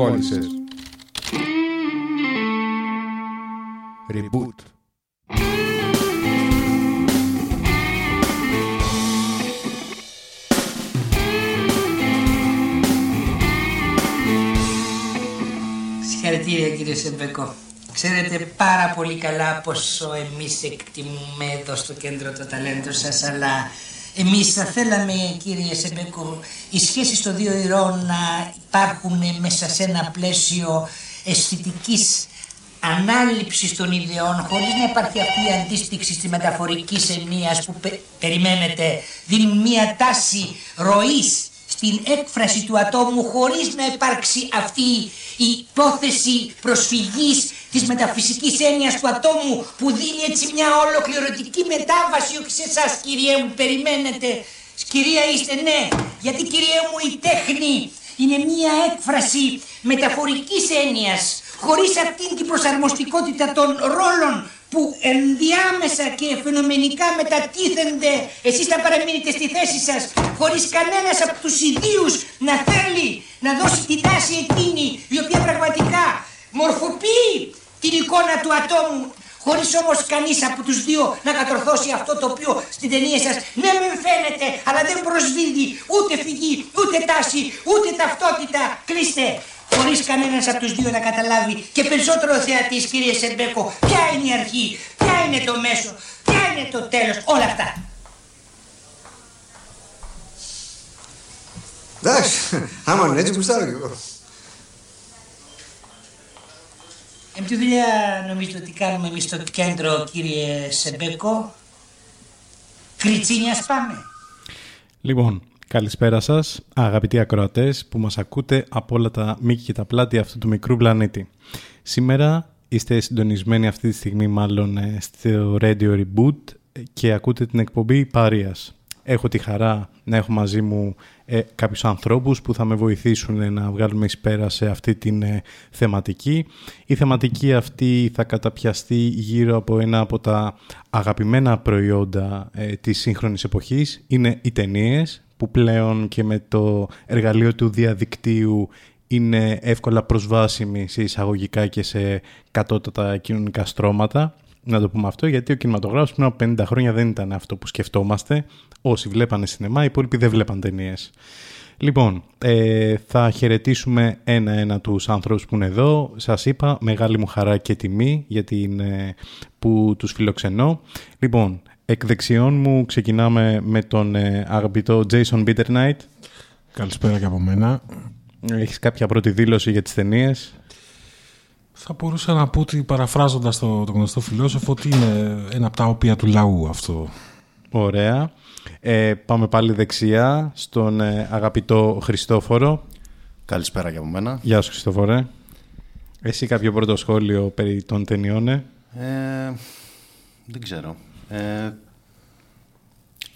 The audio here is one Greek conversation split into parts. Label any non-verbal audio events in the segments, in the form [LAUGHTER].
κόλλησες. Reboot. Συγχαρητήρια κύριε Σεμπέκο. Ξέρετε πάρα πολύ καλά πόσο εμείς εκτιμούμε εδώ στο κέντρο το ταλέντο σας, αλλά εμείς θα θέλαμε κύριε Σεμπέκο οι σχέσεις των δύο ηρών να υπάρχουν μέσα σε ένα πλαίσιο αισθητικής ανάληψης των ιδεών χωρίς να υπάρχει αυτή η αντίστοιξη στη μεταφορική ενίας που πε- περιμένετε. Δίνουν μια τάση ροής στην έκφραση του ατόμου χωρίς να υπάρξει αυτή η υπόθεση προσφυγής της μεταφυσικής έννοιας του ατόμου που δίνει έτσι μια ολοκληρωτική μετάβαση όχι σε εσάς κυριέ μου περιμένετε. Κυρία είστε ναι γιατί κυριέ μου η τέχνη είναι μια έκφραση μεταφορικής έννοιας χωρίς αυτήν την προσαρμοστικότητα των ρόλων που ενδιάμεσα και φαινομενικά μετατίθενται εσείς θα παραμείνετε στη θέση σας χωρίς κανένας από τους ιδίους να θέλει να δώσει την τάση εκείνη η οποία πραγματικά μορφοποιεί την εικόνα του ατόμου Χωρίς όμως κανείς από τους δύο να κατορθώσει αυτό το οποίο στην ταινία σας ναι μεν φαίνεται αλλά δεν προσδίδει ούτε φυγή, ούτε τάση, ούτε ταυτότητα. Κλείστε. Χωρίς κανένας από τους δύο να καταλάβει και περισσότερο ο θεατής κύριε Σεμπέκο ποια είναι η αρχή, ποια είναι το μέσο, ποια είναι το τέλος, όλα αυτά. Εντάξει, άμα είναι έτσι γουστάρω κι εγώ. Ε, τι δουλειά νομίζετε ότι κάνουμε εμείς στο κέντρο κύριε Σεμπέκο. Κριτσίνιας πάμε. Λοιπόν, καλησπέρα σας, αγαπητοί ακροατές που μας ακούτε από όλα τα μήκη και τα πλάτη αυτού του μικρού πλανήτη. Σήμερα είστε συντονισμένοι αυτή τη στιγμή μάλλον ε, στο Radio Reboot και ακούτε την εκπομπή Παρίας. Έχω τη χαρά να έχω μαζί μου ε, κάποιους ανθρώπους που θα με βοηθήσουν ε, να βγάλουμε εις πέρα σε αυτή την ε, θεματική. Η θεματική αυτή θα καταπιαστεί γύρω από ένα από τα αγαπημένα προϊόντα ε, της σύγχρονης εποχής. Είναι οι ταινίες που πλέον και με το εργαλείο του διαδικτύου είναι εύκολα προσβάσιμοι σε εισαγωγικά και σε κατώτατα κοινωνικά στρώματα. Να το πούμε αυτό, γιατί ο κινηματογράφος πριν από 50 χρόνια δεν ήταν αυτό που σκεφτόμαστε. Όσοι βλέπανε σινεμά, οι υπόλοιποι δεν βλέπαν ταινίες. Λοιπόν, ε, θα χαιρετήσουμε ένα-ένα τους άνθρωπους που είναι εδώ. Σας είπα, μεγάλη μου χαρά και τιμή γιατί είναι που τους φιλοξενώ. Λοιπόν, εκ δεξιών μου ξεκινάμε με τον ε, αγαπητό Jason Bitternight. Καλησπέρα και από μένα. Έχεις κάποια πρώτη δήλωση για τις ταινίες; Θα μπορούσα να πω ότι παραφράζοντας το, το γνωστό φιλόσοφο ότι είναι ένα από τα οποία του λαού αυτό. Ωραία. Ε, πάμε πάλι δεξιά στον ε, αγαπητό Χριστόφορο. Καλησπέρα και από μένα. Γεια σου Χριστόφορε. Εσύ κάποιο πρώτο σχόλιο περί των ταινιών. ε; Ε, δεν ξέρω. Ε,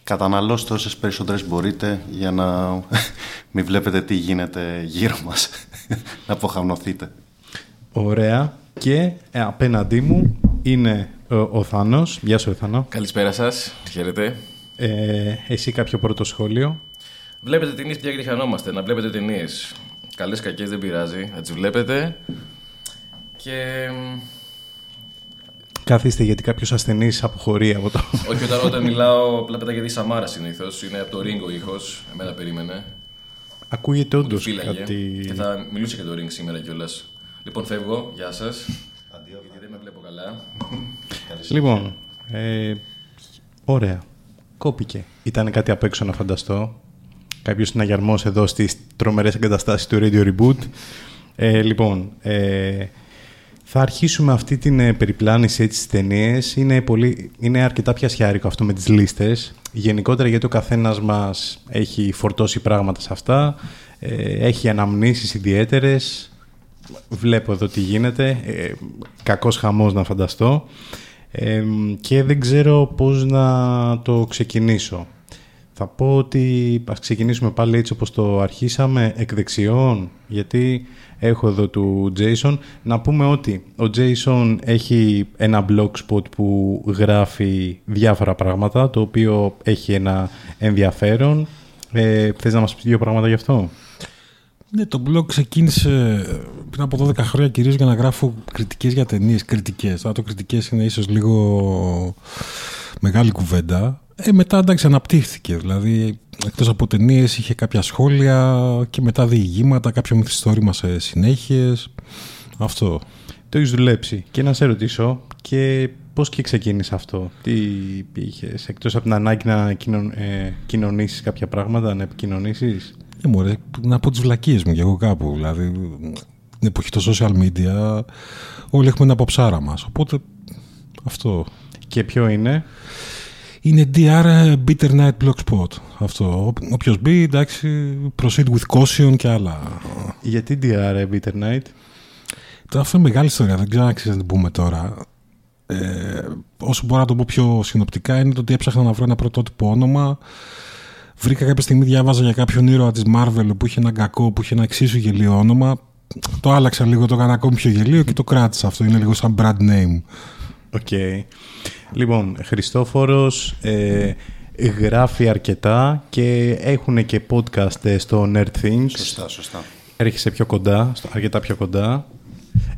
καταναλώστε όσες περισσότερες μπορείτε για να [LAUGHS] μην βλέπετε τι γίνεται γύρω μας. [LAUGHS] να αποχαμνοθείτε. Ωραία. Και ε, απέναντί μου είναι ε, ο Θάνος. Γεια σου Θάνο. Καλησπέρα σας. Χαίρετε. Ε, εσύ κάποιο πρώτο σχόλιο; Βλέπετε ταινίες πια γρηχανόμαστε. Να βλέπετε ταινίες. Καλές, κακές δεν πειράζει. Να τι βλέπετε. Και. Μ, Καθίστε γιατί κάποιος ασθενής αποχωρεί από το... Όχι, όταν, όταν μιλάω, απλά πετάγεται η Σαμάρα συνήθως. Είναι από το ρίγκο ήχος. Εμένα περίμενε. Ακούγεται όντως Φύλαγε. κάτι... Και θα μιλούσε και το ring σήμερα κιόλας. Λοιπόν, φεύγω. Γεια σας. Γιατί δεν με βλέπω καλά. [LAUGHS] Λοιπόν, ε, ωραία. Κόπηκε. Ήταν κάτι απ' έξω να φανταστώ. Κάποιος συναγερμός εδώ στις τρομερές εγκαταστάσεις του Radio Reboot. Ε, λοιπόν, ε, θα αρχίσουμε αυτή την ε, περιπλάνηση έτσι στις ταινίες. Είναι, πολύ, είναι αρκετά πιασιάρικο αυτό με τις λίστες. Γενικότερα γιατί ο καθένας μας έχει φορτώσει πράγματα σε αυτά. Ε, έχει αναμνήσεις ιδιαίτερες. Βλέπω εδώ τι γίνεται. Ε, κακός χαμός να φανταστώ. Ε, και δεν ξέρω πώς να το ξεκινήσω. Θα πω ότι ας ξεκινήσουμε πάλι έτσι όπως το αρχίσαμε, εκ δεξιών, γιατί έχω εδώ του Jason. Να πούμε ότι ο Jason έχει ένα blogspot που γράφει διάφορα πράγματα, το οποίο έχει ένα ενδιαφέρον. Ε, θες να μας πεις δύο πράγματα γι' αυτό; Ναι, το blog ξεκίνησε πριν από 12 χρόνια κυρίως για να γράφω κριτικές για ταινίες, κριτικές. Τώρα το κριτικές είναι ίσως λίγο μεγάλη κουβέντα. Ε, μετά εντάξει αναπτύχθηκε, δηλαδή εκτός από ταινίες είχε κάποια σχόλια και μετά διηγήματα, κάποιο μυθιστόρημα σε συνέχειες. Αυτό. Το έχεις δουλέψει. Και να σε ρωτήσω, και πώς και ξεκίνησε αυτό; Τι είχες, εκτός από την ανάγκη να κοινων, ε, κοινωνήσεις κάποια πράγματα, να επικοινωνήσεις; Ε, μωρέ, να πω τις βλακίες μου και εγώ κάπου. Δηλαδή, την εποχή των social media όλοι έχουμε ένα αποψάρα μας. Οπότε αυτό. Και ποιο είναι; Είναι DR Bitter Night Blogspot. Αυτό. Όποιος μπει, εντάξει, proceed with caution και άλλα. Γιατί DR Bitter Night? Τώρα αυτό είναι μεγάλη ιστορία, δεν ξέρω αν ξέρεις να την πούμε τώρα. Ε, όσο μπορώ να το πω πιο συνοπτικά είναι το ότι έψαχνα να βρω ένα πρωτότυπο όνομα. Βρήκα κάποια στιγμή διάβαζα για κάποιον ήρωα της Marvel που είχε ένα κακό, που είχε ένα εξίσου γελίο όνομα. Το άλλαξα λίγο, το έκανα ακόμη πιο γελοίο και το κράτησα. Αυτό είναι λίγο σαν brand name. OK. Okay. Λοιπόν, Χριστόφορος ε, γράφει αρκετά και έχουν και podcast ε, στο Nerd Things. Σωστά, σωστά. Έρχεσαι πιο κοντά, αρκετά πιο κοντά.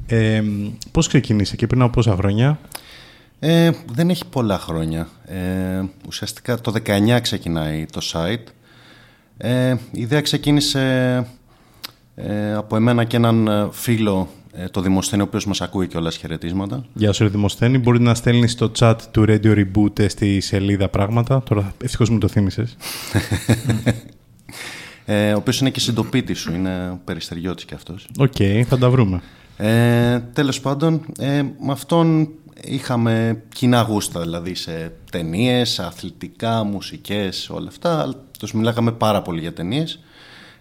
Ε, πώς ξεκίνησε και πριν από πόσα χρόνια; Ε, δεν έχει πολλά χρόνια. Ε, ουσιαστικά το 19 ξεκινάει το site. Ε, η ιδέα ξεκίνησε ε, από εμένα και έναν φίλο, ε, το Δημοσθένη, ο οποίος μας ακούει κιόλας χαιρετίσματα. Γεια σου Δημοσθένη, μπορεί να στέλνεις στο chat του Radio Reboot στη σελίδα πράγματα. Τώρα ευτυχώς μου το θύμισες. [LAUGHS] ε, ο οποίος είναι και συντοπίτης σου, είναι περιστεριώτης και αυτός. OK, okay, θα τα βρούμε. Ε, τέλος πάντων, ε, με αυτόν είχαμε κοινά γούστα, δηλαδή σε ταινίες, αθλητικά, μουσικές, όλα αυτά. Τους μιλάγαμε πάρα πολύ για ταινίες.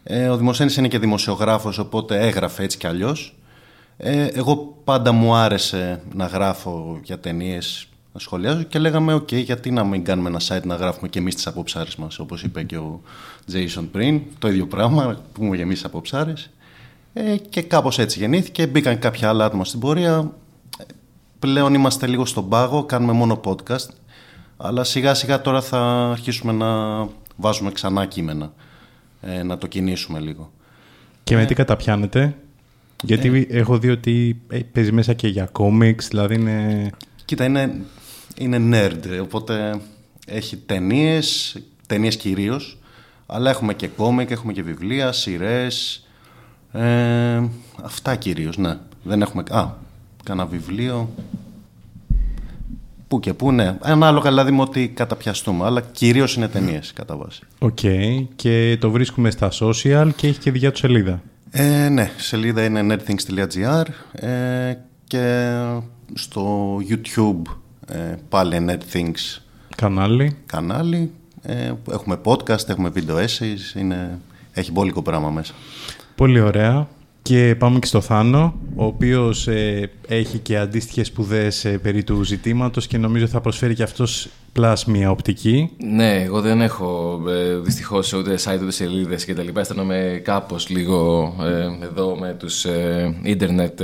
Ε, ο Δημοσθένης είναι και δημοσιογράφος, οπότε έγραφε έτσι κι αλλιώς. Ε, εγώ πάντα μου άρεσε να γράφω για ταινίες, να σχολιάζω και λέγαμε, οκ, γιατί να μην κάνουμε ένα site να γράφουμε και εμείς τις αποψάρες μας, όπως είπε και ο Jason πριν, το ίδιο πράγμα, που πούμε και εμείς τις αποψάρες. Ε, και κάπως έτσι γεννήθηκε, μπήκαν κάποια άλλα άτομα στην πορεία. Πλέον είμαστε λίγο στον πάγο, κάνουμε μόνο podcast, αλλά σιγά σιγά τώρα θα αρχίσουμε να βάζουμε ξανά κείμενα, ε, να το κινήσουμε λίγο. Και με ε. τι καταπιάνετε, γιατί ε. έχω δει ότι παίζει μέσα και για κόμιξ, δηλαδή είναι... Κοίτα, είναι, είναι nerd, οπότε έχει ταινίες, ταινίες κυρίως, αλλά έχουμε και κόμικ, έχουμε και βιβλία, σειρές, ε, αυτά κυρίως, ναι. Δεν έχουμε. Α, κάνα βιβλίο. Πού και πού, ναι. Ανάλογα δηλαδή με ότι καταπιαστούμε. Αλλά κυρίως είναι ταινίες κατά βάση. Οκ. Και το βρίσκουμε στα social και έχει και δικιά του σελίδα. Ε, ναι, σελίδα είναι nerdthings.gr ε, και στο YouTube ε, πάλι nerdthings κανάλι. κανάλι. Ε, έχουμε podcast, έχουμε video essays, είναι, έχει μπόλικο πράγμα μέσα. Πολύ ωραία. Και πάμε και στο Θάνο, ο οποίος ε, έχει και αντίστοιχες σπουδές ε, περί του ζητήματος και νομίζω θα προσφέρει και αυτός plus μια οπτική. Ναι, εγώ δεν έχω ε, δυστυχώς ούτε site ούτε σελίδες και τα λοιπά. Αισθάνομαι κάπως λίγο ε, εδώ με τους ίντερνετ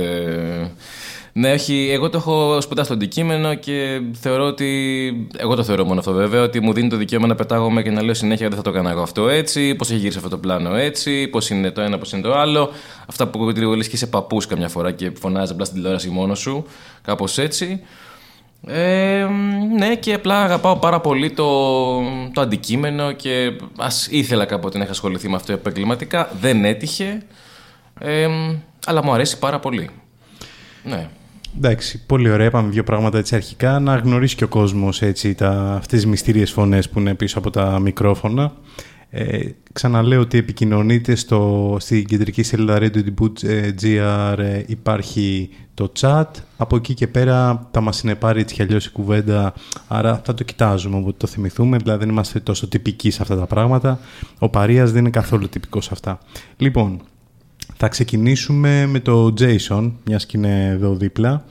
ναι, όχι. Εγώ το έχω σπουδάσει στο αντικείμενο και θεωρώ ότι. Εγώ το θεωρώ μόνο αυτό βέβαια, ότι μου δίνει το δικαίωμα να πετάγομαι και να λέω συνέχεια δεν θα το κάνω εγώ αυτό έτσι, πώς έχει γυρίσει αυτό το πλάνο έτσι, πώς είναι το ένα, πώς είναι το άλλο. Αυτά που λίγο λε και είσαι παππούς καμιά φορά και φωνάζεις απλά στην τηλεόραση μόνος σου. Κάπως έτσι. Ε, ναι, και απλά αγαπάω πάρα πολύ το, το αντικείμενο και ας ήθελα κάποτε να είχα ασχοληθεί με αυτό επαγγελματικά. Δεν έτυχε. Ε, αλλά μου αρέσει πάρα πολύ. Ναι. Εντάξει, πολύ ωραία. Είπαμε δύο πράγματα έτσι αρχικά. Να γνωρίσει και ο κόσμος έτσι, τα, αυτές τις μυστήριες φωνές που είναι πίσω από τα μικρόφωνα. Ε, ξαναλέω ότι επικοινωνείτε στο, στην κεντρική σελίδα Radio.gr ε, υπάρχει το chat. Από εκεί και πέρα θα μας συνεπάρει έτσι κι αλλιώς η κουβέντα, άρα θα το κοιτάζουμε οπότε το θυμηθούμε. Δηλαδή δεν είμαστε τόσο τυπικοί σε αυτά τα πράγματα. Ο Παρίας δεν είναι καθόλου τυπικός σε αυτά. Λοιπόν, θα ξεκινήσουμε με το Jason, μιας και είναι εδώ δίπλα.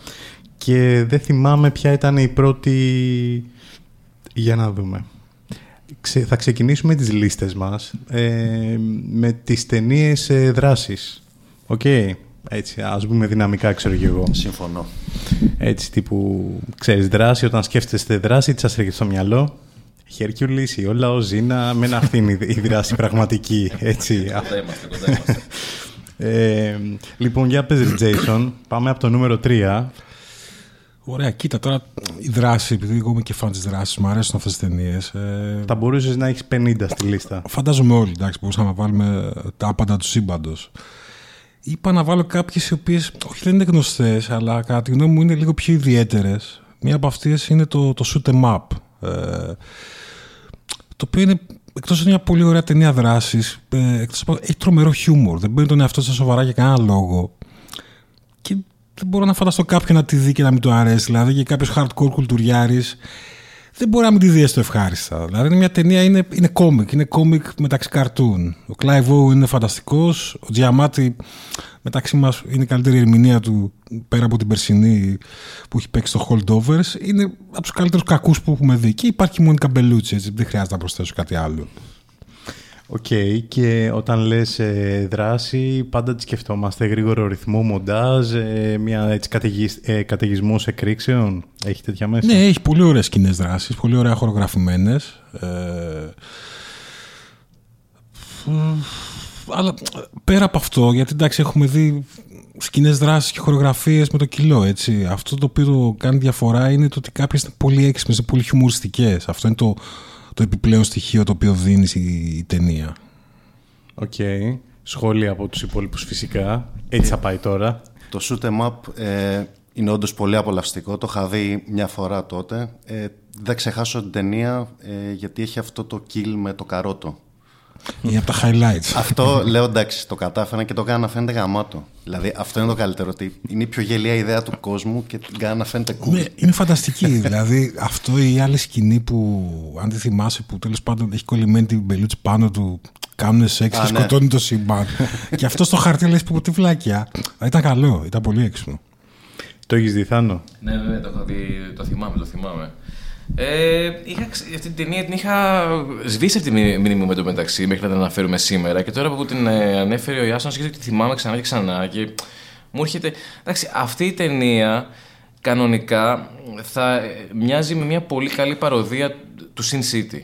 Και δεν θυμάμαι ποια ήταν η πρώτη... Για να δούμε. Θα ξεκινήσουμε τις λίστες μας ε, με τις ταινίες ε, δράσης. Οκ. Έτσι, ας πούμε δυναμικά, ξέρω και εγώ. Συμφωνώ. Έτσι, τύπου, ξέρεις, δράση, όταν σκέφτεστε δράση, τι σας έρχεται στο μυαλό. Hercules, η όλα ο Ζήνα, με αυτή είναι [LAUGHS] η δράση πραγματική, έτσι. Κοντά είμαστε, κοντά είμαστε. Ε, λοιπόν, για πες ρε Jason, πάμε από το νούμερο 3. Ωραία, κοίτα τώρα η δράση, επειδή εγώ είμαι και φαν της δράσης, μου αρέσουν αυτές τις ταινίες. Ε, Θα μπορούσες να έχεις 50 στη λίστα. φαντάζομαι όλοι, εντάξει, μπορούσαμε να βάλουμε τα άπαντα του σύμπαντος. Είπα να βάλω κάποιες οι οποίες, όχι δεν είναι γνωστές, αλλά κατά τη γνώμη μου είναι λίγο πιο ιδιαίτερες. Μία από αυτές είναι το, το Shoot 'em Up. Ε, το οποίο είναι εκτός από μια πολύ ωραία ταινία δράσης, ε, εκτός από- έχει τρομερό χιούμορ. Δεν παίρνει τον εαυτό σα σοβαρά για κανένα λόγο. Και δεν μπορώ να φανταστώ κάποιον να τη δει και να μην του αρέσει. Δηλαδή, και κάποιος hardcore κουλτουριάρης δεν μπορεί να μην τη δεις έστω ευχάριστα. Δηλαδή, είναι μια ταινία, είναι, είναι κόμικ, είναι κόμικ μεταξύ καρτούν. Ο Clive Owen είναι φανταστικός. Ο Τζιαμάτι μεταξύ μας είναι η καλύτερη ερμηνεία του πέρα από την περσινή που έχει παίξει στο Holdovers. Είναι από τους καλύτερους κακούς που έχουμε δει. Και υπάρχει η Μόνικα Μπελούτσι, έτσι δεν χρειάζεται να προσθέσω κάτι άλλο. Οκ, και όταν λες ε, δράση, πάντα τη σκεφτόμαστε γρήγορο ρυθμό, μοντάζ, ε, μια έτσι καταιγισ, ε, καταιγισμός εκρήξεων. Έχει τέτοια μέσα; Ναι, έχει πολύ ωραίες σκηνές δράσεις, πολύ ωραία χορογραφημένες. Ε, μ, αλλά πέρα από αυτό, γιατί εντάξει έχουμε δει σκηνές δράσεις και χορογραφίες με το κιλό, έτσι. Αυτό το οποίο το κάνει διαφορά είναι το ότι κάποιες είναι πολύ έξυπνες, είναι πολύ χιουμοριστικές. Αυτό είναι το, το επιπλέον στοιχείο το οποίο δίνει η, η ταινία. Οκ. Σχόλια από τους υπόλοιπους φυσικά. Έτσι θα πάει τώρα. Το shoot 'em up ε, είναι όντως πολύ απολαυστικό. Το είχα δει μια φορά τότε. Ε, δεν ξεχάσω την ταινία ε, γιατί έχει αυτό το kill με το καρότο. Είναι από τα highlights. αυτό λέω εντάξει, το κατάφερα και το έκανα να φαίνεται γαμάτο. Δηλαδή αυτό είναι το καλύτερο. Ότι είναι η πιο γελία ιδέα του κόσμου και την κάνα να φαίνεται cool. Ναι, είναι φανταστική. [LAUGHS] δηλαδή αυτό η άλλη σκηνή που, αν τη θυμάσαι, που τέλος πάντων έχει κολλημένη την μπελούτσι πάνω του, κάνουν σεξ Α, και ναι. σκοτώνει το σύμπαν. [LAUGHS] και αυτό στο χαρτί λες που τι βλάκια. Ήταν καλό, ήταν πολύ έξυπνο. Το έχεις δει Θάνο; Ναι, ναι, το έχω δει, το θυμάμαι, το θυμάμαι. Ε, είχα, ξε- αυτή την ταινία την είχα σβήσει αυτή τη μνη- μνήμη μου με το μεταξύ μέχρι να την αναφέρουμε σήμερα και τώρα που την ε, ανέφερε ο Ιάσονας και τη θυμάμαι ξανά και ξανά και μου έρχεται... Εντάξει, αυτή η ταινία κανονικά θα ε, μοιάζει με μια πολύ καλή παροδία του Sin City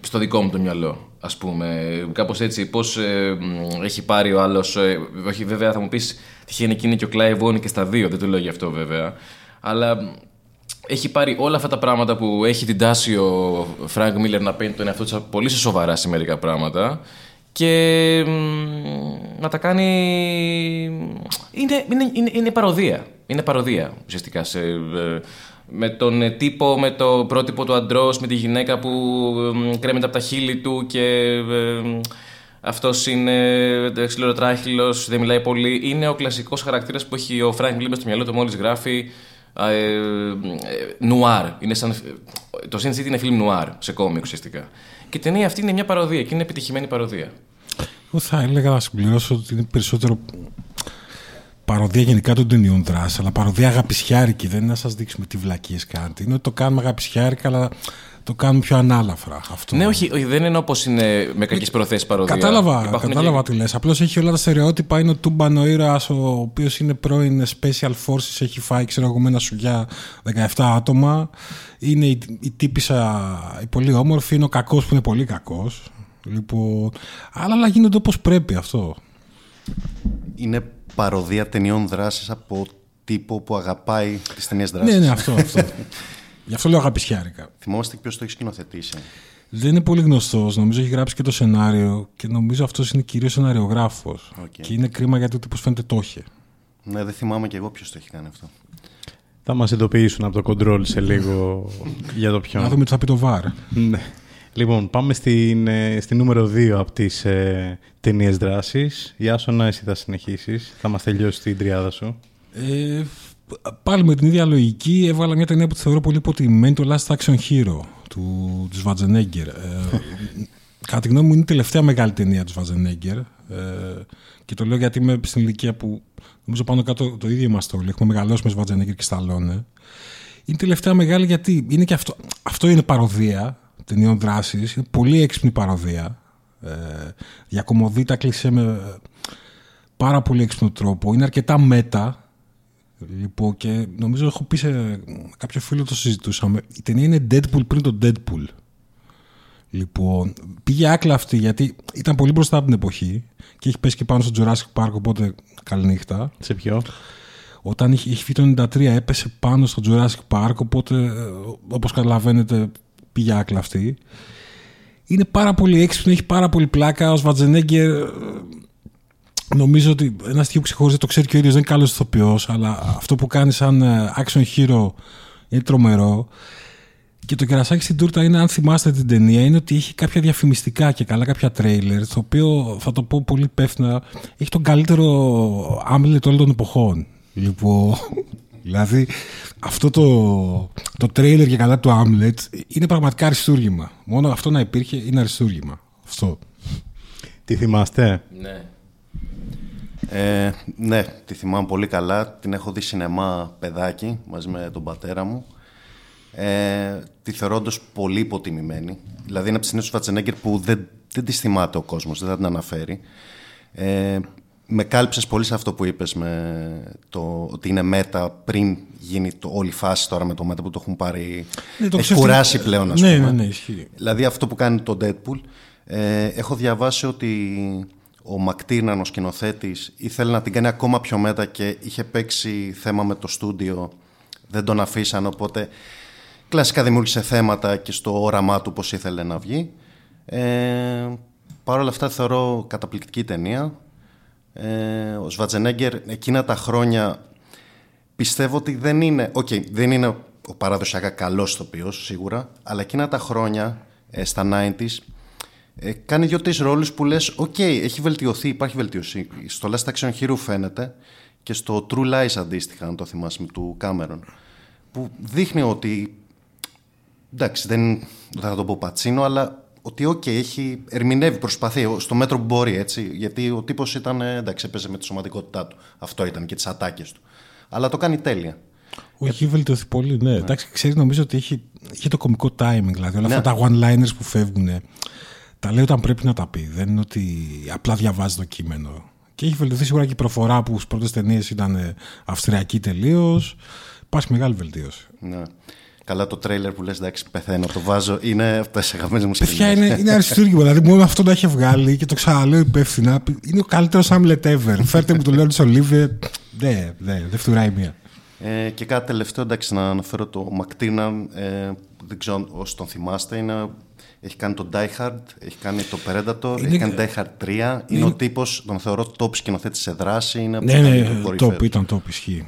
στο δικό μου το μυαλό, ας πούμε. Κάπως έτσι, πώς ε, μ, έχει πάρει ο άλλος... ε, όχι, βέβαια, θα μου πεις, τυχαίνει και είναι και ο Clive Owen και στα δύο, δεν το λέω γι' αυτό βέβαια. Αλλά μ, έχει πάρει όλα αυτά τα πράγματα που έχει την τάση ο Φρανκ Μίλλερ να παίρνει τον εαυτό του πολύ σε σοβαρά σε μερικά πράγματα και μ, να τα κάνει... Είναι, είναι, είναι, είναι παροδία. Είναι παροδία ουσιαστικά σε, ε, με τον ε, τύπο, με το πρότυπο του αντρός, με τη γυναίκα που ε, κρέμεται από τα χείλη του και ε, αυτός είναι σκληροτράχηλος, δεν μιλάει πολύ. Είναι ο κλασικός χαρακτήρας που έχει ο Φρανκ Μίλλερ στο μυαλό του μόλις γράφει ε, ε, νουάρ. Είναι σαν, το Sin City είναι φιλμ νουάρ σε κόμικ ουσιαστικά. Και η ταινία αυτή είναι μια παροδία και είναι επιτυχημένη παροδία. Εγώ θα έλεγα να συμπληρώσω ότι είναι περισσότερο παροδία γενικά των ταινιών δράσης, αλλά παροδία αγαπησιάρικη. Δεν είναι να σας δείξουμε τι βλακίες κάνετε. Είναι ότι το κάνουμε αγαπησιάρικα, αλλά το κάνουμε πιο ανάλαφρα. Αυτό. Ναι, όχι, όχι, δεν εννοώ πως είναι με κακές προθέσεις παροδία. Κατάλαβα, Υπάρχουν κατάλαβα και- τι λες. Απλώς έχει όλα τα στερεότυπα. Είναι ο Τούμπαν ο ήρωας, ο οποίος είναι πρώην Special Forces, έχει φάει ξέρω εγώ με ένα σουγιά 17 άτομα. Είναι η, η τύπισσα η πολύ όμορφη, είναι ο κακός που είναι πολύ κακός. Λοιπόν, αλλά, αλλά γίνονται όπως πρέπει αυτό. Είναι παροδία ταινιών δράσης από τύπο που αγαπάει τις ταινίες δράσης. Ναι, ναι, αυτό. αυτό. [LAUGHS] Γι' αυτό λέω αγαπησιάρικα. Θυμόμαστε ποιος το έχει σκηνοθετήσει. Δεν είναι πολύ γνωστός. Νομίζω έχει γράψει και το σενάριο και νομίζω αυτός είναι κυρίως σεναριογράφος. Οκ. Και είναι κρίμα γιατί ο τύπος φαίνεται το είχε. Ναι, δεν θυμάμαι και εγώ ποιος το έχει κάνει αυτό. Θα μας ειδοποιήσουν από το control σε λίγο [LAUGHS] για το Να ποιον. δούμε τι θα πει το βαρ. Ναι. Λοιπόν, πάμε στην, ε, στη νούμερο 2 από τις ε, ταινίες δράσης. Ιάσονα, εσύ θα συνεχίσεις. Θα μας τελειώσει την τριάδα σου. Ε, πάλι με την ίδια λογική έβαλα μια ταινία που τη θεωρώ πολύ υποτιμημένη, το Last Action Hero του, του Schwarzenegger. Ε, [LAUGHS] κατά τη γνώμη μου είναι η τελευταία μεγάλη ταινία του Schwarzenegger ε, και το λέω γιατί είμαι στην ηλικία που νομίζω πάνω κάτω το ίδιο είμαστε όλοι. Έχουμε μεγαλώσει με Schwarzenegger και Stallone. Είναι η τελευταία μεγάλη γιατί είναι και αυτό, αυτό είναι παροδία ταινιών δράσης, είναι πολύ έξυπνη παροδία. Ε, διακομωδεί τα κλισέ με πάρα πολύ έξυπνο τρόπο. Είναι αρκετά μέτα. Λοιπόν, και νομίζω έχω πει σε κάποιο φίλο το συζητούσαμε. Η ταινία είναι Deadpool πριν το Deadpool. Λοιπόν, πήγε άκλαυτη γιατί ήταν πολύ μπροστά από την εποχή και έχει πέσει και πάνω στο Jurassic Park, οπότε καληνύχτα. Σε ποιο; Όταν είχε, είχε φύγει το 93 έπεσε πάνω στο Jurassic Park, οπότε ε, όπως καταλαβαίνετε πήγε άκλαυτη. Είναι πάρα πολύ έξυπνο, έχει πάρα πολύ πλάκα. Ο Σβατζενέγκερ ε, νομίζω ότι ένας στοιχείο που ξεχωρίζει το ξέρει και ο ίδιος δεν είναι καλός ηθοποιός, αλλά αυτό που κάνει σαν ε, action hero είναι τρομερό. Και το κερασάκι στην τούρτα είναι, αν θυμάστε την ταινία, είναι ότι έχει κάποια διαφημιστικά και καλά κάποια τρέιλερ, το οποίο θα το πω πολύ υπεύθυνα, έχει τον καλύτερο άμυλετ όλων των εποχών. Λοιπόν, δηλαδή αυτό το, το τρέιλερ και καλά του Άμλετ είναι πραγματικά αριστούργημα. Μόνο αυτό να υπήρχε είναι αριστούργημα. Αυτό. Τι θυμάστε; Ναι. Ε, ναι, τη θυμάμαι πολύ καλά. Την έχω δει σινεμά παιδάκι μαζί με τον πατέρα μου. Ε, τη θεωρώ όντως πολύ υποτιμημένη. Δηλαδή είναι από τις ταινίες του Σφατσενέγκερ που δεν, δεν τις θυμάται ο κόσμος, δεν θα την αναφέρει. Ε, με κάλυψες πολύ σε αυτό που είπες με το ότι είναι μέτα πριν γίνει το, όλη η φάση τώρα με το μέτα που το έχουν πάρει. Ναι, το έχει ξεφτυ- κουράσει πλέον, ας Ναι, πούμε. ναι, ναι, ισχύει. Δηλαδή αυτό που κάνει το Deadpool. Ε, έχω διαβάσει ότι ο Μακτήρναν, ο σκηνοθέτης, ήθελε να την κάνει ακόμα πιο μέτα και είχε παίξει θέμα με το στούντιο. Δεν τον αφήσαν, οπότε κλασικά δημιούργησε θέματα και στο όραμά του πώς ήθελε να βγει. Ε, Παρ' όλα αυτά θεωρώ καταπληκτική ταινία. Ε, ο Σβαρτσενέγκερ εκείνα τα χρόνια πιστεύω ότι δεν είναι, οκ, δεν είναι ο παραδοσιακά καλός ηθοποιός σίγουρα, αλλά εκείνα τα χρόνια ε, στα 90s ε, κάνει δύο-τρεις ρόλους που λες οκ, έχει βελτιωθεί, υπάρχει βελτίωση. Στο Last Action Hero φαίνεται και στο True Lies αντίστοιχα, αν το θυμάσαι, με του Κάμερον, που δείχνει ότι εντάξει, δεν, δεν θα τον πω Πατσίνο, αλλά ότι οκ, έχει ερμηνεύει, προσπαθεί στο μέτρο που μπορεί, έτσι. Γιατί ο τύπος ήταν, ε, εντάξει, έπαιζε με τη σωματικότητά του. Αυτό ήταν και τις ατάκες του. Αλλά το κάνει τέλεια. Όχι, έχει βελτιωθεί πολύ, ναι. Εντάξει, ξέρεις, νομίζω ότι έχει, έχει το κομικό timing. Δηλαδή, όλα Ναι. αυτά τα one-liners που φεύγουν, τα λέει όταν πρέπει να τα πει. Δεν είναι ότι απλά διαβάζει το κείμενο. Και έχει βελτιωθεί σίγουρα και η προφορά που στις πρώτες ταινίες ήταν ε, αυστριακή τελείως. Υπάρχει μεγάλη βελτίωση. Ναι. Καλά το τρέιλερ που λες, εντάξει, πεθαίνω, το βάζω, είναι από τις αγαπημένες μου Παιδιά σκηνές. είναι, είναι αριστούργημα. δηλαδή, μόνο αυτό να έχει βγάλει και το ξαναλέω υπεύθυνα. Είναι ο καλύτερος Άμλετ ever. Φέρτε μου το λέω τη Ολίβε. Ναι, ναι, δεν φτουράει μία. Ε, και κάτι τελευταίο, εντάξει, να αναφέρω το Μακτίναν, ε, δεν ξέρω όσοι τον θυμάστε, είναι, έχει κάνει το Die Hard, έχει κάνει το Predator, Είναι- έχει κάνει Die Hard 3, είναι, ο τύπος, τον θεωρώ top σκηνοθέτης σε δράση, είναι από Ναι, τους ναι, καλύτερους κορυφαίους. top, ήταν top, ισχύει.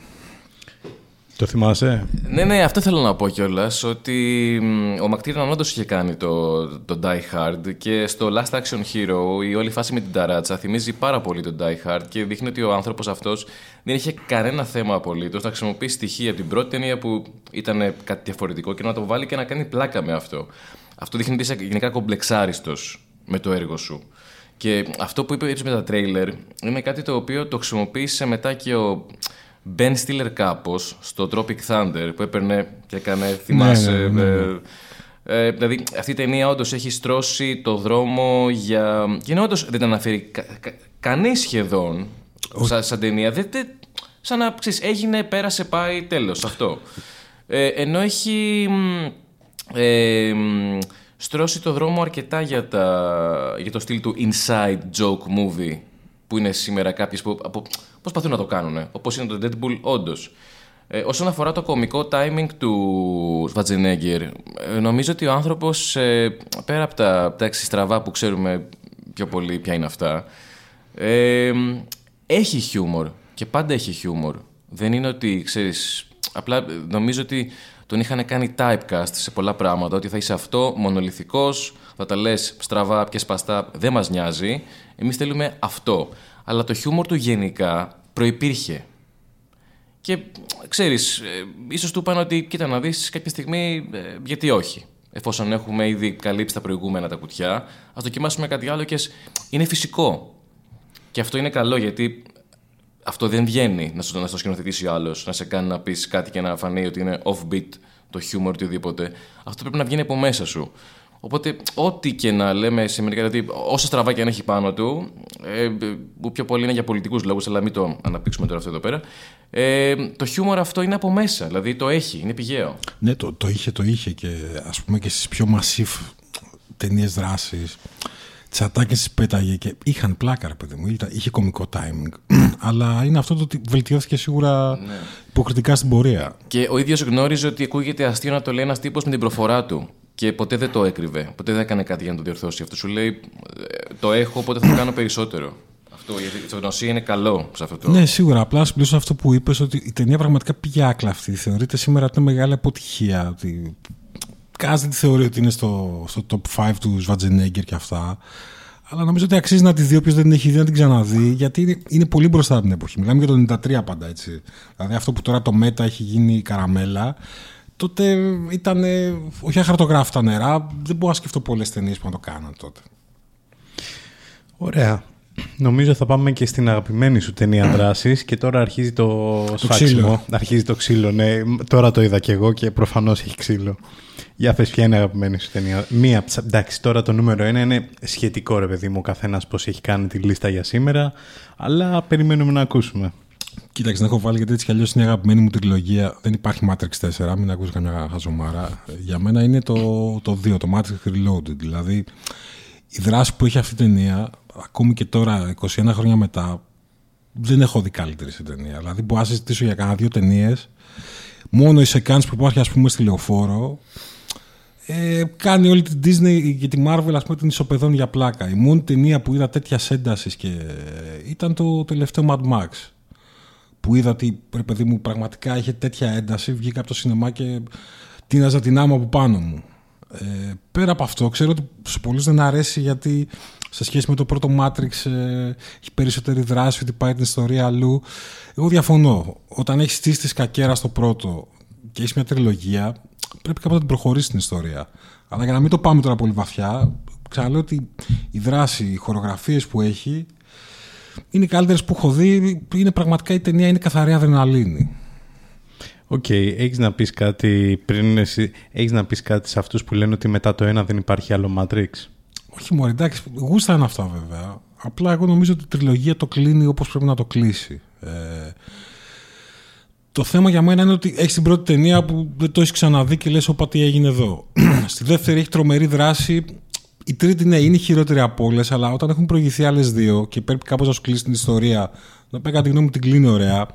Το θυμάσαι; Ναι, ναι, αυτό θέλω να πω κιόλας. Ότι μ, ο Μακτήραν όντως είχε κάνει το, το Die Hard και στο Last Action Hero η όλη φάση με την ταράτσα θυμίζει πάρα πολύ τον Die Hard και δείχνει ότι ο άνθρωπος αυτός δεν είχε κανένα θέμα απολύτως να χρησιμοποιήσει στοιχεία από την πρώτη ταινία που ήταν κάτι διαφορετικό και να το βάλει και να κάνει πλάκα με αυτό. Αυτό δείχνει ότι είσαι γενικά κομπλεξάριστος με το έργο σου. Και αυτό που είπε έτσι με τα τρέιλερ είναι κάτι το οποίο το χρησιμοποίησε μετά και ο Ben Stiller κάπως στο Tropic Thunder που έπαιρνε και έκανε, θυμάσαι, ναι, ναι, ναι. ε, ε, δηλαδή αυτή η ταινία όντως έχει στρώσει το δρόμο για... Και είναι όντως δεν τα αναφέρει κα, κα, κανείς σχεδόν σαν, σαν ταινία. Δεν, δεν- σαν να ξέρεις, έγινε, πέρασε, πάει, τέλος αυτό. Ε, ενώ έχει μ, ε, μ, στρώσει το δρόμο αρκετά για, τα, για το στυλ του inside joke movie που είναι σήμερα κάποιες που απο, προσπαθούν να το κάνουν. Όπως είναι το Deadpool όντως. Ε, όσον αφορά το κομικό timing του Schwarzenegger, ε, νομίζω ότι ο άνθρωπος, ε, πέρα από τα, από τα έξι στραβά που ξέρουμε πιο πολύ ποια είναι αυτά, ε, έχει χιούμορ και πάντα έχει χιούμορ. Δεν είναι ότι, ξέρεις, απλά ε, νομίζω ότι τον είχαν κάνει typecast σε πολλά πράγματα, ότι θα είσαι αυτό, μονολυθικός, θα τα λες στραβά και σπαστά, δεν μας νοιάζει, εμείς θέλουμε αυτό. Αλλά το χιούμορ του γενικά προϋπήρχε. Και ξέρεις, ε, ίσως του είπαν ότι κοίτα να δεις κάποια στιγμή ε, γιατί όχι. Εφόσον έχουμε ήδη καλύψει τα προηγούμενα τα κουτιά, ας δοκιμάσουμε κάτι άλλο και ας- είναι φυσικό. Και αυτό είναι καλό γιατί αυτό δεν βγαίνει να στο, να στο σκηνοθετήσει ο άλλος, να σε κάνει να πεις κάτι και να φανεί ότι είναι offbeat το χιούμορ οτιδήποτε. Αυτό πρέπει να βγαίνει από μέσα σου. Οπότε, ό,τι και να λέμε σε μερικά, δηλαδή, όσα στραβά και αν έχει πάνω του, ε, που πιο πολύ είναι για πολιτικούς λόγους, αλλά μην το αναπτύξουμε τώρα αυτό εδώ πέρα, ε, το χιούμορ αυτό είναι από μέσα. Δηλαδή το έχει, είναι πηγαίο. Ναι, το, το είχε, το είχε και ας πούμε και στις πιο massive ταινίες δράσης. Τι ατάκε τις πέταγε και είχαν πλάκα, ρε παιδί μου. Ήταν- Είχε κωμικό timing. [CLEARS THROAT] Αλλά είναι αυτό το ότι βελτιώθηκε σίγουρα υποκριτικά στην πορεία. Και ο ίδιος γνώριζε ότι ακούγεται αστείο να το λέει ένας τύπος με την προφορά του. Και ποτέ δεν το έκρυβε. Ποτέ δεν έκανε κάτι για να το διορθώσει. Αυτό σου λέει: «Ε, Το έχω, οπότε θα το κάνω περισσότερο. Αυτό, γιατί η αυτογνωσία είναι καλό σε αυτό το. Ναι, σίγουρα. Απλά συμπλήσω αυτό που είπες ότι η ταινία πραγματικά πήγε άκλαυτη. Θεωρείται σήμερα ότι είναι μεγάλη αποτυχία. Ότι... Κανένα δεν τη θεωρεί ότι είναι στο, στο top 5 του Σβατζενέγκερ και αυτά. Αλλά νομίζω ότι αξίζει να τη δει όποιος δεν την έχει δει να την ξαναδεί, γιατί είναι, είναι πολύ μπροστά από την εποχή. Μιλάμε για το 93 πάντα έτσι. Δηλαδή αυτό που τώρα το Μέτα έχει γίνει καραμέλα, τότε ήταν. ε, Όχι αχαρτογράφητα τα νερά. Δεν μπορώ να σκεφτώ πολλές ταινίες που να το κάναν τότε. Ωραία. Νομίζω θα πάμε και στην αγαπημένη σου ταινία [CLEARS THROAT] δράσης και τώρα αρχίζει το, σφάξιμο. ξύλο. Αρχίζει το ξύλο, ναι. Τώρα το είδα κι εγώ και προφανώς έχει ξύλο. Για πες ποια είναι η αγαπημένη σου ταινία; Μία, ψ- εντάξει, τώρα το νούμερο ένα είναι σχετικό ρε παιδί μου, ο καθένας πώς έχει κάνει τη λίστα για σήμερα. Αλλά περιμένουμε να ακούσουμε. Κοίταξε, να έχω βάλει γιατί έτσι κι αλλιώς είναι η αγαπημένη μου τριλογία. Δεν υπάρχει Matrix 4, μην ακούσει καμιά χαζομάρα. Για μένα είναι το, το 2, το Matrix Reloaded. Δηλαδή, η δράση που έχει αυτή η ταινία, ακόμη και τώρα, 21 χρόνια μετά, δεν έχω δει καλύτερη σε ταινία. Δηλαδή, μπορώ να συζητήσω για κανένα δύο ταινίες. Μόνο η σεκάνς που υπάρχει, ας πούμε, στη λεωφόρο, ε, κάνει όλη την Disney και τη Marvel ας πούμε την ισοπεδώνει για πλάκα. Η μόνη ταινία που είδα τέτοια έντασης και ε, ήταν το τελευταίο Mad Max. Που είδα ότι ρε παιδί μου πραγματικά είχε τέτοια ένταση, βγήκα από το σινεμά και τίναζα την άμα από πάνω μου. Ε, πέρα από αυτό, ξέρω ότι σε πολλούς δεν αρέσει γιατί σε σχέση με το πρώτο Matrix ε, έχει περισσότερη δράση, ότι πάει την ιστορία αλλού. Εγώ διαφωνώ. Όταν έχεις στήσει τη σκακέρα στο πρώτο και έχεις μια τριλογία, πρέπει κάποτε να την προχωρήσεις την ιστορία. Αλλά για να μην το πάμε τώρα πολύ βαθιά, ξαναλέω ότι η δράση, οι χορογραφίες που έχει είναι οι καλύτερες που έχω δει. Είναι πραγματικά η ταινία είναι καθαρή αδρεναλίνη. Οκ, έχεις να πεις κάτι πριν εσύ, έχεις να πεις κάτι σε αυτούς που λένε ότι μετά το ένα δεν υπάρχει άλλο Matrix; Όχι μόνο, εντάξει, γούστα είναι αυτά βέβαια. Απλά εγώ νομίζω ότι η τριλογία το κλείνει όπως πρέπει να το κλείσει. Ε, το θέμα για μένα είναι ότι έχεις την πρώτη ταινία που δεν το έχεις ξαναδεί και λες όπα τι έγινε εδώ. [CLEARS THROAT] Στη δεύτερη έχει τρομερή δράση. Η τρίτη ναι, είναι η χειρότερη από όλες, αλλά όταν έχουν προηγηθεί άλλες δύο και πρέπει κάπως να σου κλείσει την ιστορία, να πει κατά τη γνώμη μου την κλείνει ωραία,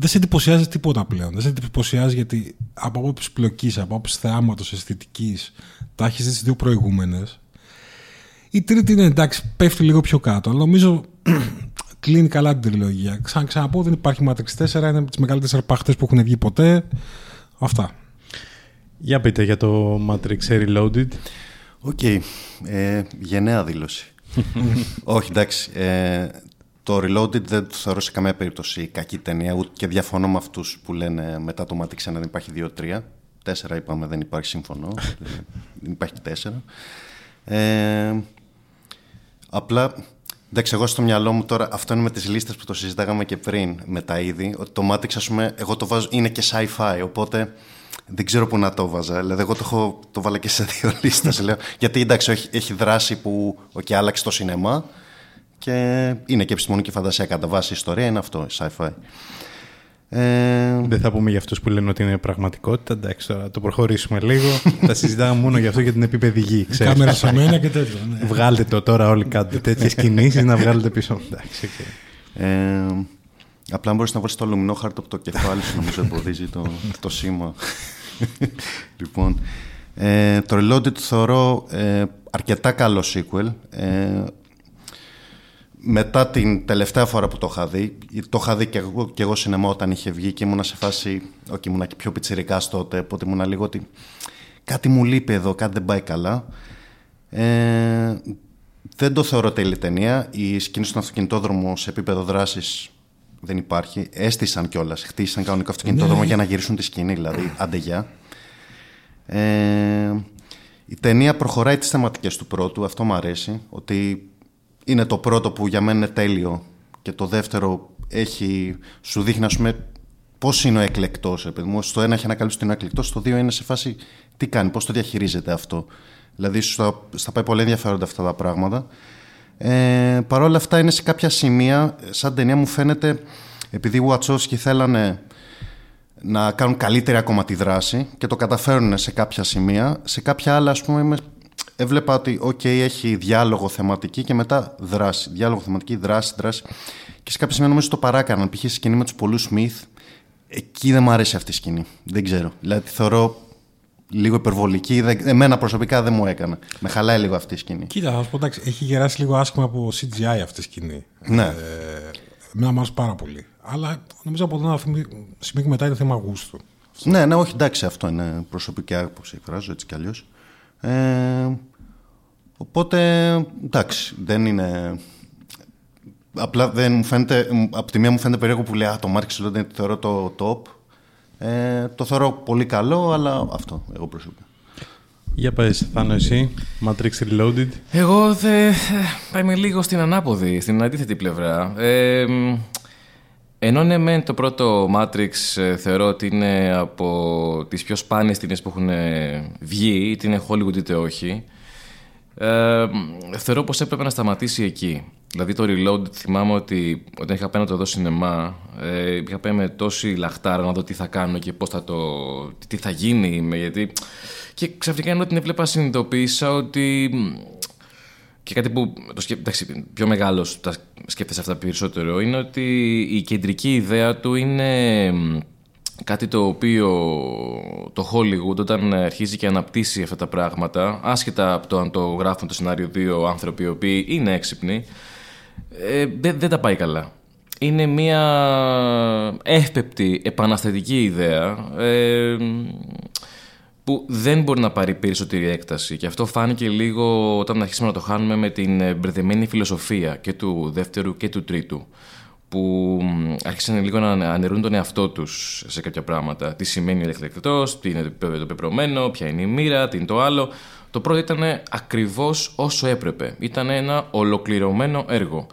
δεν σε εντυπωσιάζει τίποτα πλέον. Δεν σε εντυπωσιάζει γιατί από άποψης πλοκής, από άποψης θεάματος, αισθητικής, τα έχεις δει τις δύο προηγούμενες. Η τρίτη είναι εντάξει, πέφτει λίγο πιο κάτω, αλλά νομίζω [CLEARS THROAT] κλείνει καλά την τριλογία. Ξανα, ξαναπώ, δεν υπάρχει Matrix 4, είναι από τις μεγαλύτερες αρπαχτές που έχουν βγει ποτέ. Αυτά. Για πείτε για το Matrix Reloaded. Οκ. Ε, γενναία δήλωση. [LAUGHS] Όχι, εντάξει. Ε, το Reloaded δεν το θεωρώ σε καμία περίπτωση κακή ταινία ούτε και διαφωνώ με αυτούς που λένε μετά το Matrix 1 δεν υπάρχει 2-3. 4 είπαμε δεν υπάρχει σύμφωνο. [LAUGHS] δεν υπάρχει 4. Ε, απλά Εντάξει, εγώ στο μυαλό μου τώρα, αυτό είναι με τις λίστες που το συζητάγαμε και πριν με τα είδη, ότι το Matrix, ας πούμε, εγώ το βάζω, είναι και sci-fi, οπότε δεν ξέρω πού να το βάζα. Δηλαδή, εγώ το, έχω, το βάλα και σε δύο [LAUGHS] λίστες, λέω. Γιατί εντάξει, έχει, έχει δράση που okay, άλλαξε το σινεμά και είναι και επιστημονική φαντασία κατά βάση ιστορία, είναι αυτό, sci-fi. Ε, Δεν θα πούμε για αυτούς που λένε ότι είναι πραγματικότητα. Εντάξει, τώρα το προχωρήσουμε λίγο. [LAUGHS] τα συζητάμε μόνο για αυτό για την επίπεδη γη. ξέρεις. Κάμερα σε μένα και τέτοια. Ναι. Βγάλτε το τώρα όλοι κάντε [LAUGHS] τέτοιες κινήσεις να βγάλετε πίσω. Εντάξει, οκ. Ε, απλά μπορείς να βάλεις το αλουμινόχαρτο από το κεφάλι σου, νομίζω εμποδίζει το, το σήμα. [LAUGHS] λοιπόν, ε, το Reloaded το θεωρώ ε, αρκετά καλό sequel. Ε, μετά την τελευταία φορά που το είχα δει, το είχα δει και εγώ, και εγώ σινεμά όταν είχε βγει και ήμουνα σε φάση, όχι ήμουνα και πιο πιτσιρικάς τότε, οπότε ήμουνα λίγο ότι κάτι μου λείπει εδώ, κάτι δεν πάει καλά. Ε, δεν το θεωρώ τέλεια ταινία. Η σκηνή στον αυτοκινητόδρομο σε επίπεδο δράσης δεν υπάρχει. Έστησαν κιόλας. Χτίσαν κανονικό αυτοκινητόδρομο για να γυρίσουν τη σκηνή, δηλαδή. Άντε γεια. Ε, η ταινία προχωράει τις θεματικές του πρώτου. Αυτό μου αρέσει. Ότι είναι το πρώτο που για μένα είναι τέλειο και το δεύτερο έχει, σου δείχνει ας πούμε πώς είναι ο εκλεκτός. Επειδή μου. Στο ένα έχει ανακαλύψει ότι είναι ο εκλεκτός, στο δύο είναι σε φάση τι κάνει, πώς το διαχειρίζεται αυτό. Δηλαδή στα, στα πάει πολύ ενδιαφέροντα αυτά τα πράγματα. Ε, Παρ' όλα αυτά είναι σε κάποια σημεία, σαν ταινία μου φαίνεται, επειδή οι Βουατσόφσκι θέλανε να κάνουν καλύτερη ακόμα τη δράση και το καταφέρουν σε κάποια σημεία, σε κάποια άλλα ας πούμε είμαι έβλεπα ότι οκ, έχει διάλογο θεματική και μετά δράση. Διάλογο θεματική, δράση, δράση. Και σε κάποια σημεία νομίζω το παράκαναν. Π.χ. σκηνή με τους πολλούς Σμιθ. Εκεί δεν μου αρέσει αυτή η σκηνή. Δεν ξέρω. Δηλαδή τη θεωρώ λίγο υπερβολική. Εμένα προσωπικά δεν μου έκανε. Με χαλάει λίγο αυτή η σκηνή. Κοίτα, θα σου πω εντάξει, έχει γεράσει λίγο άσχημα από CGI αυτή η σκηνή. Ναι. Ε, εμένα μου άρεσε πάρα πολύ. Αλλά νομίζω από ένα σημείο και μετά είναι θέμα γούστου. Ναι, ναι, όχι, εντάξει, αυτό είναι προσωπική άποψη. Εκφράζω έτσι κι αλλιώς. Ε, οπότε, εντάξει, δεν είναι. Απλά δεν μου φαίνεται, από τη μία μου φαίνεται περίεργο που λέει Α, το Mark Sloden θεωρώ το top. Ε, το θεωρώ πολύ καλό, αλλά αυτό εγώ προσωπικά. Για πες, Θάνο, εσύ, Matrix Reloaded. Εγώ δε, είμαι λίγο στην ανάποδη, στην αντίθετη πλευρά. Ε, ενώ ναι, μεν το πρώτο Matrix ε, θεωρώ ότι είναι από τις πιο σπάνιες ταινίες που έχουν βγει, είτε είναι Hollywood είτε όχι, ε, θεωρώ πως έπρεπε να σταματήσει εκεί. Δηλαδή το Reload θυμάμαι ότι όταν είχα πάει να το δω σινεμά, ε, είχα πάει με τόση λαχτάρα να δω τι θα κάνω και πώς θα το, τι θα γίνει, γιατί... Και ξαφνικά ενώ την έβλεπα συνειδητοποίησα ότι και κάτι που το σκέ... Εντάξει, πιο μεγάλος τα σκέφτεσαι αυτά περισσότερο είναι ότι η κεντρική ιδέα του είναι κάτι το οποίο το Hollywood όταν αρχίζει και αναπτύσσει αυτά τα πράγματα άσχετα από το αν το γράφουν το σενάριο δύο άνθρωποι οι οποίοι είναι έξυπνοι ε, δεν, δεν τα πάει καλά. Είναι μια εύπεπτη επαναστατική ιδέα ε, που δεν μπορεί να πάρει περισσότερη έκταση. Και αυτό φάνηκε λίγο όταν αρχίσαμε να το χάνουμε με την μπερδεμένη φιλοσοφία και του δεύτερου και του τρίτου. Που άρχισαν λίγο να αναιρούν τον εαυτό τους σε κάποια πράγματα. Τι σημαίνει ο ελεκτρεκτό, τι είναι το πεπρωμένο, ποια είναι η μοίρα, τι είναι το άλλο. Το πρώτο ήταν ακριβώς όσο έπρεπε. Ήταν ένα ολοκληρωμένο έργο.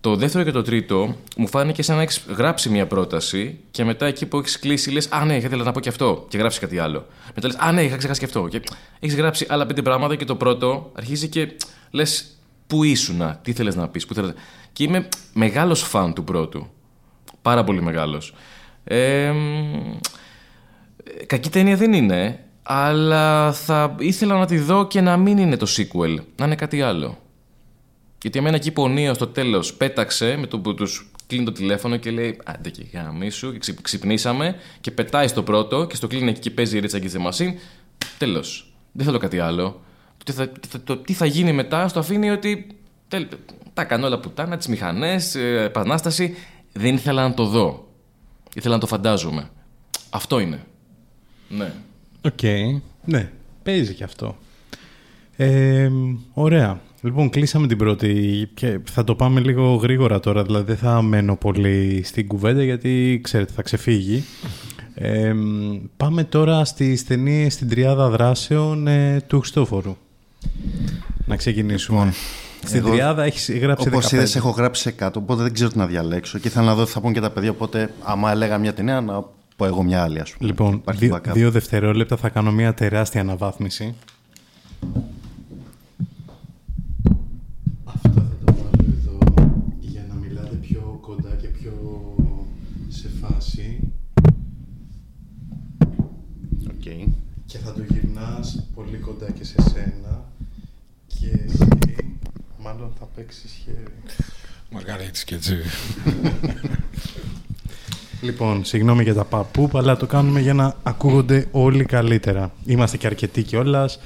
Το δεύτερο και το τρίτο μου φάνηκε σαν να έχεις γράψει μια πρόταση και μετά εκεί που έχεις κλείσει λες: Α, ναι, ήθελα να πω και αυτό και γράψεις κάτι άλλο. Μετά λες: Α, ναι, είχα ξεχάσει και αυτό. Και έχεις γράψει άλλα πέντε πράγματα και το πρώτο αρχίζει και λες: Πού ήσουνα, τι θέλεις να πεις, πού θέλεις... Και είμαι μεγάλος φαν του πρώτου. Πάρα πολύ μεγάλος. Ε, κακή ταινία δεν είναι, αλλά θα ήθελα να τη δω και να μην είναι το sequel, να είναι κάτι άλλο. Γιατί εμένα εκεί που ο Νίο στο τέλος πέταξε με το που τους κλείνει το τηλέφωνο και λέει Άντε και γάμι σου, και ξυπνήσαμε και πετάει στο πρώτο και στο κλείνει εκεί και παίζει η ρίτσα και Μασίν. Τέλος. Δεν θέλω κάτι άλλο. Το τι, θα, το, τι θα γίνει μετά στο αφήνει ότι. Τέλος, τα κάνω όλα πουτάνα, τις μηχανές, ε, επανάσταση. Δεν ήθελα να το δω. Ήθελα να το φαντάζομαι. Αυτό είναι. Ναι. Οκ. Okay. Ναι, παίζει και αυτό. Ε, ωραία. Λοιπόν, κλείσαμε την πρώτη και θα το πάμε λίγο γρήγορα τώρα, δηλαδή δεν θα μένω πολύ στην κουβέντα γιατί ξέρετε θα ξεφύγει. Ε, πάμε τώρα στη ταινίες στην τριάδα δράσεων ε, του Χριστόφορου. Να ξεκινήσουμε. Λοιπόν, στην εγώ, τριάδα έχεις γράψει Όπως είδες έχω γράψει 100, οπότε δεν ξέρω τι να διαλέξω. Και ήθελα να δω τι θα πούν και τα παιδιά, οπότε άμα έλεγα μια ταινία να πω εγώ μια άλλη ας πούμε. Λοιπόν, δύο, δύο δευτερόλεπτα θα κάνω μια τεράστια αναβάθμιση. πολύ κοντά και σε σένα και εσύ μάλλον θα παίξεις χέρι. Μαργαρίτης και έτσι. λοιπόν, συγγνώμη για τα παππού, αλλά το κάνουμε για να ακούγονται όλοι καλύτερα. Είμαστε και αρκετοί κιόλας.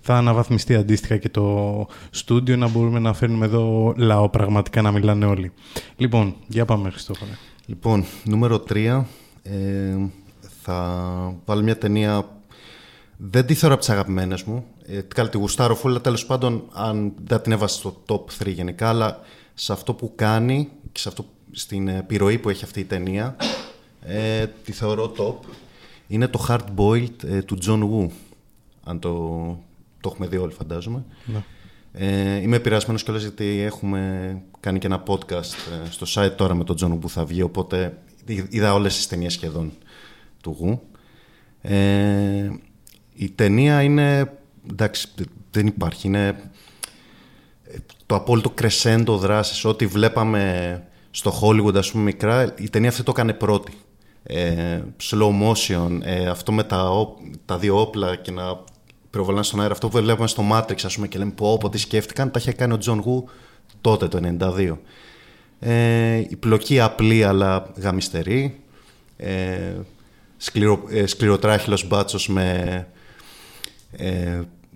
Θα αναβαθμιστεί αντίστοιχα και το στούντιο να μπορούμε να φέρνουμε εδώ λαό πραγματικά να μιλάνε όλοι. Λοιπόν, για πάμε Χριστόφορε. Λοιπόν, νούμερο 3. Ε, θα βάλω μια ταινία δεν τη θεωρώ από τις αγαπημένες μου. Ε, καλά, τη γουστάρω φούλα. Τέλος πάντων, αν δεν την έβαζα στο top 3 γενικά, αλλά σε αυτό που κάνει και σε αυτό, στην επιρροή που έχει αυτή η ταινία, ε, τη θεωρώ top. Είναι το Hard Boiled ε, του John Woo. Αν το, το έχουμε δει όλοι, φαντάζομαι. Ναι. Ε, είμαι επηρεασμένος κιόλας γιατί έχουμε κάνει και ένα podcast ε, στο site τώρα με τον John Woo που θα βγει. Οπότε είδα όλες τις ταινίες σχεδόν του Woo. Ε, η ταινία είναι. Εντάξει, δεν υπάρχει. Είναι το απόλυτο κρεσέντο δράσης. Ό,τι βλέπαμε στο Hollywood, ας πούμε, μικρά, η ταινία αυτή το έκανε πρώτη. Ε, slow motion, ε, αυτό με τα, τα δύο όπλα και να πυροβολάνε στον αέρα. Αυτό που βλέπουμε στο Matrix, ας πούμε, και λέμε πω, πω τι σκέφτηκαν, τα είχε κάνει ο John Woo τότε το 92. Ε, η πλοκή απλή αλλά γαμιστερή. Ε, σκληρο, ε, σκληροτράχυλος μπάτσος με, ε,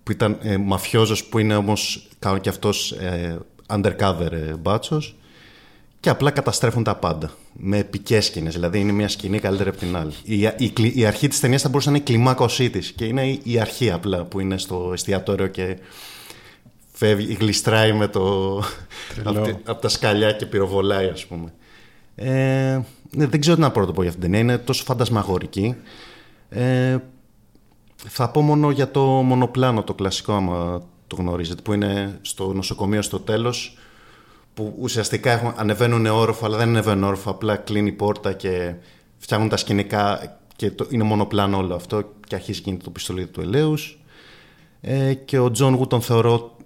που ήταν ε, μαφιόζος που είναι όμως κάνω και αυτός ε, undercover ε, μπάτσος και απλά καταστρέφουν τα πάντα με επικές σκηνές. Δηλαδή είναι μια σκηνή καλύτερη από την άλλη. Η, η, η αρχή της ταινίας θα μπορούσε να είναι η κλιμάκωσή της και είναι η, η, αρχή απλά που είναι στο εστιατόριο και φεύγει, γλιστράει με το. από, από τα σκαλιά και πυροβολάει, ας πούμε. Ε, ναι, δεν ξέρω τι να πω για αυτήν την ταινία. Είναι τόσο φαντασμαγορική. Ε, θα πω μόνο για το μονοπλάνο, το κλασικό, άμα το γνωρίζετε, που είναι στο νοσοκομείο στο τέλος, που ουσιαστικά έχουν, ανεβαίνουν όροφο, αλλά δεν ανεβαίνουν όροφο, απλά κλείνει η πόρτα και φτιάχνουν τα σκηνικά και το, είναι μονοπλάνο όλο αυτό και αρχίζει και το πιστολίδι του ελέους. Ε, και ο John Woo τον θεωρώ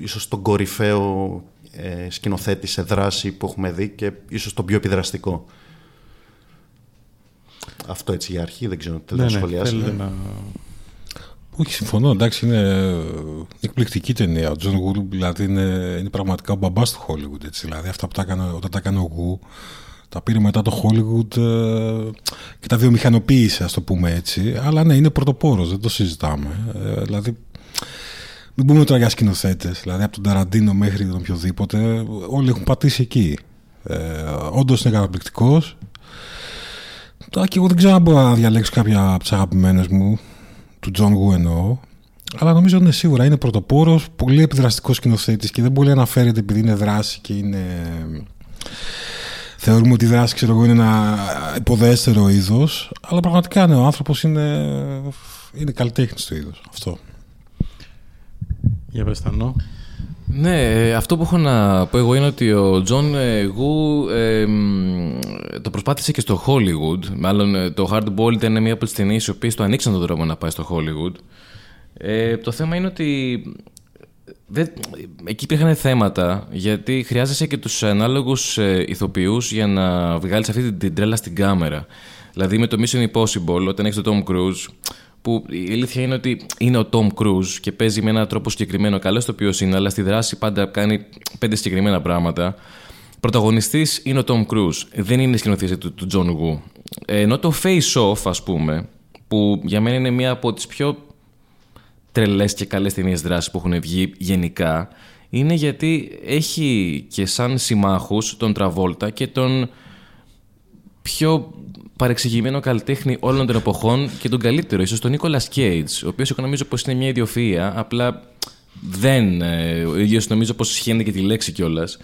ίσως τον κορυφαίο ε, σκηνοθέτη σε δράση που έχουμε δει και ίσως τον πιο επιδραστικό. Αυτό έτσι για αρχή, δεν ξέρω τι ναι, να σχολιάσει. Ναι, να... Όχι, συμφωνώ. Εντάξει, είναι εκπληκτική ταινία. Ο John Woo δηλαδή είναι, είναι πραγματικά ο μπαμπάς του Hollywood. Έτσι, δηλαδή, αυτά που τα έκανε, όταν τα έκανε ο Γου, τα πήρε μετά το Hollywood ε, και τα βιομηχανοποίησε, ας το πούμε έτσι. Αλλά ναι, είναι πρωτοπόρος, δεν το συζητάμε. Ε, δηλαδή, μην πούμε τώρα για σκηνοθέτες. Δηλαδή, από τον Ταραντίνο μέχρι τον οποιοδήποτε, όλοι έχουν πατήσει εκεί. Ε, Όντως είναι καταπληκτικός. Τώρα και εγώ δεν ξέρω αν μπορώ να διαλέξω κάποια από τις αγαπημένες μου, του John Woo εννοώ. Αλλά νομίζω είναι σίγουρα είναι πρωτοπόρος, πολύ επιδραστικός σκηνοθέτης και δεν μπορεί να αναφέρεται επειδή είναι δράση και είναι. Θεωρούμε ότι η δράση ξέρω εγώ, είναι ένα υποδέστερο είδος. Αλλά πραγματικά ναι, ο άνθρωπος είναι, είναι καλλιτέχνης του είδου. Αυτό. Για πες Ναι, αυτό που έχω να πω εγώ είναι ότι ο John Woo ε, το προσπάθησε και στο Hollywood. Μάλλον το Hard Boiled ήταν μια από τις ταινίες οι οποίες του ανοίξαν τον δρόμο να πάει στο Hollywood. Ε, το θέμα είναι ότι δεν, εκεί υπήρχαν θέματα γιατί χρειάζεσαι και τους ανάλογους ε, ηθοποιούς για να βγάλεις αυτή την, την τρέλα στην κάμερα. Δηλαδή με το Mission Impossible όταν έχεις τον Tom Cruise που η αλήθεια είναι ότι είναι ο Tom Cruise και παίζει με έναν τρόπο συγκεκριμένο καλό στο οποίο είναι αλλά στη δράση πάντα κάνει πέντε συγκεκριμένα πράγματα. Πρωταγωνιστής είναι ο Tom Cruise, δεν είναι η σκηνοθεσία του, του John Woo. Ενώ το Face Off, ας πούμε, που για μένα είναι μία από τις πιο τρελές και καλές ταινίες δράσης που έχουν βγει γενικά είναι γιατί έχει και σαν συμμάχους τον Τραβόλτα και τον πιο παρεξηγημένο καλλιτέχνη όλων των εποχών και τον καλύτερο, ίσως τον Νίκολας Κέιτζ, ο οποίος νομίζω πως είναι μια ιδιοφυΐα, απλά δεν, ε, ο ίδιος νομίζω πως σιχαίνεται και τη λέξη κιόλας.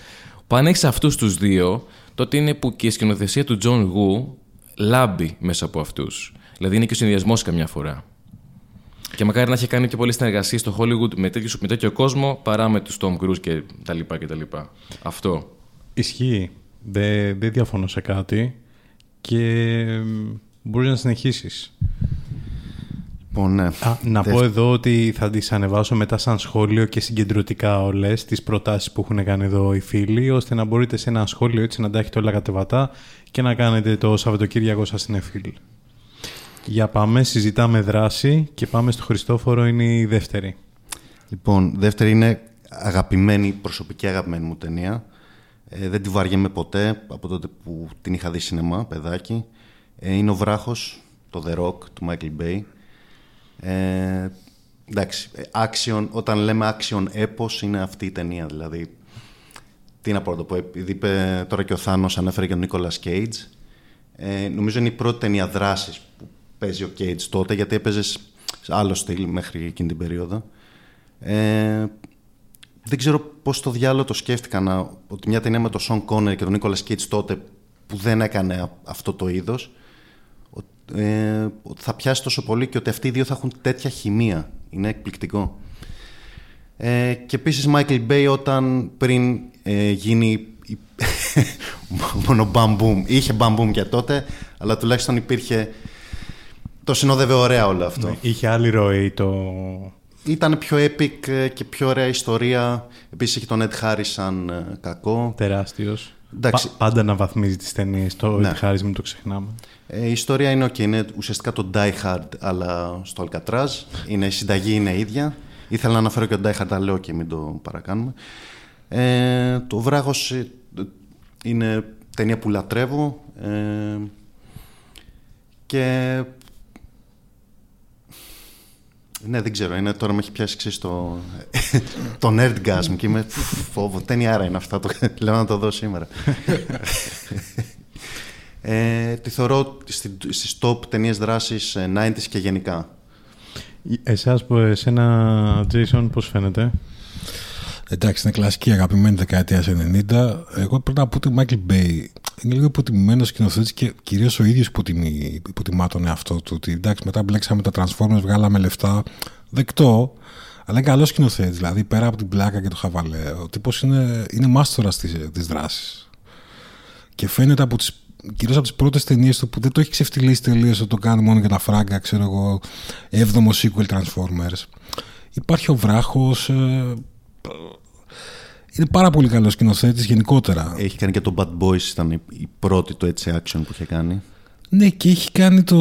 Που αν έχεις αυτούς τους δύο, τότε είναι που και η σκηνοθεσία του John Woo λάμπει μέσα από αυτούς. Δηλαδή είναι και ο συνδυασμός καμιά φορά. Και μακάρι να έχει κάνει και πολλές συνεργασίες στο Hollywood με τέτοιο, με τέτοιο κόσμο παρά με τους Tom Cruise και τα λοιπά και τα λοιπά. Αυτό. Ισχύει. Δεν, δεν διαφωνώ σε κάτι και μπορείς να συνεχίσεις. Λοιπόν, ναι. Α, να πω εδώ ότι θα τις ανεβάσω μετά σαν σχόλιο και συγκεντρωτικά όλες τις προτάσεις που έχουν κάνει εδώ οι φίλοι, ώστε να μπορείτε σε ένα σχόλιο έτσι να τα έχετε όλα κατεβατά και να κάνετε το Σαββατοκύριακο σας στην εφήλ. Για πάμε, συζητάμε δράση και πάμε στο Χριστόφορο, είναι η δεύτερη. Λοιπόν, δεύτερη είναι αγαπημένη, προσωπική αγαπημένη μου ταινία. Ε, δεν τη βαριέμαι ποτέ από τότε που την είχα δει σινεμά, παιδάκι. Ε, είναι ο Βράχος, το The Rock, του Michael Bay. Ε, εντάξει, action, όταν λέμε action έπος είναι αυτή η ταινία, δηλαδή. Τι να πω, το πω, επειδή είπε τώρα και ο Θάνος ανέφερε και ο Νίκολας Κέιτζ. Ε, νομίζω είναι η πρώτη ταινία δράσης που παίζει ο Κέιτς τότε, γιατί έπαιζες σε άλλο στυλ μέχρι εκείνη την περίοδο. Ε, δεν ξέρω πώς το διάλογο το σκέφτηκα να, ότι μια ταινία με τον Σον Κόνερ και τον Νίκολας Κέιτς τότε που δεν έκανε αυτό το είδος ε, ότι θα πιάσει τόσο πολύ και ότι αυτοί οι δύο θα έχουν τέτοια χημεία. Είναι εκπληκτικό. Ε, και επίσης Michael Bay όταν πριν ε, γίνει [LAUGHS] μόνο μπαμπούμ. Είχε μπαμπούμ και τότε, αλλά τουλάχιστον υπήρχε το συνόδευε ωραία όλο αυτό. Ναι, είχε άλλη ροή το... Ήταν πιο epic και πιο ωραία ιστορία. Επίσης είχε τον Ed Harris σαν κακό. Τεράστιος. Εντάξει. Πα- πάντα να βαθμίζει τις ταινίες. Το Ναι. ότι χάρη μην το ξεχνάμε. Ε, η ιστορία είναι ok, είναι ουσιαστικά το Die Hard, αλλά στο Alcatraz. Είναι, η συνταγή είναι ίδια. Ήθελα να αναφέρω και το Die Hard, αλλά λέω και μην το παρακάνουμε. Ε, το Βράχος ε, είναι ταινία που λατρεύω ε, και ναι, δεν ξέρω. Είναι, τώρα με έχει πιάσει ξέρεις, το, [LAUGHS] το nerdgasm και είμαι φου, φόβο. Ταινιάρα είναι αυτά. Το, [LAUGHS] λέω να το δω σήμερα. [LAUGHS] ε, τη θεωρώ στη- στις top ταινίες δράσης ε, 90s και γενικά. Εσάς που εσένα, Jason, πώς φαίνεται; Εντάξει, είναι κλασική αγαπημένη δεκαετία 90. Εγώ πρέπει να πω ότι ο Μάικλ Μπέι είναι λίγο υποτιμημένος σκηνοθέτης και κυρίως ο ίδιος υποτιμεί, υποτιμά τον εαυτό του. Ότι εντάξει, μετά μπλέξαμε με τα Transformers, βγάλαμε λεφτά. Δεκτό. Αλλά είναι καλός σκηνοθέτης. Δηλαδή πέρα από την πλάκα και το χαβαλέ. Ο τύπος είναι, είναι μάστορας της δράσης. Και φαίνεται από τις κυρίως από τις πρώτες ταινίες του που δεν το έχει ξεφτυλίσει τελείως ότι το κάνει μόνο για τα φράγκα, ξέρω εγώ, έβδομο sequel Transformers. Υπάρχει ο βράχος, ε, είναι πάρα πολύ καλός σκηνοθέτης γενικότερα. Έχει κάνει και το Bad Boys, ήταν η, η πρώτη το έτσι action που είχε κάνει. Ναι, και έχει κάνει το.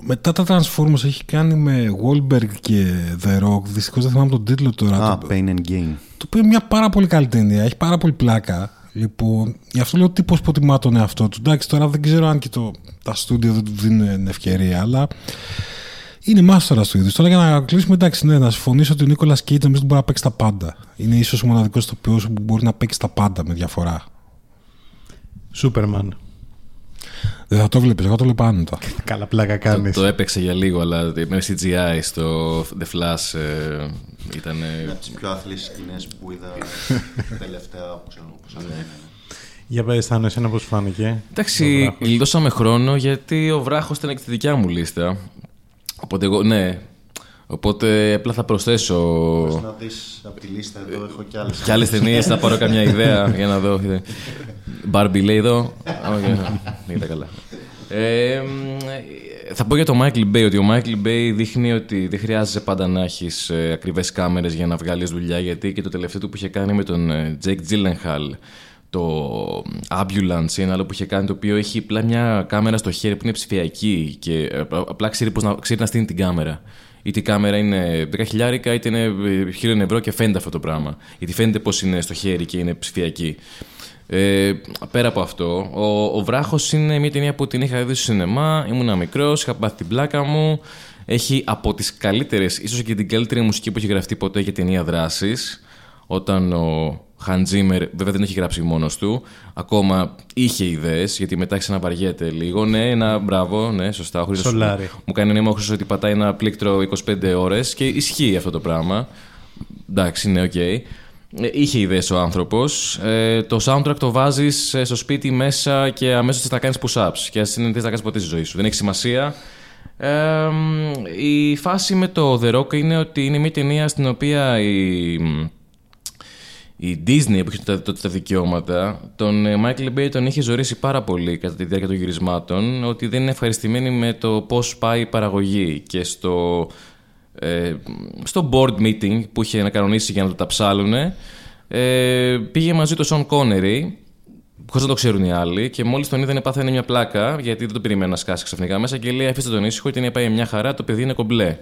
Μετά τα Transformers έχει κάνει με Wahlberg και The Rock. Δυστυχώς δεν θυμάμαι τον τίτλο τώρα. Α, το, Pain and Gain. το οποίο είναι μια πάρα πολύ καλή ταινία. Έχει πάρα πολύ πλάκα. Λοιπόν, γι' αυτό λέω τύπος υποτιμά τον εαυτό του. Εντάξει, τώρα δεν ξέρω αν και το, τα στούντιο δεν του δίνουν ευκαιρία, αλλά είναι μάστορα του είδου. Τώρα για να κλείσουμε, εντάξει, ναι, να συμφωνήσω ότι ο Νίκολας Κέιτ νομίζω ότι μπορεί να παίξει τα πάντα. Είναι ίσως ο μοναδικός τοπίο που μπορεί να παίξει τα πάντα με διαφορά. Σούπερμαν. Δεν θα το βλέπεις, εγώ το βλέπω άνετα. [LAUGHS] Καλά πλάκα Το, κάνεις. το έπαιξε για λίγο, αλλά με CGI στο The Flash ε, ήταν. Είναι από τις πιο άθλιε σκηνές που είδα [LAUGHS] τελευταία, που ξέρω πώς θα λένε. Για πες, Θάνο, εσένα πώς φάνηκε; Εντάξει, γλιτώσαμε χρόνο γιατί ο βράχος ήταν και τη δικιά μου λίστα. Οπότε εγώ, ναι. Οπότε απλά θα προσθέσω Να δεις από τη λίστα εδώ, έχω κι άλλες. και άλλες ταινίες. θα πάρω καμιά ιδέα [LAUGHS] για να δω. Μπάρμπι λέει εδώ. Είδα καλά. Ε, μ, θα πω για τον Michael Bay ότι ο Michael Bay δείχνει ότι δεν χρειάζεται πάντα να έχεις ε, ακριβές κάμερες για να βγάλεις δουλειά. Γιατί και το τελευταίο του που είχε κάνει με τον ε, Jake Gyllenhaal, το Ambulance, ένα άλλο που είχε κάνει, το οποίο έχει απλά μια κάμερα στο χέρι που είναι ψηφιακή και ε, απλά ξέρει, πώς να, ξέρει να στείλει την κάμερα. Είτε η κάμερα είναι 10 χιλιάρικα, είτε είναι ε, χίλιον ευρώ και φαίνεται αυτό το πράγμα. Γιατί φαίνεται πώς είναι στο χέρι και είναι ψηφιακή. Ε, πέρα από αυτό, ο, ο Βράχος είναι μια ταινία που την είχα δει στο σινεμά. Ήμουν μικρός, είχα πάθει την πλάκα μου. Έχει από τις καλύτερες, ίσως και την καλύτερη μουσική που έχει γραφτεί ποτέ για ταινία δράσης. Όταν ο Hans Zimmer, βέβαια δεν έχει γράψει μόνος του, ακόμα είχε ιδέες, γιατί μετά ξαναβαριέται λίγο. Ναι, ένα μπράβο, ναι, σωστά. Ο Χρήστος Σολάρι. μου κάνει νόημα ο Χρήστος ότι πατάει ένα πλήκτρο 25 ώρες και ισχύει αυτό το πράγμα. Εντάξει, ναι, οκ. Ε, Είχε ιδέες ο άνθρωπος. Ε, το soundtrack το βάζεις στο σπίτι μέσα και αμέσως θα κάνεις push-ups. Και ας μην τα κάνεις ποτέ στη ζωή σου. Δεν έχει σημασία. Ε, μ, η φάση με το The Rock είναι ότι είναι μια ταινία στην οποία η, η Disney που είχε τότε τότε τα δικαιώματα, τον ε, Michael Bay τον είχε ζωρίσει πάρα πολύ κατά τη διάρκεια των γυρισμάτων ότι δεν είναι ευχαριστημένοι με το πώς πάει η παραγωγή και στο, ε, στο board meeting που είχε να κανονίσει για να το ταψάλουνε ε, πήγε μαζί το Sean Connery χωρίς να το ξέρουν οι άλλοι και μόλις τον είδανε πάθανε μια πλάκα γιατί δεν το περίμενα να σκάσει ξαφνικά μέσα και λέει αφήστε τον ήσυχο, η ταινία πάει μια χαρά, το παιδί είναι κομπλέ.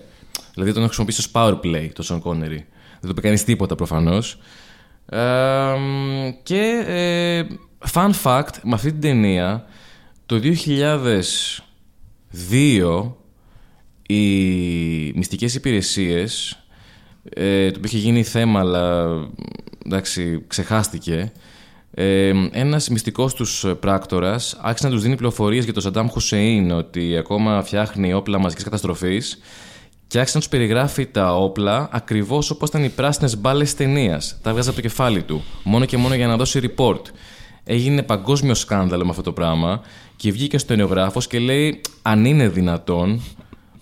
Δηλαδή τον έχω χρησιμοποιήσει ως power play το Sean Connery. Δεν το είπε κανείς τίποτα προφανώς. Ε, και ε, fun fact, με αυτή την ταινία, το 2002 οι μυστικές υπηρεσίες, ε, το οποίο είχε γίνει θέμα αλλά εντάξει ξεχάστηκε, ε, ένας μυστικός τους πράκτορας άρχισε να τους δίνει πληροφορίες για τον Σαντάμ Χουσεΐν ότι ακόμα φτιάχνει όπλα μαζικής καταστροφής και άρχισε να τους περιγράφει τα όπλα ακριβώς όπως ήταν οι πράσινες μπάλες ταινίας. Τα βγάζει από το κεφάλι του. Μόνο και μόνο για να δώσει report. Έγινε παγκόσμιο σκάνδαλο με αυτό το πράγμα και βγήκε στο ενιογράφο και λέει αν είναι δυνατόν.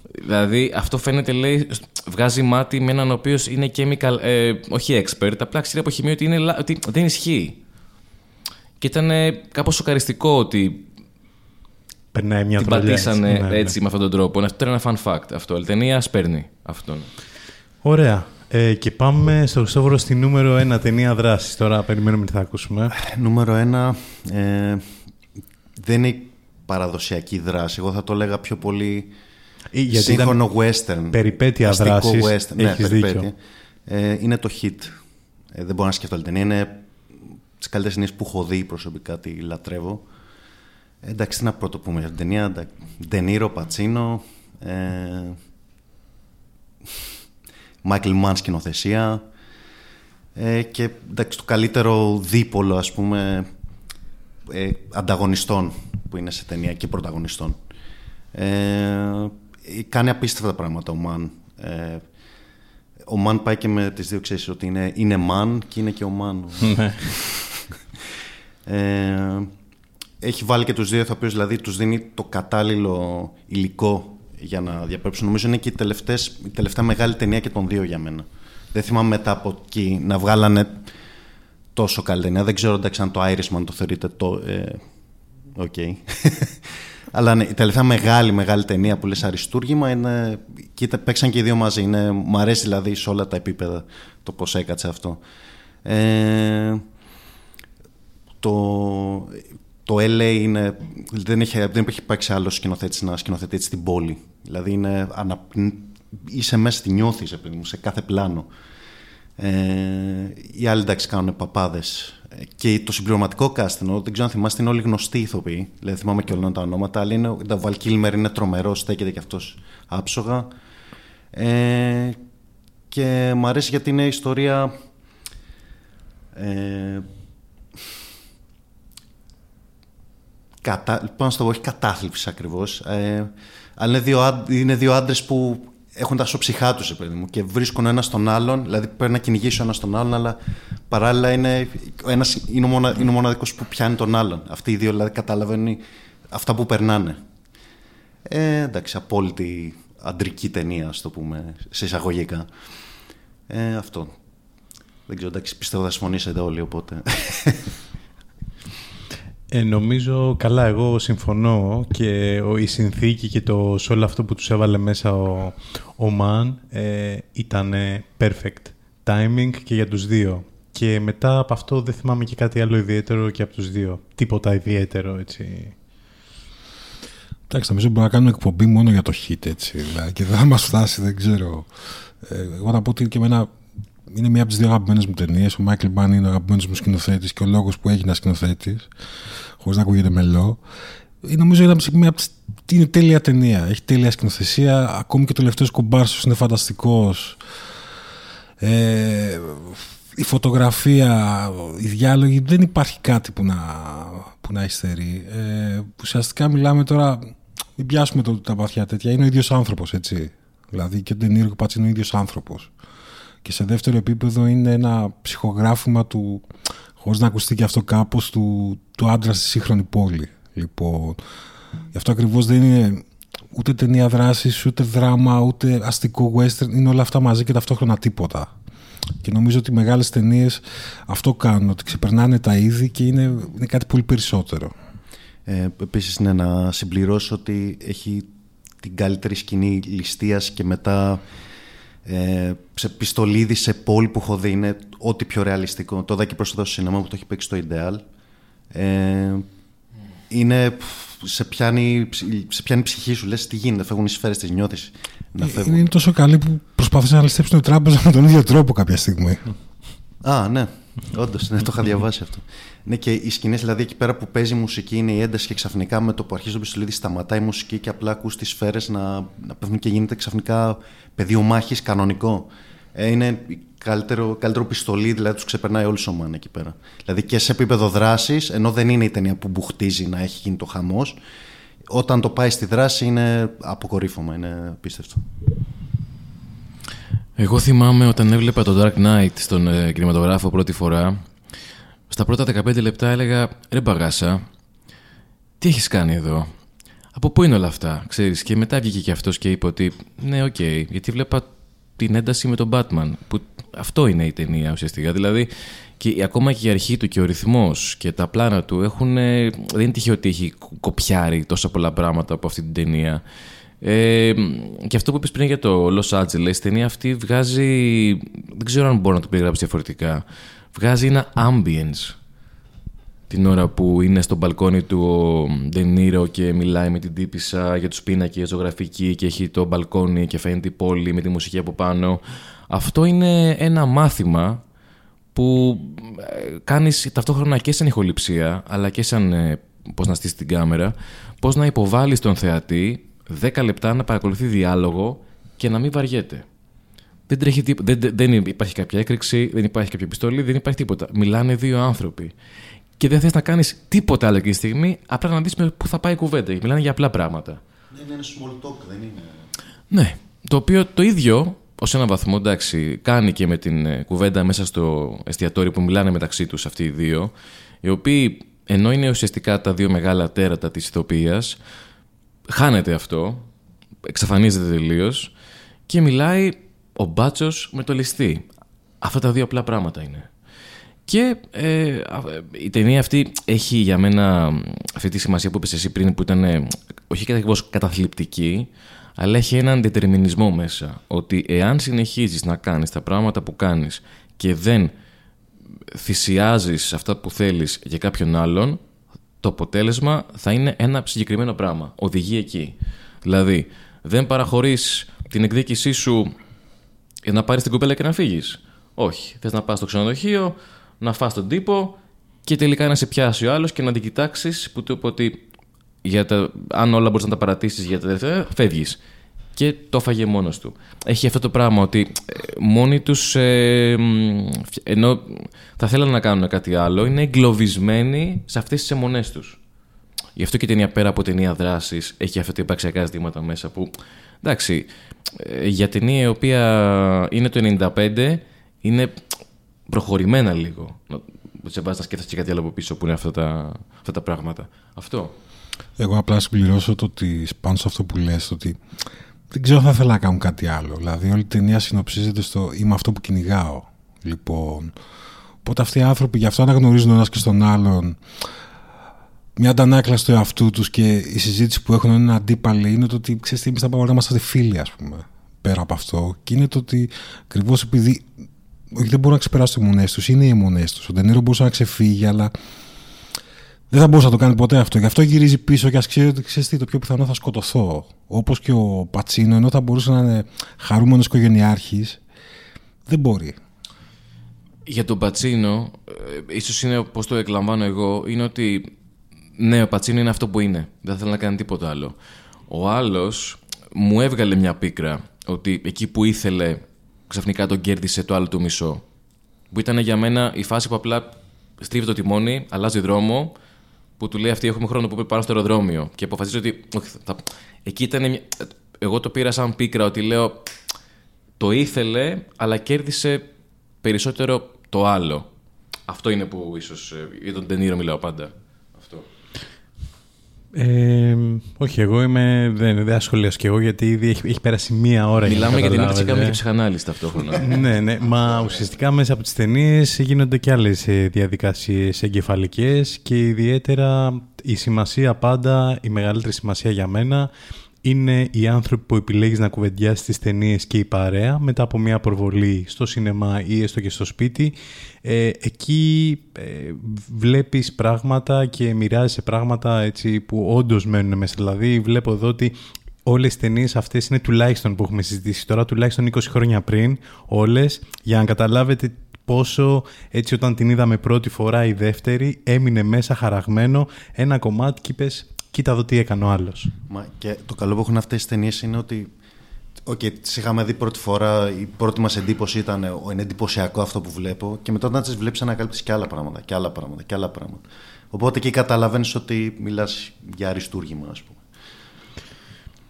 Δηλαδή αυτό φαίνεται, λέει, βγάζει μάτι με έναν ο οποίος είναι chemical, ε, όχι expert, απλά ξέρει από χημείο ότι, είναι, λα- ότι δεν ισχύει. Και ήταν κάπως σοκαριστικό ότι Περνάει μια την τρολιά, πατήσανε Ναι, ναι. έτσι με αυτόν τον τρόπο. Αυτό ήταν ένα fun fact αυτό. Η ταινία σπέρνει αυτόν. Ωραία. Ε, και πάμε στο Χριστόφορο στη νούμερο 1 ταινία δράσης. Τώρα περιμένουμε τι θα ακούσουμε. Νούμερο 1 ε, δεν είναι παραδοσιακή δράση. Εγώ θα το έλεγα πιο πολύ Ε, γιατί σύγχρονο western. περιπέτεια αστικό δράσης. western. Ναι, Έχεις περιπέτεια. δίκιο. Ε, είναι το hit. Ε, δεν μπορώ να σκεφτώ άλλη ταινία. Είναι τις καλύτερες ταινίες που έχω δει προσωπικά. Τη λατρεύω. Ε, εντάξει, τι να πρώτο πούμε για την ταινία. Ντενίρο, Πατσίνο. Ε, Μάικλ Μαν σκηνοθεσία. Ε, και εντάξει, το καλύτερο δίπολο, ας πούμε, ε, ανταγωνιστών που είναι σε ταινία και πρωταγωνιστών. Ε, κάνει απίστευτα πράγματα ο Μαν. Ε, ο Μαν πάει και με τις δύο ξέρεις ότι είναι, είναι Μαν και είναι και ο Μαν. Ναι. ε, έχει βάλει και τους δύο ηθοποιούς, δηλαδή τους δίνει το κατάλληλο υλικό για να διαπρέψουν. Νομίζω είναι και η, τελευταίες, η τελευταία μεγάλη ταινία και των δύο για μένα. Δεν θυμάμαι μετά από εκεί να βγάλανε τόσο καλή ταινία. Δεν ξέρω εντάξει αν το Irishman το θεωρείτε το... ε, Οκ. [LAUGHS] Αλλά ναι, η τελευταία μεγάλη μεγάλη ταινία που λες αριστούργημα είναι... Και ήταν- παίξαν και οι δύο μαζί. Είναι, μου αρέσει δηλαδή σε όλα τα επίπεδα το πώς έκατσε αυτό. Ε, το, το LA είναι, δεν, έχει, δεν έχει υπάρξει άλλο σκηνοθέτης να σκηνοθετεί έτσι την πόλη. Δηλαδή είναι, ανα, είσαι μέσα, τη νιώθεις επειδή μου, σε κάθε πλάνο. Ε, οι άλλοι εντάξει κάνουν παπάδες. Και το συμπληρωματικό cast, εννοώ, δεν ξέρω αν θυμάστε, είναι όλοι γνωστοί ηθοποιοί. Δηλαδή θυμάμαι και όλα τα ονόματα, αλλά είναι, ο Βαλ Κίλμερ είναι τρομερός, στέκεται και αυτός άψογα. Ε, και μου αρέσει γιατί είναι ιστορία. Ε, κατά, πώς να το πω, όχι κατάθλιψης ακριβώς, ε, αλλά είναι δύο, άντ- είναι δύο άντρες που έχουν τα σοψυχά τους, παιδί μου, και βρίσκουν ένα τον άλλον, δηλαδή πρέπει να κυνηγήσει ο ένας τον άλλον, αλλά παράλληλα είναι, ο ένας είναι ο, μονα, είναι ο μοναδικός που πιάνει τον άλλον. Αυτοί οι δύο δηλαδή καταλαβαίνουν αυτά που περνάνε. Ε, εντάξει, απόλυτη αντρική ταινία, ας το πούμε, σε εισαγωγικά. Ε, αυτό. Δεν ξέρω, εντάξει, πιστεύω θα συμφωνήσετε όλοι, οπότε... Ε, νομίζω καλά, εγώ συμφωνώ και ο- η συνθήκη και το σε όλο αυτό που τους έβαλε μέσα ο, ο Μαν ε, ήταν perfect timing και για τους δύο. Και μετά από αυτό δεν θυμάμαι και κάτι άλλο ιδιαίτερο και από τους δύο. Τίποτα ιδιαίτερο, έτσι. Εντάξει, νομίζω μπορεί να κάνουμε εκπομπή μόνο για το hit έτσι. Δηλαδή, και δεν θα μας φτάσει, δεν ξέρω. Ε, εγώ να πω ότι και εμένα είναι μία από τις δύο αγαπημένες μου ταινίες. Ο Μάικλ Μπάν είναι ο αγαπημένος μου σκηνοθέτης και ο λόγος που έγινα σκηνοθέτης, χωρίς να ακούγεται μελό. Ε, Νομίζω είναι μία από τις... είναι τέλεια ταινία. Έχει τέλεια σκηνοθεσία. Ακόμη και το τελευταίος κομπάρσος είναι φανταστικός. Ε, η φωτογραφία, οι διάλογοι, δεν υπάρχει κάτι που να, που να υστερεί. Ε, ουσιαστικά μιλάμε τώρα, μην πιάσουμε το, τα βαθιά τέτοια, είναι ο ίδιος άνθρωπος, έτσι. Δηλαδή και ο Ντενίρο και ο Πατσίνο είναι ο ίδιος άνθρωπος. Και σε δεύτερο επίπεδο είναι ένα ψυχογράφημα του, χωρίς να ακουστεί και αυτό κάπως, του, του άντρα στη σύγχρονη πόλη. Λοιπόν, γι' αυτό ακριβώς δεν είναι ούτε ταινία δράσης, ούτε δράμα, ούτε αστικό western. Είναι όλα αυτά μαζί και ταυτόχρονα τίποτα. Και νομίζω ότι οι μεγάλες ταινίες αυτό κάνουν, ότι ξεπερνάνε τα είδη και είναι, είναι κάτι πολύ περισσότερο. Ε, επίσης ναι, να συμπληρώσω ότι έχει την καλύτερη σκηνή ληστείας και μετά ε, σε πιστολίδι σε πόλη που έχω δει είναι ό,τι πιο ρεαλιστικό. Το είδα και προς το σινεμά που το έχει παίξει στο Ιντεάλ. Ε, είναι, πφ, σε πιάνει, ψ- σε πιάνει η ψυχή σου, λες τι γίνεται, φεύγουν οι σφαίρες της νιώθεις. Να φεύγουν. Είναι τόσο καλή που προσπάθησαν να ληστέψουν την τράπεζα με τον ίδιο τρόπο κάποια στιγμή. Α, ναι. Όντως, ναι, το είχα διαβάσει αυτό. Ναι, και οι σκηνές δηλαδή εκεί πέρα που παίζει μουσική είναι η ένταση και ξαφνικά με το που αρχίζει το πιστολίδι σταματάει η μουσική και απλά ακούς τις σφαίρες να, να πέφτουν και γίνεται ξαφνικά πεδίο μάχης κανονικό. Ε, είναι καλύτερο, καλύτερο πιστολί, δηλαδή τους ξεπερνάει όλου ο Μαν εκεί πέρα. Δηλαδή και σε επίπεδο δράσης, ενώ δεν είναι η ταινία που μπουχτίζει να έχει γίνει το χαμός, όταν το πάει στη δράση είναι αποκορύφωμα, είναι απίστευτο. Εγώ θυμάμαι όταν έβλεπα το Dark Knight στον ε, κινηματογράφο πρώτη φορά, στα πρώτα 15 λεπτά έλεγα «Ρε μπαγάσα, τι έχεις κάνει εδώ, από πού είναι όλα αυτά, ξέρεις». Και μετά βγήκε και αυτός και είπε ότι «Ναι, οκ, γιατί βλέπα την ένταση με τον Batman, που αυτό είναι η ταινία ουσιαστικά». Δηλαδή, και ακόμα και η αρχή του και ο ρυθμός και τα πλάνα του έχουν, ε, δεν είναι τυχαίο ότι έχει κοπιάρει τόσα πολλά πράγματα από αυτή την ταινία. Ε, και αυτό που είπες πριν για το Los Angeles, η ταινία αυτή βγάζει, δεν ξέρω αν μπορώ να το περιγράψω διαφορετικά, βγάζει ένα ambience την ώρα που είναι στο μπαλκόνι του ο Ντενίρο και μιλάει με την τύπησα για τους πίνακες ζωγραφική και έχει το μπαλκόνι και φαίνεται η πόλη με τη μουσική από πάνω. Αυτό είναι ένα μάθημα που ε, κάνεις ταυτόχρονα και σαν ηχοληψία αλλά και σαν ε, πώς να στήσεις την κάμερα πώς να υποβάλεις τον θεατή 10 λεπτά να παρακολουθεί διάλογο και να μην βαριέται. Δεν, τρέχει δεν, δεν υπάρχει κάποια έκρηξη, δεν υπάρχει κάποια επιστολή, δεν υπάρχει τίποτα. Μιλάνε δύο άνθρωποι. Και δεν θες να κάνεις τίποτα άλλο εκείνη τη στιγμή, απλά να δεις πού θα πάει η κουβέντα. Μιλάνε για απλά πράγματα. Δεν είναι small talk, δεν είναι. Ναι. Το οποίο το ίδιο ως ένα βαθμό εντάξει, κάνει και με την ε, κουβέντα μέσα στο εστιατόριο που μιλάνε μεταξύ τους αυτοί οι δύο, οι οποίοι ενώ είναι ουσιαστικά τα δύο μεγάλα τέρατα της ηθοποιίας, χάνεται αυτό, εξαφανίζεται τελείως και μιλάει ο μπάτσος με το ληστή. Αυτά τα δύο απλά πράγματα είναι. Και ε, η ταινία αυτή έχει για μένα αυτή τη σημασία που είπες εσύ πριν που ήταν όχι ακριβώς καταθλιπτική αλλά έχει έναν δετερμινισμό μέσα ότι εάν συνεχίζεις να κάνεις τα πράγματα που κάνεις και δεν θυσιάζεις αυτά που θέλεις για κάποιον άλλον το αποτέλεσμα θα είναι ένα συγκεκριμένο πράγμα. Οδηγεί εκεί. Δηλαδή, δεν παραχωρείς την εκδίκησή σου για να πάρεις την κοπέλα και να φύγεις. Όχι. Θες να πας στο ξενοδοχείο, να φας τον τύπο και τελικά να σε πιάσει ο άλλος και να την κοιτάξεις που του είπε ότι για τα, αν όλα μπορείς να τα παρατήσεις για τα τελευταία, φεύγεις. Και το έφαγε μόνος του. Έχει αυτό το πράγμα ότι ε, μόνοι τους, ε, ενώ θα θέλουν να κάνουν κάτι άλλο, είναι εγκλωβισμένοι σε αυτές τις αιμονές τους. Γι' αυτό και η ταινία πέρα από ταινία δράσης έχει αυτά τα υπαρξιακά ζητήματα μέσα που. Εντάξει, ε, για ταινία η οποία είναι το 95, είναι προχωρημένα λίγο. Σε βάζεις να σκέφτεσαι και κάτι άλλο από πίσω που είναι αυτά τα, αυτά τα πράγματα. Αυτό. Εγώ απλά συμπληρώσω το ότι πάνω σε αυτό που λες, ότι δεν ξέρω αν θα ήθελα να κάνουν κάτι άλλο. Δηλαδή, όλη η ταινία συνοψίζεται στο είμαι αυτό που κυνηγάω. Λοιπόν, οπότε αυτοί οι άνθρωποι γι' αυτό αναγνωρίζουν ο ένας και στον άλλον μια αντανάκλαση στο εαυτού τους και η συζήτηση που έχουν είναι αντίπαλη είναι το ότι ξέρεις τι, εμείς θα πάμε να είμαστε φίλοι, ας πούμε. Πέρα από αυτό. Και είναι το ότι ακριβώς επειδή όχι, δεν μπορούν να ξεπεράσουν τι αιμονέ τους. Είναι οι αιμονέ τους. Ο Ντενίρο μπορούσε να ξεφύγει, αλλά δεν θα μπορούσε να το κάνει ποτέ αυτό. Γι' αυτό γυρίζει πίσω και ας ξέρει ότι ξέρεις τι, το πιο πιθανό θα σκοτωθώ. Όπως και ο Πατσίνο, ενώ θα μπορούσε να είναι χαρούμενος οικογενειάρχης, δεν μπορεί. Για τον Πατσίνο, ε, ίσως είναι όπω το εκλαμβάνω εγώ, είναι ότι ναι, ο Πατσίνο είναι αυτό που είναι. Δεν θέλει να κάνει τίποτα άλλο. Ο άλλος μου έβγαλε μια πίκρα ότι εκεί που ήθελε ξαφνικά τον κέρδισε το άλλο του μισό. Που ήταν για μένα η φάση που απλά στρίβει το τιμόνι, αλλάζει δρόμο, που του λέει αυτή έχουμε χρόνο που πάω στο αεροδρόμιο. Και αποφασίζει ότι. Όχι, θα... Εκεί ήταν. Εγώ το πήρα σαν πίκρα ότι λέω. Το ήθελε, αλλά κέρδισε περισσότερο το άλλο. Αυτό είναι που ίσως. Ε, για τον Τενήρο μιλάω πάντα. Ε, όχι, εγώ είμαι, δεν, δεν ασχολιάσω και εγώ γιατί ήδη έχει, έχει πέρασει μία ώρα. Μιλάμε για την ώρα και κάνουμε και ψυχανάλυση ταυτόχρονα. [LAUGHS] ναι, ναι. Μα ουσιαστικά μέσα από τις ταινίες γίνονται και άλλες διαδικασίες εγκεφαλικές και ιδιαίτερα η σημασία πάντα, η μεγαλύτερη σημασία για μένα είναι οι άνθρωποι που επιλέγεις να κουβεντιάσεις τις ταινίες και η παρέα μετά από μια προβολή στο σινεμά ή έστω και στο σπίτι. Ε, εκεί ε, βλέπεις πράγματα και μοιράζεσαι πράγματα έτσι, που όντως μένουν μέσα. Δηλαδή βλέπω εδώ ότι όλες οι ταινίες αυτές είναι τουλάχιστον που έχουμε συζητήσει τώρα, τουλάχιστον 20 χρόνια πριν, όλες, για να καταλάβετε πόσο έτσι όταν την είδαμε πρώτη φορά η δεύτερη έμεινε μέσα χαραγμένο ένα κομμάτι και είπες κοίτα εδώ τι έκανε ο άλλος. Και το καλό που έχουν αυτές τις ταινίες είναι ότι. OK, okay, τις είχαμε δει πρώτη φορά. Η πρώτη μας εντύπωση ήταν είναι εντυπωσιακό αυτό που βλέπω. Και μετά όταν τις βλέπεις, ανακαλύπτεις και άλλα πράγματα. Και άλλα πράγματα. Και άλλα πράγματα. Οπότε εκεί καταλαβαίνεις ότι μιλάς για αριστούργημα, ας πούμε.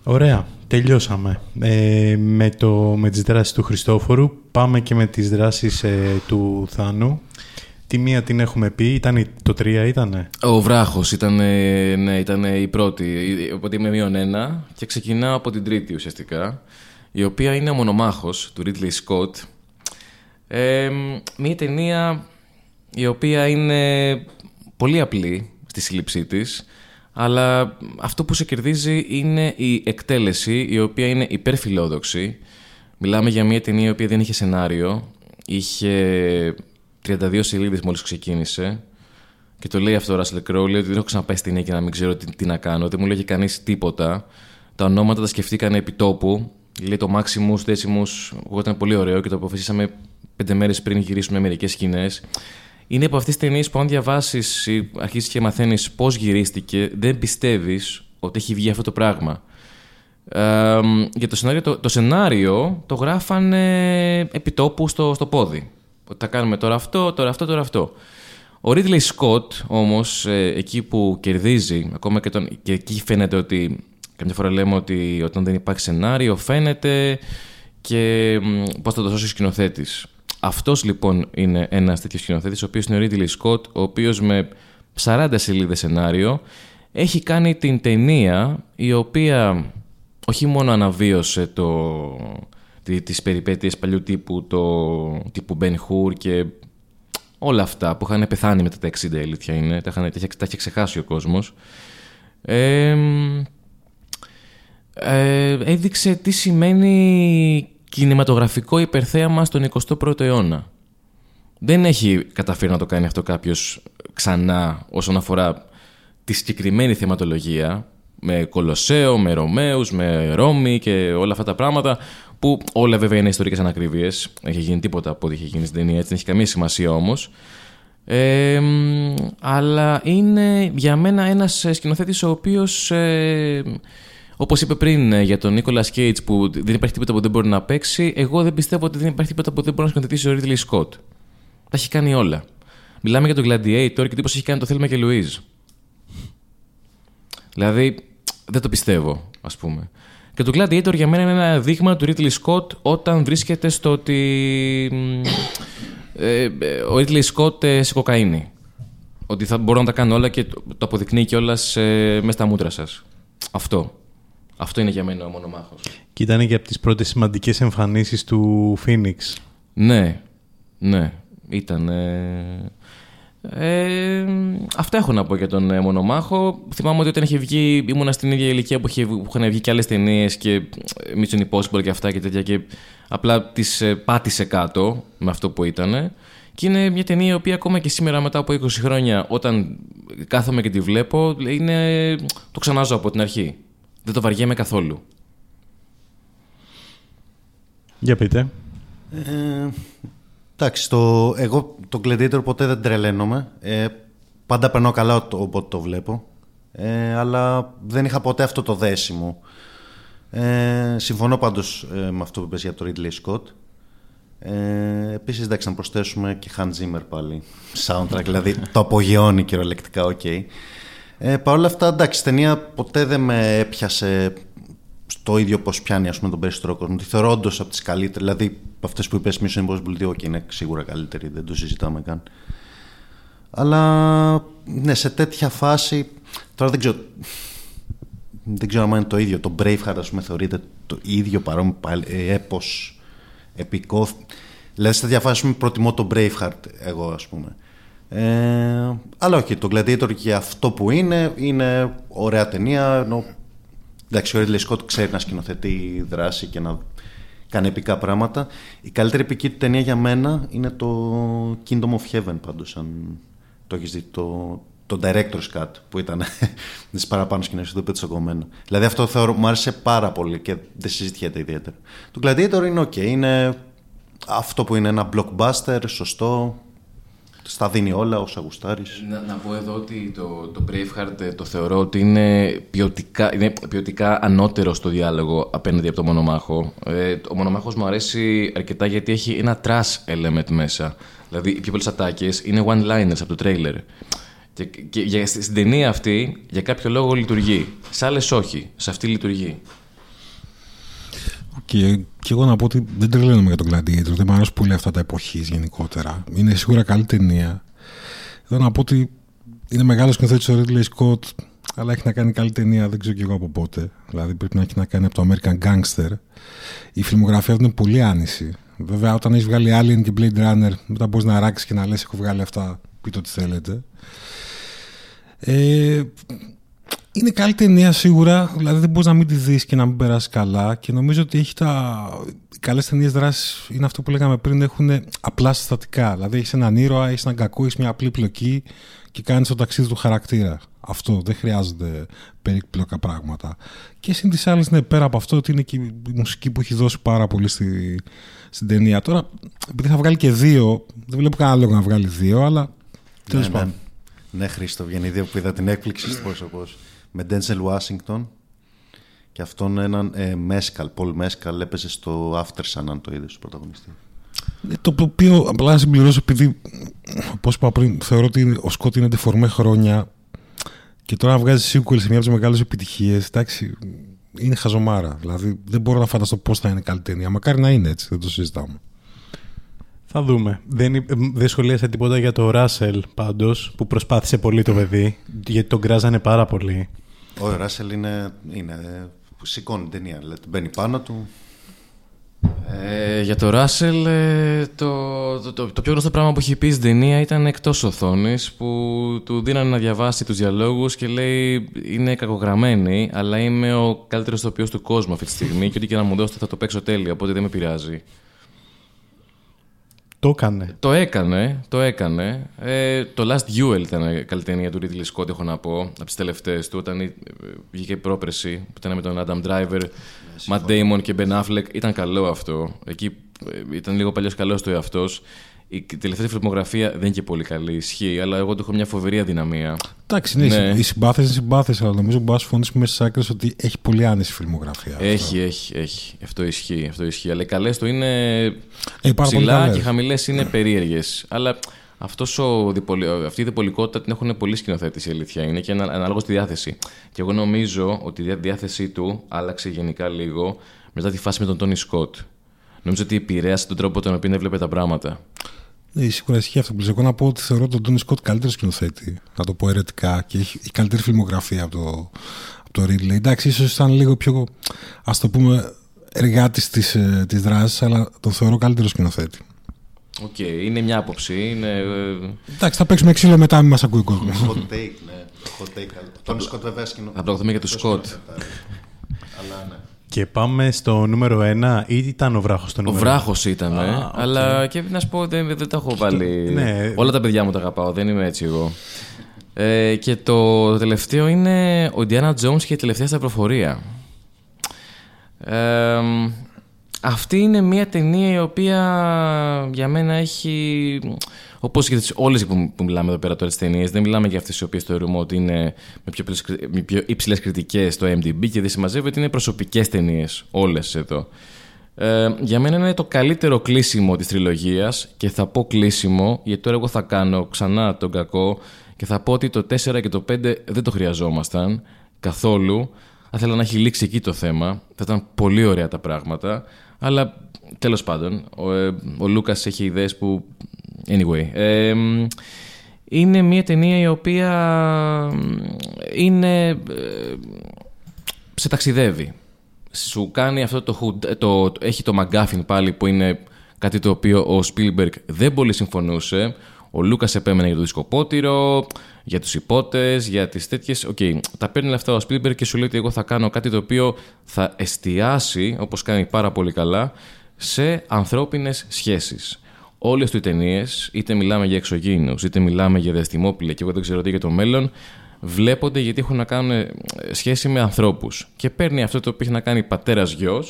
Ωραία. Τελειώσαμε ε, με, το, με τις δράσεις του Χριστόφορου. Πάμε και με τις δράσεις ε, του Θάνου. Τη μία την έχουμε πει, ήταν το τρία ήτανε; Ο βράχος ήταν, ναι, ήταν η πρώτη, οπότε είμαι μείον ένα και ξεκινάω από την τρίτη ουσιαστικά, η οποία είναι ο μονομάχος του Ridley Scott. Ε, μια ταινία η οποία είναι πολύ απλή στη σύλληψή της, Αλλά αυτό που σε κερδίζει είναι η εκτέλεση, η οποία είναι υπερφιλόδοξη. Μιλάμε για μια ταινία η οποία δεν είχε σενάριο. Είχε 32 σελίδες μόλις ξεκίνησε. Και το λέει αυτό ο Ράσελ Κρόου, ότι δεν έχω ξαναπάει στην ταινία και να μην ξέρω τι, τι να κάνω. Δεν μου λέγει κανείς τίποτα. Τα ονόματα τα σκεφτήκανε επί τόπου. Λέει το Maximus, Decimus, εγώ ήταν πολύ ωραίο και το αποφασίσαμε πέντε μέρες πριν γυρίσουμε μερικές σκηνές. Είναι από αυτές τις ταινίες που αν διαβάσεις ή αρχίσεις και μαθαίνεις πώς γυρίστηκε, δεν πιστεύεις ότι έχει βγει αυτό το πράγμα. Ε, για το σενάριο, το, το σενάριο το γράφανε επιτόπου στο, στο πόδι. Ότι θα κάνουμε τώρα αυτό, τώρα αυτό, τώρα αυτό. Ο Ridley Scott όμως, ε, εκεί που κερδίζει, ακόμα και, τον, και εκεί φαίνεται ότι, καμιά φορά λέμε ότι όταν δεν υπάρχει σενάριο φαίνεται και πώς θα το σώσει ο σκηνοθέτης. Αυτός λοιπόν είναι ένας τέτοιος σκηνοθέτης, ο οποίος είναι ο Ridley Scott, ο οποίος με 40 σελίδες σενάριο έχει κάνει την ταινία η οποία όχι μόνο αναβίωσε το, τις περιπέτειες παλιού τύπου, το τύπου Ben Hur και όλα αυτά που είχαν πεθάνει μετά τα 60 αλήθεια είναι, τα, είχαν, τα είχε ξεχάσει ο κόσμος. Ε, ε, έδειξε τι σημαίνει κινηματογραφικό υπερθέαμα στον 21ο αιώνα. Δεν έχει καταφέρει να το κάνει αυτό κάποιος ξανά όσον αφορά τη συγκεκριμένη θεματολογία με Κολοσσέο, με Ρωμαίους, με Ρώμη και όλα αυτά τα πράγματα που όλα βέβαια είναι ιστορικές ανακρίβειες. Έχει γίνει τίποτα από ό,τι έχει γίνει στην ταινία, έτσι δεν έχει καμία σημασία όμως. Ε, αλλά είναι για μένα ένας σκηνοθέτης ο οποίος ε, όπως είπε πριν για τον Νίκολα Κέιτς που δεν υπάρχει τίποτα που δεν μπορεί να παίξει εγώ δεν πιστεύω ότι δεν υπάρχει τίποτα που δεν μπορεί να σκηνοθετήσει ο Ridley Scott τα έχει κάνει όλα μιλάμε για τον Gladiator και τι πως έχει κάνει το Θέλμα και Λουίζ δηλαδή δεν το πιστεύω, ας πούμε. Και το Gladiator για μένα είναι ένα δείγμα του Ridley Scott όταν βρίσκεται στο ότι ε, ο Ridley Scott ε, σε κοκαίνη. Ότι θα μπορώ να τα κάνω όλα και το, το αποδεικνύει κιόλας ε, μέσα στα μούτρα σας. Αυτό. Αυτό είναι για μένα ο μονομάχος. Και ήταν και από τις πρώτες σημαντικές εμφανίσεις του Phoenix. Ναι, ναι. Ήταν... Ε, αυτά έχω να πω για τον ε, Μονομάχο. Θυμάμαι ότι όταν είχε βγει, ήμουνα στην ίδια ηλικία που, είχε, που είχαν βγει και άλλες ταινίες και ε, Mission Impossible και αυτά και τέτοια. Και απλά τις ε, πάτησε κάτω με αυτό που ήταν. Και είναι μια ταινία η οποία ακόμα και σήμερα μετά από 20 χρόνια, όταν κάθομαι και τη βλέπω, είναι... το ξανάζω από την αρχή. Δεν το βαριέμαι καθόλου. Για πείτε. Ε, Εντάξει, το, εγώ το Gladiator ποτέ δεν τρελαίνομαι. Ε, πάντα περνώ καλά όποτε το βλέπω. Ε, αλλά δεν είχα ποτέ αυτό το δέσιμο. Ε, συμφωνώ πάντως ε, με αυτό που είπες για το Ridley Scott. Ε, επίσης, εντάξει, να προσθέσουμε και Hans Zimmer πάλι. Soundtrack, δηλαδή το απογειώνει κυριολεκτικά, OK. Okay. Ε, Παρ' όλα αυτά, εντάξει, η ταινία ποτέ δεν με έπιασε στο ίδιο πώς πιάνει ας πούμε, τον περισσότερο κόσμο. Τη θεωρώ όντως από τις καλύτερες. Δηλαδή, από αυτές που είπες Mission Impossible 2 και είναι σίγουρα καλύτερη, δεν το συζητάμε καν. Αλλά ναι, σε τέτοια φάση. Τώρα δεν ξέρω. Δεν ξέρω αν είναι το ίδιο. Το Braveheart, ας πούμε, θεωρείται το ίδιο παρόμοιο ε, έπος επικό. Δηλαδή, σε τέτοια φάση προτιμώ το Braveheart, εγώ, ας πούμε. Ε, αλλά όχι, το Gladiator και αυτό που είναι, είναι ωραία ταινία. Ενώ Εντάξει, ο Ridley Scott ξέρει να σκηνοθετεί δράση και να κάνει επικά πράγματα. Η καλύτερη επική του ταινία για μένα είναι το Kingdom of Heaven, πάντως, αν το έχεις δει. Το, το Director's Cut που ήταν [LAUGHS] τι παραπάνω σκηνές του Πέτσο Κομμένο. Δηλαδή αυτό θεωρώ, μου άρεσε πάρα πολύ και δεν συζητιέται ιδιαίτερα. Το Gladiator είναι ok, είναι αυτό που είναι ένα blockbuster, σωστό, στα δίνει όλα όσα γουστάρει. Να, να πω εδώ ότι το, το Braveheart ε, το θεωρώ ότι είναι ποιοτικά, είναι ποιοτικά ανώτερο στο διάλογο απέναντι από το μονομάχο. Ε, ο μονομάχος μου αρέσει αρκετά γιατί έχει ένα trash element μέσα. Δηλαδή οι πιο πολλές ατάκες είναι one-liners από το trailer. Και, και, και στην ταινία αυτή για κάποιο λόγο λειτουργεί. Σε άλλες όχι. Σε αυτή λειτουργεί. Και, και εγώ να πω ότι δεν τρελαίνομαι για τον Gladiator. Δεν μου αρέσουν πολύ αυτά τα εποχής γενικότερα. Είναι σίγουρα καλή ταινία. Εδώ να πω ότι είναι μεγάλος σκηνοθέτης ο Ridley Scott, αλλά έχει να κάνει καλή ταινία, δεν ξέρω κι εγώ από πότε. Δηλαδή πρέπει να έχει να κάνει από το American Gangster. Η φιλμογραφία του είναι πολύ άνηση. Βέβαια, όταν έχεις βγάλει Alien και Blade Runner, μετά μπορείς να ράξεις και να λες: Έχω βγάλει αυτά, πείτε ό,τι θέλετε. Ε, είναι καλή ταινία σίγουρα, δηλαδή δεν μπορείς να μην τη δεις και να μην περάσεις καλά. Και νομίζω ότι έχει τα. Οι καλές ταινίες δράσης είναι αυτό που λέγαμε πριν, έχουν απλά συστατικά. Δηλαδή έχεις έναν ήρωα, έχεις έναν κακό, έχεις μια απλή πλοκή και κάνεις το ταξίδι του χαρακτήρα. Αυτό δεν χρειάζονται περίπλοκα πράγματα. Και συν της άλλης, ναι, πέρα από αυτό, ότι είναι και η μουσική που έχει δώσει πάρα πολύ στη, στην ταινία. Τώρα, επειδή θα βγάλει και δύο, δεν βλέπω κανένα λόγο να βγάλει δύο, αλλά τέλος ναι, πάντων. Ναι, ναι, Χρήστο, δύο που είδα την έκπληξη στο πρόσωπο. Με Denzel Washington και αυτόν έναν ε, Μέσκαλ, Πολ Μέσκαλ, έπαιζε στο After Sun, αν το είδες του πρωταγωνιστής. Ε, το οποίο απλά να συμπληρώσω επειδή, όπω είπα πριν, θεωρώ ότι ο Σκότ είναι τεφορμέ χρόνια και τώρα να βγάζει sequel σε μια από τις μεγάλες επιτυχίες, εντάξει, είναι χαζομάρα. Δηλαδή δεν μπορώ να φανταστώ πώς θα είναι καλή ταινία. Μακάρι να είναι έτσι, δεν το συζητάμε. Θα δούμε. Δεν, δεν σχολίασα τίποτα για το Ράσελ πάντως, που προσπάθησε πολύ το παιδί, γιατί τον κράζανε πάρα πολύ. Ο Ράσελ είναι, είναι σηκώνει την ταινία, δηλαδή μπαίνει πάνω του. Ε, για το Ράσελ, ε, το, το, το, το, πιο γνωστό πράγμα που έχει πει στην ταινία ήταν εκτός οθόνης, που του δίνανε να διαβάσει τους διαλόγους και λέει είναι κακογραμμένη, αλλά είμαι ο καλύτερος τοπιός του κόσμου αυτή τη στιγμή και ό,τι και να μου δώσετε θα το παίξω τέλεια, οπότε δεν με πειράζει. Το έκανε. Το έκανε, το έκανε. Ε, το Last Duel ήταν καλή ταινία του Ridley Scott, έχω να πω, από τις τελευταίες του, όταν ε, βγήκε η πρόπερση, που ήταν με τον Adam Driver, Matt Damon και Ben Affleck. Ήταν καλό αυτό. Εκεί ε, ήταν λίγο παλιός καλός του εαυτός. Η τελευταία φιλμογραφία δεν είναι και πολύ καλή, ισχύει, αλλά εγώ του έχω μια φοβερή αδυναμία. Εντάξει, ναι, ναι. η συμπάθεια είναι συμπάθεια, αλλά νομίζω μπορεί να συμφωνήσει μέσα στις άκρες ότι έχει πολύ άνεση φιλμογραφία. Έχει, αυτό. έχει, έχει. Αυτό ισχύει, αυτό ισχύει. Αλλά οι καλές του είναι ε, ψηλά και οι χαμηλές είναι περίεργες. Αλλά αυτός ο διπολι... αυτή η διπολικότητα την έχουν πολύ σκηνοθέτηση η αλήθεια είναι και ανάλογα στη διάθεση. Και εγώ νομίζω ότι η διάθεσή του άλλαξε γενικά λίγο μετά τη φάση με τον Τόνι Σκοτ. Νομίζω ότι επηρέασε τον τρόπο τον οποίο έβλεπε τα πράγματα. Ναι, σίγουρα ισχύει αυτό που Εγώ να πω ότι θεωρώ τον Τόνι Σκοτ καλύτερο σκηνοθέτη. Να το πω αιρετικά και έχει, έχει καλύτερη φιλμογραφία από το, από το Ridley. Εντάξει, ίσως ήταν λίγο πιο ας το πούμε εργάτης της ε, δράσης, αλλά τον θεωρώ καλύτερο σκηνοθέτη. OK, okay, είναι μια άποψη. Είναι... Ε, Εντάξει, θα παίξουμε ξύλο μετά, μην μας ακούει ο κόσμος. Hot take, ναι. Hot take. Τον Σκοτ βέβαια Θα προωθούμε για τον Σκοτ. Αλλά ναι. Και πάμε στο νούμερο 1 ή ήταν ο βράχος το νούμερο Ο βράχος ήταν, Α, okay. αλλά και να σου πω δεν, δεν τα έχω βάλει. Ναι. Όλα τα παιδιά μου τα αγαπάω, δεν είμαι έτσι εγώ. Ε, και το τελευταίο είναι ο Indiana Jones και η τελευταία σταυροφορία. Ε, αυτή είναι μια ταινία η οποία για μένα έχει. Όπως και όλες που, που μιλάμε εδώ πέρα τώρα τις ταινίες, δεν μιλάμε για αυτές τι οποίες θεωρούμε ότι είναι με πιο, πιο υψηλές κριτικές στο MDB και δεν συμμαζεύει ότι είναι προσωπικές ταινίες. Όλες εδώ. Ε, για μένα είναι το καλύτερο κλείσιμο της τριλογίας και θα πω κλείσιμο, γιατί τώρα εγώ θα κάνω ξανά τον κακό και θα πω ότι το 4 και το 5 δεν το χρειαζόμασταν καθόλου. Θα ήθελα να έχει λήξει εκεί το θέμα. Θα ήταν πολύ ωραία τα πράγματα. Αλλά τέλος πάντων, ο, ε, ο Λούκας έχει ιδέες που. Anyway. Ε, είναι μια ταινία η οποία είναι. Ε, σε ταξιδεύει. Σου κάνει αυτό το, το, έχει το McGuffin πάλι που είναι κάτι το οποίο ο Spielberg δεν πολύ συμφωνούσε. Ο Λούκας επέμενε για το δισκοπότηρο, για τους ιππότες, για τις τέτοιες. OK, okay, τα παίρνει αυτά ο Spielberg και σου λέει ότι εγώ θα κάνω κάτι το οποίο θα εστιάσει, όπως κάνει πάρα πολύ καλά, σε ανθρώπινες σχέσεις. Όλες του οι ταινίες, είτε μιλάμε για εξωγήινους, είτε μιλάμε για διαστημόπλια και εγώ δεν ξέρω τι για το μέλλον, βλέπονται γιατί έχουν να κάνουν ε, σχέση με ανθρώπους. Και παίρνει αυτό το οποίο έχει να κάνει πατέρα-γιο,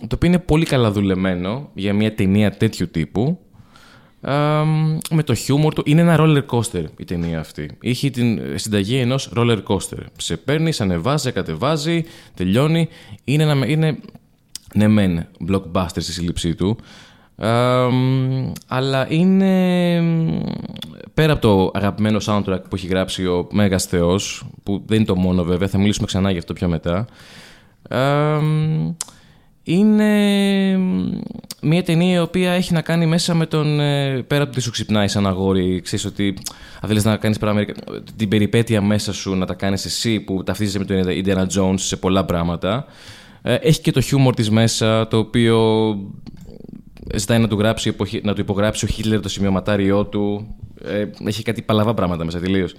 το οποίο είναι πολύ καλά δουλεμένο για μια ταινία τέτοιου τύπου με το χιούμορ του. Είναι ένα roller coaster η ταινία αυτή. Είχε την συνταγή ενός roller coaster. Σε παίρνει, σε ανεβάζει, κατεβάζει, τελειώνει. Είναι, ένα, είναι ναι, μεν blockbuster στη σύλληψή του. Αλλά είναι πέρα από το αγαπημένο soundtrack που έχει γράψει ο Μέγας Θεός που δεν είναι το μόνο βέβαια, θα μιλήσουμε ξανά γι' αυτό πιο μετά είναι μια ταινία η οποία έχει να κάνει μέσα με τον. Ε, πέρα από το ότι σου ξυπνάει σαν αγόρι, ξέρεις ότι αν θέλεις να κάνεις πράγματα. την περιπέτεια μέσα σου να τα κάνεις εσύ που ταυτίζεσαι με τον Indiana Jones σε πολλά πράγματα. Ε, έχει και το χιούμορ της μέσα, το οποίο ζητάει να του, γράψει, να του υπογράψει ο Χίτλερ το σημειωματάριό του. Ε, έχει κάτι παλαβά πράγματα μέσα τελείως.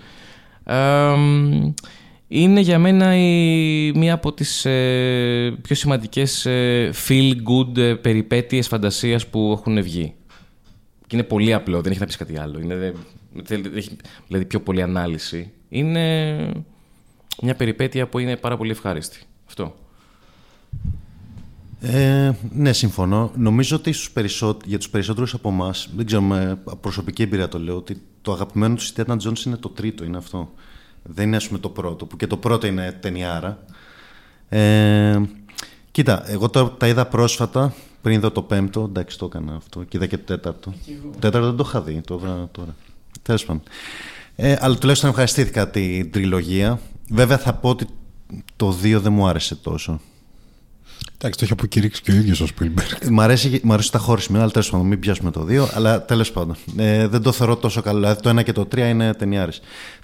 είναι για μένα η, μία από τις ε, πιο σημαντικές ε, feel-good ε, περιπέτειες φαντασίας που έχουν βγει. Και είναι πολύ απλό, δεν έχει να πεις κάτι άλλο. Είναι, δεν έχει δηλαδή πιο πολλή ανάλυση. Είναι μια περιπέτεια που είναι πάρα πολύ ευχάριστη. Αυτό. Ε, ναι, συμφωνώ. Νομίζω ότι στους περισσό... για τους περισσότερους από εμάς, δεν ξέρω με προσωπική εμπειρία το λέω, ότι το αγαπημένο τους Ιντιάνα Τζόνς είναι το τρίτο, είναι αυτό. Δεν είναι ας πούμε το πρώτο, που και το πρώτο είναι ταινιάρα. Ε, κοίτα, εγώ τα, τα είδα πρόσφατα, πριν δω το πέμπτο, εντάξει το έκανα αυτό, και είδα και το τέταρτο. Το τέταρτο δεν το είχα δει, το είδα τώρα. Τέλος πάντων. Ε, αλλά τουλάχιστον ευχαριστήθηκα την τριλογία. Βέβαια θα πω ότι το δύο δεν μου άρεσε τόσο. Εντάξει, το έχει αποκηρύξει και ο ίδιος ο Σπίλμπεργκ. Μ' αρέσει, μ αρέσει τα χώρισμα, αλλά τέλος πάντων, μην πιάσουμε το 2. Αλλά τέλος πάντων, ε, δεν το θεωρώ τόσο καλό. Δηλαδή, το 1 και το 3 είναι ταινιάρε.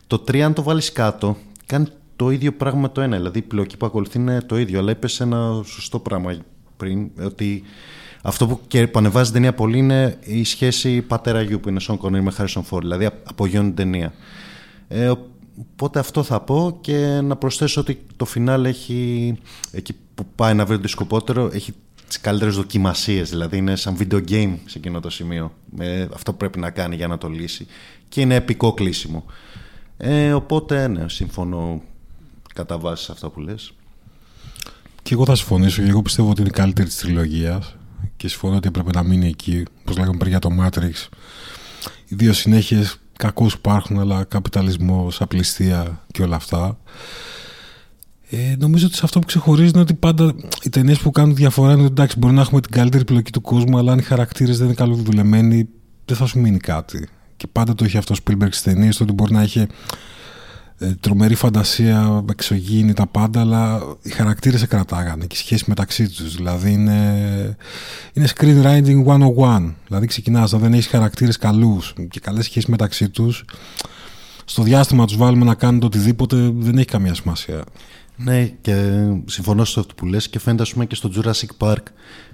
Το 3, αν το βάλεις κάτω, κάνει το ίδιο πράγμα με το 1. Δηλαδή, η πλοκή που ακολουθεί είναι το ίδιο. Αλλά είπες ένα σωστό πράγμα πριν, ότι αυτό που, και που ανεβάζει την ταινία πολύ είναι η σχέση πατέρα γιου που είναι Σον Κονίρ με Χάρισον Φόρ. Δηλαδή, απογειώνει την ταινία. Ε, οπότε αυτό θα πω και να προσθέσω ότι το φινάλ έχει εκεί που πάει να βρει το δισκοπότερο έχει τις καλύτερες δοκιμασίες. Δηλαδή είναι σαν video game σε εκείνο το σημείο. Ε, αυτό πρέπει να κάνει για να το λύσει. Και είναι επικό κλείσιμο. Ε, οπότε ναι, συμφωνώ κατά βάση σε αυτά που λες. Και εγώ θα συμφωνήσω. Εγώ πιστεύω ότι είναι η καλύτερη της τριλογίας και συμφωνώ ότι έπρεπε να μείνει εκεί. Όπως λέγαμε πριν για το Matrix. Οι δύο συνέχειε κακώ υπάρχουν, αλλά καπιταλισμός, απληστία και όλα αυτά. Ε, νομίζω ότι σε αυτό που ξεχωρίζει είναι ότι πάντα οι ταινίες που κάνουν διαφορά είναι ότι εντάξει, μπορεί να έχουμε την καλύτερη επιλογή του κόσμου, αλλά αν οι χαρακτήρες δεν είναι καλοδουλεμένοι, δεν θα σου μείνει κάτι. Και πάντα το έχει αυτό ο Spielberg στις ταινίες, ότι μπορεί να έχει ε, τρομερή φαντασία, εξωγήινη τα πάντα, αλλά οι χαρακτήρες σε κρατάγανε και οι σχέσει μεταξύ τους. Δηλαδή είναι, είναι screenwriting 101. Δηλαδή ξεκινάς, δεν έχεις χαρακτήρες καλούς και καλές σχέσεις μεταξύ τους. Στο διάστημα τους βάλουμε να κάνουν το οτιδήποτε, δεν έχει καμία σημασία. Ναι, και συμφωνώ σε αυτό που λες και φαίνεται ας πούμε και στο Jurassic Park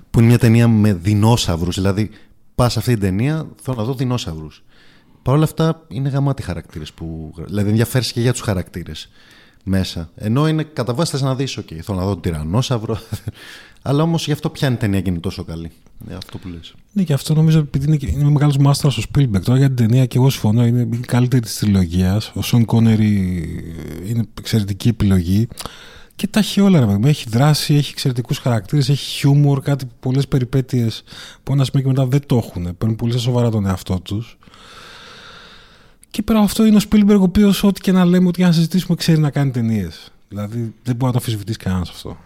που είναι μια ταινία με δεινόσαυρους, δηλαδή πας σε αυτή την ταινία θέλω να δω δεινόσαυρους. Παρ' όλα αυτά είναι γαμάτι χαρακτήρες που, δηλαδή ενδιαφέρεις και για τους χαρακτήρες μέσα. Ενώ είναι κατά βάση θες να δεις, ok, θέλω να δω τυρανόσαυρο, [LAUGHS] αλλά όμως γι' αυτό πιάνει η ταινία και είναι τόσο καλή. Ναι, αυτό που λες. Ναι, και αυτό νομίζω επειδή είναι, είναι μεγάλος μάστρα ο Spielberg. Τώρα για την ταινία και εγώ συμφωνώ, είναι η καλύτερη της τριλογίας. Ο Σον Κόνερι είναι εξαιρετική επιλογή. Και τα έχει όλα, ρε παιδί. Έχει δράση, έχει εξαιρετικούς χαρακτήρες, έχει χιούμορ, κάτι πολλές περιπέτειες που ένας σημείο και μετά δεν το έχουν. Παίρνουν πολύ σοβαρά τον εαυτό τους. Και πέρα από αυτό είναι ο Spielberg, ο οποίος ό,τι και να λέμε, ότι για να συζητήσουμε, ξέρει να κάνει ταινίες. Δηλαδή δεν μπορεί να το αμφισβητήσει κανένας αυτό.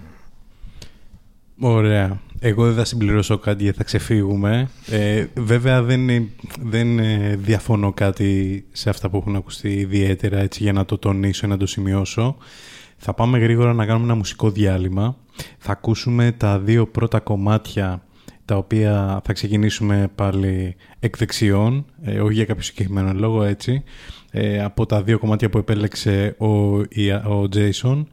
Ωραία. Εγώ δεν θα συμπληρώσω κάτι γιατί θα ξεφύγουμε. Ε, βέβαια δεν, δεν ε, διαφωνώ κάτι σε αυτά που έχουν ακουστεί ιδιαίτερα έτσι για να το τονίσω ή να το σημειώσω. Θα πάμε γρήγορα να κάνουμε ένα μουσικό διάλειμμα. Θα ακούσουμε τα δύο πρώτα κομμάτια τα οποία θα ξεκινήσουμε πάλι εκ δεξιών, ε, όχι για κάποιο συγκεκριμένο λόγο έτσι, ε, από τα δύο κομμάτια που επέλεξε ο, ο Jason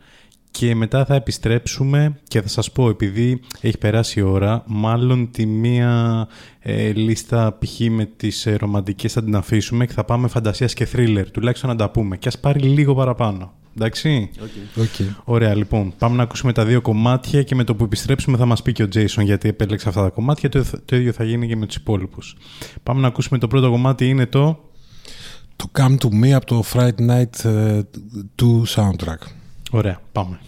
και μετά θα επιστρέψουμε και θα σας πω επειδή έχει περάσει η ώρα μάλλον τη μία ε, λίστα π.χ. με τις ε, ρομαντικές θα την αφήσουμε και θα πάμε φαντασίας και θρίλερ τουλάχιστον να τα πούμε. Και ας πάρει λίγο παραπάνω εντάξει okay. Okay. ωραία λοιπόν πάμε να ακούσουμε τα δύο κομμάτια και με το που επιστρέψουμε θα μας πει και ο Jason γιατί επέλεξε αυτά τα κομμάτια το, το ίδιο θα γίνει και με τους υπόλοιπους πάμε να ακούσουμε το πρώτο κομμάτι είναι το το Come To Me από το Friday Night 2 uh, soundtrack Ωραία, πάμε.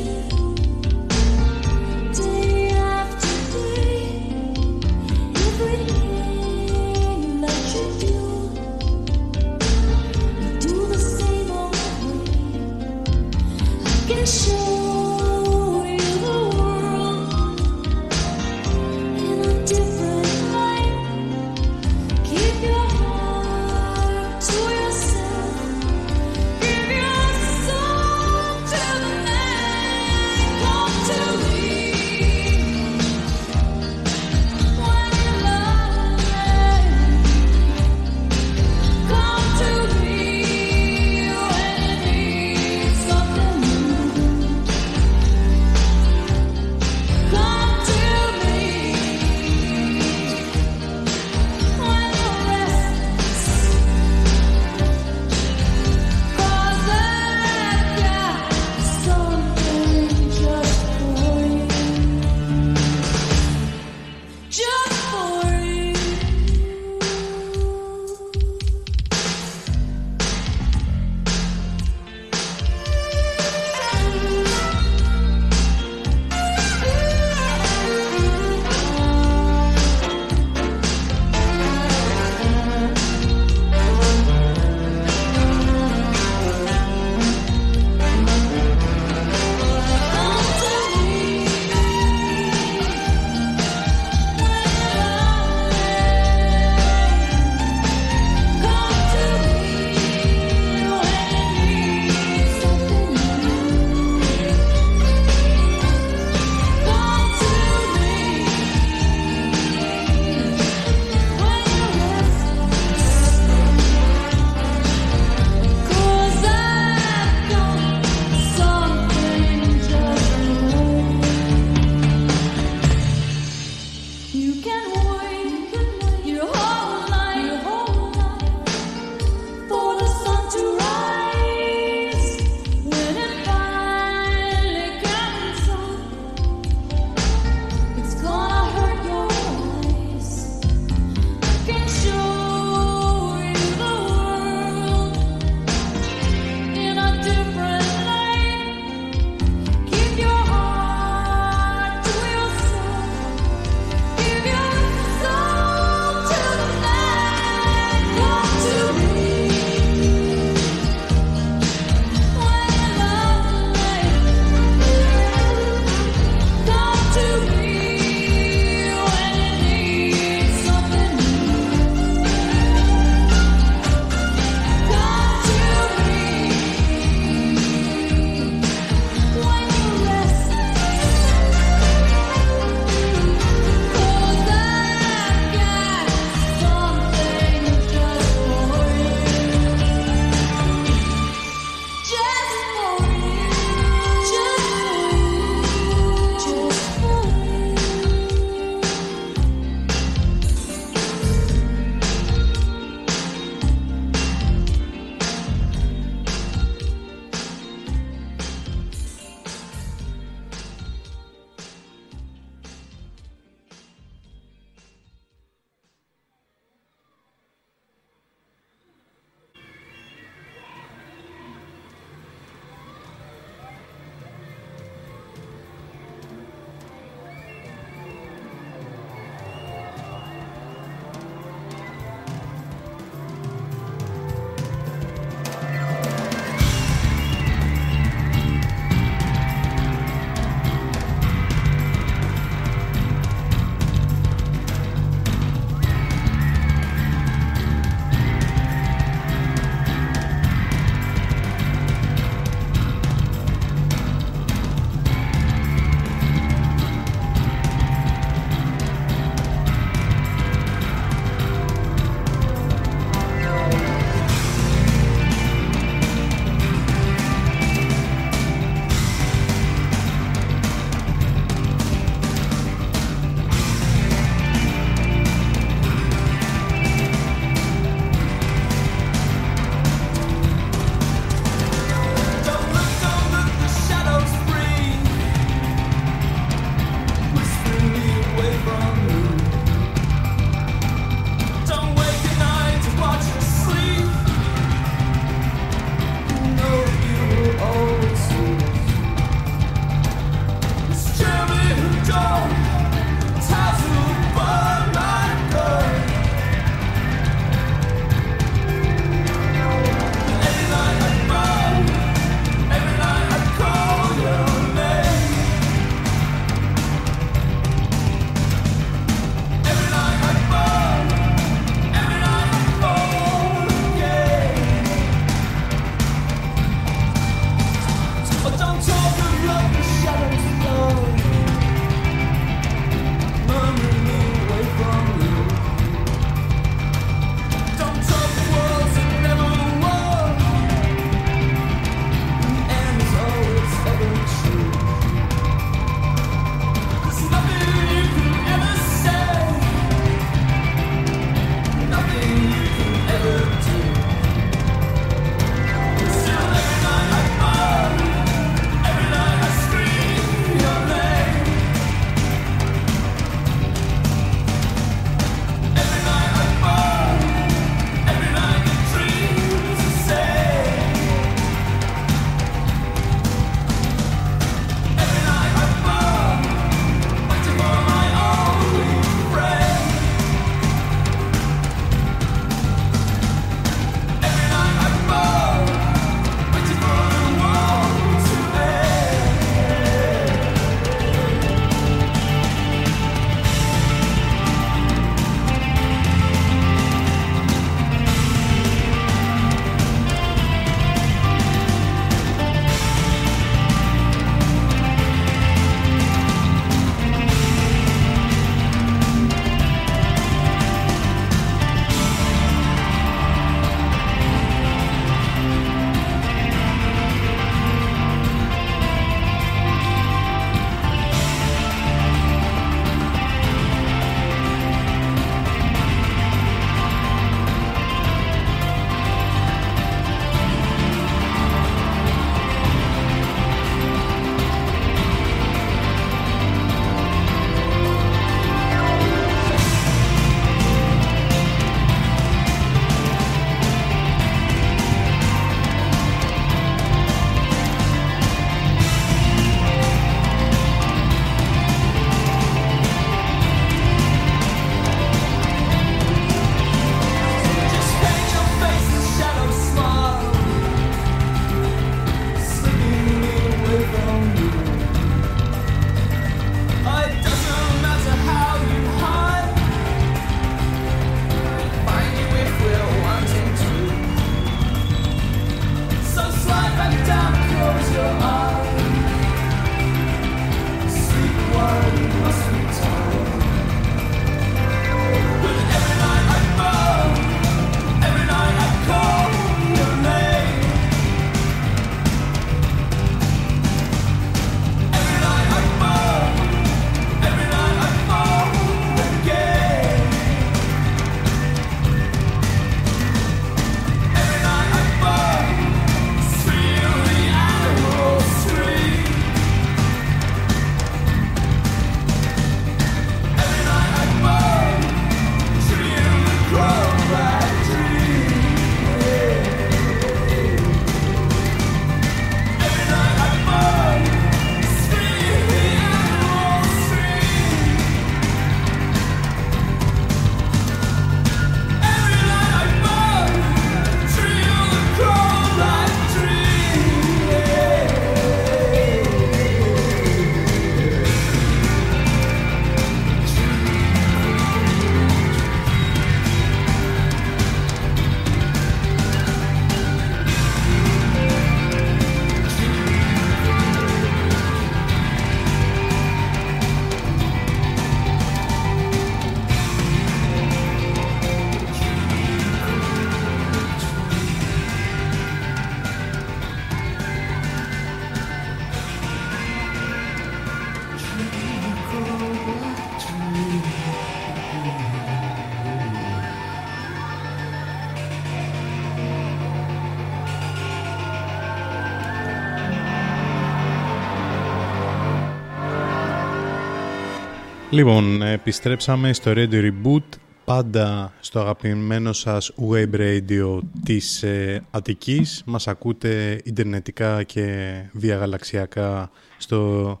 Λοιπόν, επιστρέψαμε στο Radio Reboot, πάντα στο αγαπημένο σας web radio της ε, Αττικής. Μας ακούτε ιντερνετικά και διαγαλαξιακά στο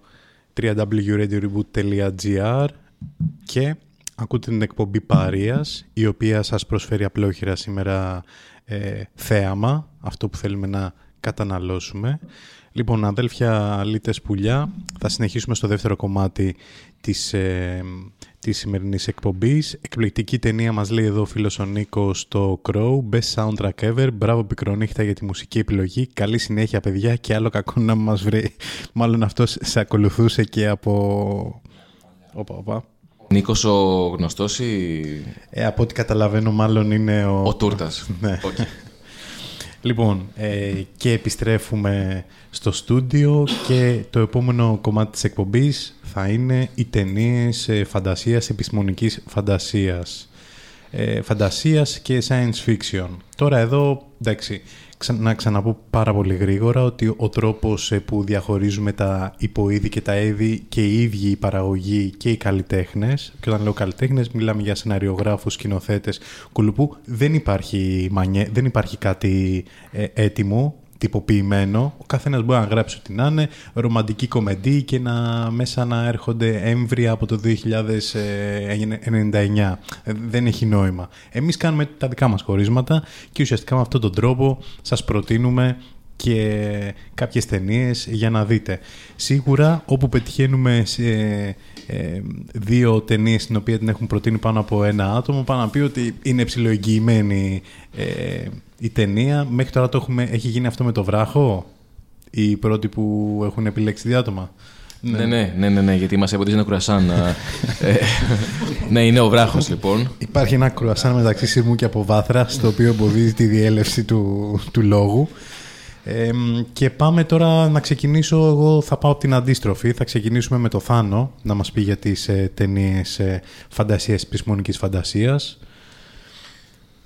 www.radioreboot.gr και ακούτε την εκπομπή Παρίας, η οποία σας προσφέρει απλόχειρα σήμερα ε, θέαμα, αυτό που θέλουμε να καταναλώσουμε. Λοιπόν, αδέλφια Λίτες Πουλιά, θα συνεχίσουμε στο δεύτερο κομμάτι της, ε, της σημερινής εκπομπής. Εκπληκτική ταινία μας λέει εδώ ο φίλος ο Νίκος στο Crow. Best soundtrack ever. Μπράβο πικρονύχτα για τη μουσική επιλογή. Καλή συνέχεια παιδιά και άλλο κακό να μας βρει. Μάλλον αυτός σε ακολουθούσε και από... Οπα, οπα. Νίκος ο γνωστός ή... Ε, από ό,τι καταλαβαίνω μάλλον είναι ο... Ο Τούρτας. [LAUGHS] ναι. Okay. Λοιπόν, ε, και επιστρέφουμε στο στούντιο και το επόμενο κομμάτι της εκπομπής θα είναι οι ταινίες ε, φαντασίας, επιστημονικής φαντασίας. Ε, φαντασίας και science fiction. Τώρα εδώ, εντάξει, να ξαναπώ πάρα πολύ γρήγορα ότι ο τρόπος ε, που διαχωρίζουμε τα υποείδη και τα έδη και οι ίδιοι οι παραγωγοί και οι καλλιτέχνες και όταν λέω καλλιτέχνες μιλάμε για σεναριογράφους, σκηνοθέτες, κουλουπού δεν υπάρχει, μανιέ, δεν υπάρχει κάτι ε, έτοιμο τυποποιημένο. Ο καθένας μπορεί να γράψει ό,τι να είναι, ρομαντική κομμεντή και να μέσα να έρχονται έμβρια από το 2099. Ε, δεν έχει νόημα. Εμείς κάνουμε τα δικά μας χωρίσματα και ουσιαστικά με αυτόν τον τρόπο σας προτείνουμε και κάποιες ταινίες για να δείτε. Σίγουρα όπου πετυχαίνουμε σε ε, δύο ταινίες στην οποία την έχουν προτείνει πάνω από ένα άτομο, πάνω να πει ότι είναι ψηλοεγγυημένη ε, η ταινία. Μέχρι τώρα το έχουμε, έχει γίνει αυτό με το βράχο, οι πρώτοι που έχουν επιλέξει δύο άτομα. Ναι, ναι, ναι, ναι, ναι, γιατί μας εμποδίζει ένα κουρασάν. ε, ναι, είναι ο βράχος λοιπόν. Υπάρχει ένα κουρασάν μεταξύ σειρμού και αποβάθρα, στο οποίο εμποδίζει τη διέλευση του, του λόγου. Ε, και πάμε τώρα να ξεκινήσω, εγώ θα πάω από την αντίστροφη, θα ξεκινήσουμε με το Θάνο, να μας πει για τις ε, ταινίες ε, φαντασίας, επιστημονικής φαντασίας.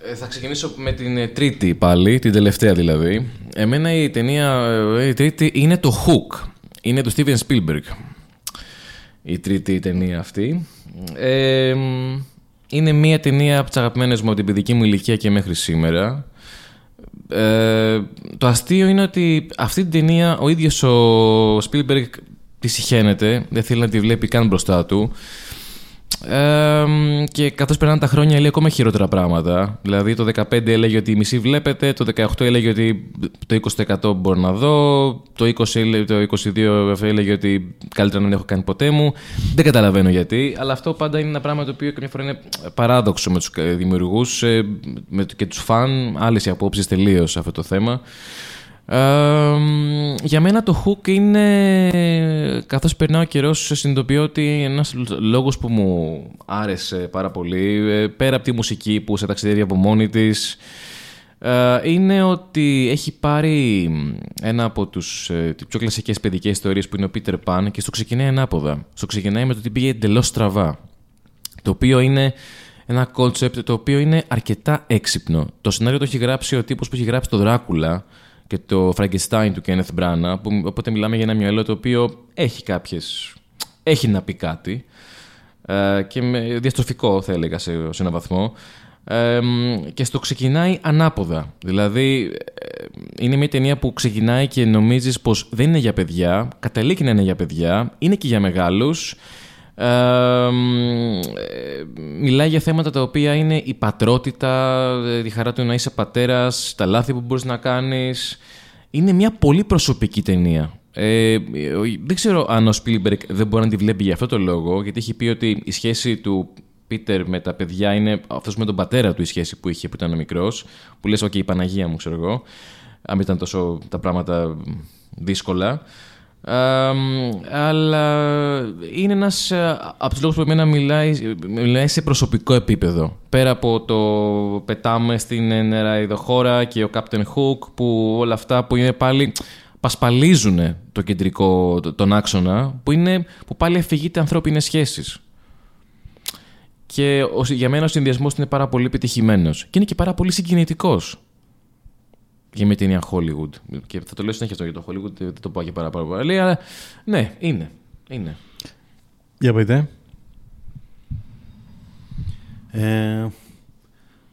Ε, θα ξεκινήσω με την ε, τρίτη πάλι, την τελευταία δηλαδή. Εμένα η ταινία, ε, η τρίτη είναι το Hook, είναι του Steven Spielberg. Η τρίτη ταινία αυτή. Ε, είναι μια ταινία από τις αγαπημένες μου από την παιδική μου ηλικία και μέχρι σήμερα. Ε, το αστείο είναι ότι αυτή την ταινία ο ίδιος ο Spielberg τη συχαίνεται, δεν θέλει να τη βλέπει καν μπροστά του. Ε, και καθώς περνάνε τα χρόνια λέει ακόμα χειρότερα πράγματα. Δηλαδή το 15 έλεγε ότι η μισή βλέπετε, το 18 έλεγε ότι το 20% μπορώ να δω, το, 20, το 22 έλεγε ότι καλύτερα να μην έχω κάνει ποτέ μου. Δεν καταλαβαίνω γιατί, αλλά αυτό πάντα είναι ένα πράγμα το οποίο καμιά φορά είναι παράδοξο με τους δημιουργούς ε, και τους φαν, άλλες οι απόψεις τελείως αυτό το θέμα για μένα το hook είναι, καθώς περνάει ο καιρός, συνειδητοποιώ ότι ένας λόγος που μου άρεσε πάρα πολύ, ε, πέρα από τη μουσική που σε ταξιδεύει από μόνη της, ε, είναι ότι έχει πάρει ένα από τους, ε, τις πιο κλασικές παιδικές ιστορίες που είναι ο Peter Pan και στο ξεκινάει ανάποδα. Στο ξεκινάει με το ότι πήγε εντελώς στραβά. Το οποίο είναι ένα concept το οποίο είναι αρκετά έξυπνο. Το σενάριο το έχει γράψει ο τύπος που έχει γράψει το Δράκουλα και το Frankenstein του Kenneth Branagh, οπότε μιλάμε για ένα μυαλό το οποίο έχει κάποιες... έχει να πει κάτι ε, και με, διαστροφικό θα έλεγα σε, σε έναν βαθμό ε, και στο ξεκινάει ανάποδα. Δηλαδή ε, είναι μια ταινία που ξεκινάει και νομίζεις πως δεν είναι για παιδιά, καταλήγει να είναι για παιδιά, είναι και για μεγάλους ε, μιλάει για θέματα τα οποία είναι η πατρότητα, η χαρά του να είσαι πατέρας, τα λάθη που μπορείς να κάνεις. Είναι μια πολύ προσωπική ταινία. Ε, δεν ξέρω αν ο Spielberg δεν μπορεί να τη βλέπει για αυτό το λόγο, γιατί έχει πει ότι η σχέση του Πίτερ με τα παιδιά είναι αυτός με τον πατέρα του η σχέση που είχε που ήταν μικρός. Που λες, OK, η Παναγία μου, ξέρω εγώ. Αν ήταν τόσο τα πράγματα δύσκολα αλλά είναι ένας ε, από τους λόγους που εμένα μιλάει, μιλάει σε προσωπικό επίπεδο. Πέρα από το πετάμε στην νεραϊδοχώρα και ο Captain Hook που όλα αυτά που είναι πάλι πασπαλίζουν το κεντρικό, τον άξονα που, είναι, που πάλι αφηγείται ανθρώπινες σχέσεις. Και για μένα ο συνδυασμός είναι πάρα πολύ επιτυχημένος. Και είναι και πάρα πολύ συγκινητικός για μια ταινία Hollywood. Και θα το λέω συνέχεια αυτό για το Hollywood, δεν το πάω και πάρα, πάρα πολύ. Αλλά ναι, είναι. είναι. Για πείτε. Ε,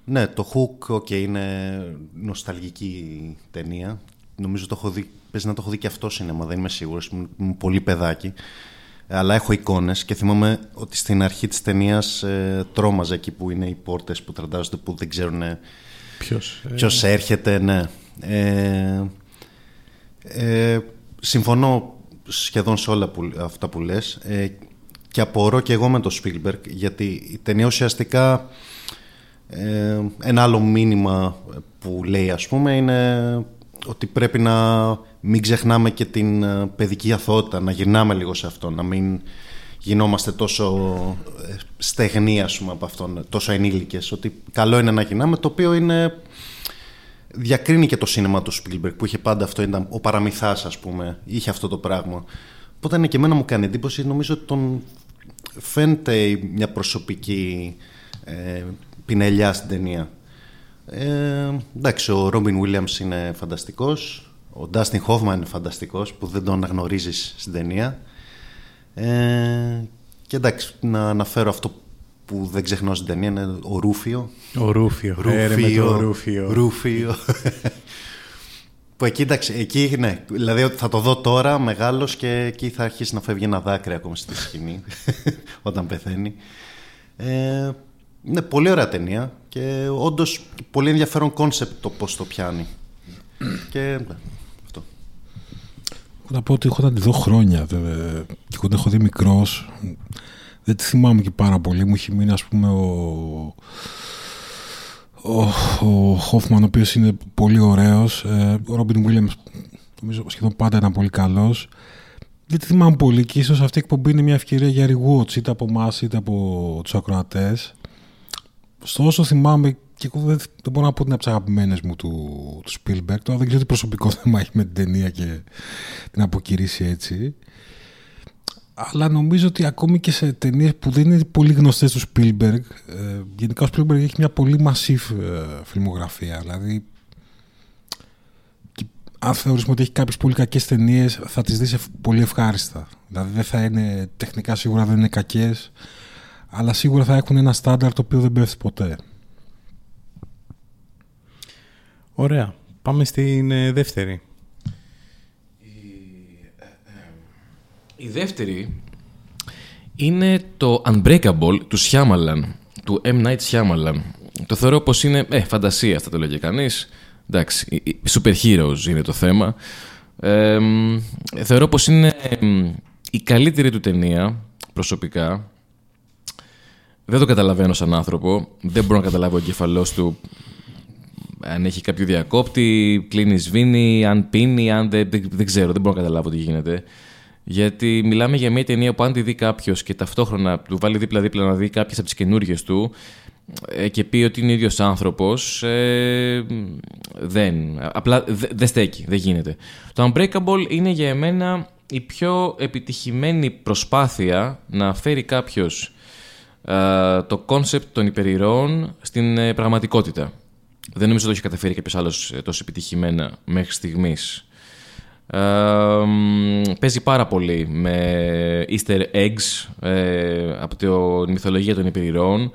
ναι, το Hook okay, είναι νοσταλγική ταινία. Νομίζω το έχω δει, πες να το έχω δει και αυτό σινέμα, δεν είμαι σίγουρος, είμαι πολύ παιδάκι. Αλλά έχω εικόνες και θυμάμαι ότι στην αρχή της ταινίας ε, τρόμαζε εκεί που είναι οι πόρτες που τραντάζονται που δεν ξέρουν ποιος, ε... ποιος έρχεται. Ναι. Ε, ε, συμφωνώ σχεδόν σε όλα που, αυτά που λες ε, και απορώ και εγώ με το Spielberg γιατί η ταινία ουσιαστικά ε, ένα άλλο μήνυμα που λέει ας πούμε είναι ότι πρέπει να μην ξεχνάμε και την ε, παιδική αθωότητα, να γυρνάμε λίγο σε αυτό, να μην γινόμαστε τόσο ε, στεγνοί ας πούμε από αυτόν, τόσο ενήλικες, ότι καλό είναι να γυρνάμε, το οποίο είναι διακρίνει και το σίνεμα του Spielberg που είχε πάντα αυτό, ήταν ο παραμυθάς ας πούμε, είχε αυτό το πράγμα. Οπότε είναι και εμένα μου κάνει εντύπωση, νομίζω ότι τον φαίνεται μια προσωπική ε, πινελιά στην ταινία. Ε, εντάξει, ο Ρόμπιν Williams είναι φανταστικός, ο Ντάστιν Χόφμαν είναι φανταστικός που δεν τον αναγνωρίζεις στην ταινία. Ε, και εντάξει, να αναφέρω αυτό που δεν ξεχνώ στην ταινία είναι ο Ρούφιο. Ο Ρούφιο. Ρούφιο. Ρούφιο. Ρούφιο. που εκεί, εντάξει, εκεί ναι, δηλαδή θα το δω τώρα μεγάλος και εκεί θα αρχίσει να φεύγει ένα δάκρυ ακόμα στη σκηνή [LAUGHS] όταν πεθαίνει. Ε, ναι, πολύ ωραία ταινία και όντως πολύ ενδιαφέρον concept το πώς το πιάνει. και ναι, αυτό. Έχω να πω ότι έχω να τη δω χρόνια και εγώ την έχω δει μικρός. Δεν τη θυμάμαι και πάρα πολύ. Μου έχει μείνει, ας πούμε, ο. Ο, ο Χόφμαν, ο οποίος είναι πολύ ωραίος. Ε, ο Ρόμπιν Βίλιαμς, νομίζω σχεδόν πάντα ήταν πολύ καλός. Δεν τη θυμάμαι πολύ και ίσως αυτή η εκπομπή είναι μια ευκαιρία για rewatch είτε από εμάς είτε από τους ακροατές στο όσο θυμάμαι και εγώ δεν, δεν μπορώ να πω ότι είναι από τις αγαπημένες μου του, του Spielberg. Τώρα δεν ξέρω τι προσωπικό [LAUGHS] θέμα έχει με την ταινία και την αποκηρύσει έτσι. Αλλά νομίζω ότι ακόμη και σε ταινίες που δεν είναι πολύ γνωστές του Spielberg, ε, γενικά ο Spielberg έχει μια πολύ μασίφ ε, φιλμογραφία. Δηλαδή, αν θεωρήσουμε ότι έχει κάποιες πολύ κακές ταινίες, θα τις δεις πολύ ευχάριστα. Δηλαδή, δεν θα είναι τεχνικά σίγουρα δεν είναι κακές, αλλά σίγουρα θα έχουν ένα στάνταρ το οποίο δεν πέφτει ποτέ. Ωραία. Πάμε στην ε, δεύτερη. Η, δεύτερη είναι το Unbreakable του Shyamalan, του M. Night Shyamalan. Το θεωρώ πως είναι, ε, φαντασία αυτό το λέγει κανείς. Εντάξει, super heroes είναι το θέμα. θεωρώ πως είναι η καλύτερη του ταινία, προσωπικά, δεν το καταλαβαίνω σαν άνθρωπο. Δεν μπορώ να καταλάβω ο εγκεφαλός του αν έχει κάποιο διακόπτη, κλείνει, σβήνει, αν πίνει, αν δεν, δεν, ξέρω, δεν μπορώ να καταλάβω τι γίνεται. Γιατί μιλάμε για μια ταινία που αν τη δει κάποιος και ταυτόχρονα του βάλει δίπλα-δίπλα να δει κάποιες από τις καινούριες του ε, και πει ότι είναι ίδιος άνθρωπος, ε, δεν. Απλά δεν στέκει, δεν γίνεται. Το Unbreakable είναι για εμένα η πιο επιτυχημένη προσπάθεια να φέρει κάποιος ε, το concept των υπερηρώων στην ε, πραγματικότητα. Δεν νομίζω ότι το έχει καταφέρει κάποιος άλλος ε, τόσο επιτυχημένα μέχρι στιγμή. παίζει πάρα πολύ με easter eggs από τη μυθολογία των υπερηρώων.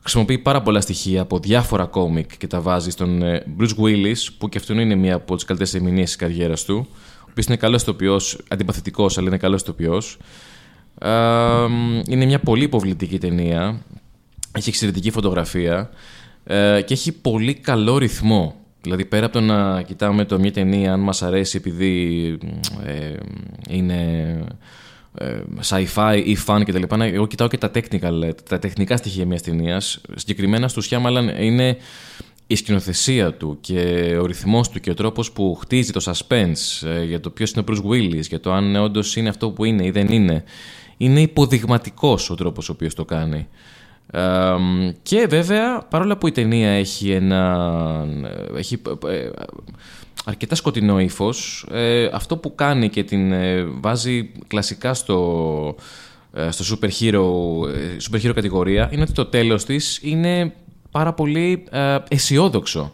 Χρησιμοποιεί πάρα πολλά στοιχεία από διάφορα κόμικ και τα βάζει στον Bruce Willis, που και αυτό είναι μία από τις καλύτερες ερμηνείες της καριέρας του. Ο οποίος είναι καλός τοπιό, αντιπαθητικός, αλλά είναι καλός τοπιό είναι μια πολύ υποβλητική ταινία. Έχει εξαιρετική φωτογραφία ε, και έχει πολύ καλό ρυθμό. Δηλαδή πέρα από το να κοιτάμε το μια ταινία αν μας αρέσει επειδή ε, είναι ε, sci-fi ή fun κτλ. Εγώ κοιτάω και τα, technical, τα τεχνικά στοιχεία μιας ταινίας. Συγκεκριμένα στο Σιάμαλαν είναι η σκηνοθεσία του και ο ρυθμός του και ο τρόπος που χτίζει το suspense για το ποιος είναι ο Bruce Willis, για το αν όντως είναι αυτό που είναι ή δεν είναι είναι υποδειγματικός ο τρόπος ο οποίος το κάνει. Και βέβαια, παρόλα που η ταινία έχει ένα... Έχει, ε, αρκετά σκοτεινό ύφος. Ε, αυτό που κάνει και την ε, βάζει κλασικά στο, στο super, hero, super hero κατηγορία είναι ότι το τέλος της είναι πάρα πολύ αισιόδοξο.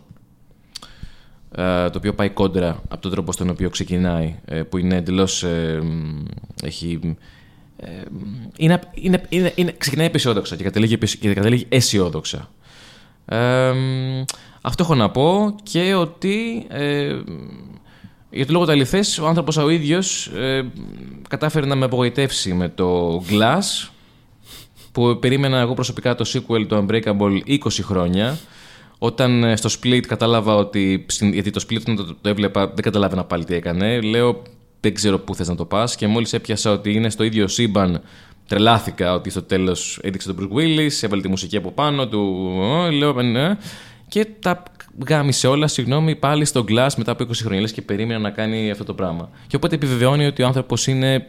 το οποίο πάει κόντρα από τον τρόπο στον οποίο ξεκινάει, που είναι εντελώς έχει Ε, είναι, είναι, είναι, είναι, ξεκινάει αισιόδοξα και καταλήγει, και καταλήγει αισιόδοξα. Ε, αυτό έχω να πω και ότι ε, για το λόγο τα αληθές, ο άνθρωπος ο ίδιος ε, κατάφερε να με απογοητεύσει με το Glass που περίμενα εγώ προσωπικά το sequel του Unbreakable 20 χρόνια όταν ε, στο Split κατάλαβα ότι. Γιατί το Split το, το έβλεπα, δεν καταλάβαινα πάλι τι έκανε. Λέω, δεν ξέρω πού θες να το πας. Και μόλις έπιασα ότι είναι στο ίδιο σύμπαν, τρελάθηκα ότι στο τέλος έδειξε τον Bruce Willis, έβαλε τη μουσική από πάνω του. Λέω, ναι. Και τα γάμισε όλα, συγγνώμη, πάλι στο Glass μετά από 20 χρόνια. Λες και περίμενα να κάνει αυτό το πράγμα. Και οπότε επιβεβαιώνει ότι ο άνθρωπος είναι.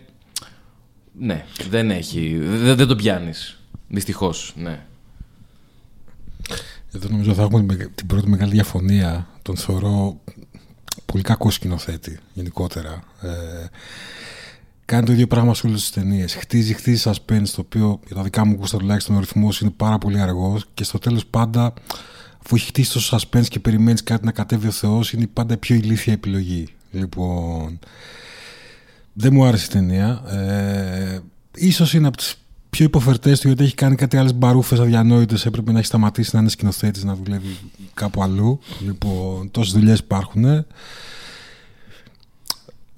Ναι, δεν έχει. Δεν, δεν τον πιάνεις. Δυστυχώς, ναι. Εδώ νομίζω θα έχουμε την πρώτη μεγάλη διαφωνία. Τον θεωρώ πολύ κακό σκηνοθέτη γενικότερα. Ε, κάνει το ίδιο πράγμα σε όλες τις ταινίες. Χτίζει, χτίζει suspense, το οποίο για τα δικά μου γούστα τουλάχιστον ο ρυθμός είναι πάρα πολύ αργός και στο τέλος πάντα, αφού έχει χτίσει το suspense και περιμένεις κάτι να κατέβει ο Θεός, είναι πάντα η πιο ηλίθια επιλογή. Λοιπόν. Δεν μου άρεσε η ταινία. Ε, ίσως είναι από τις πιο υποφερτές του γιατί έχει κάνει κάτι άλλες μπαρούφες αδιανόητες. Έπρεπε να έχει σταματήσει να είναι σκηνοθέτης, να δουλεύει κάπου αλλού. Λοιπόν, τόσες δουλειές υπάρχουν.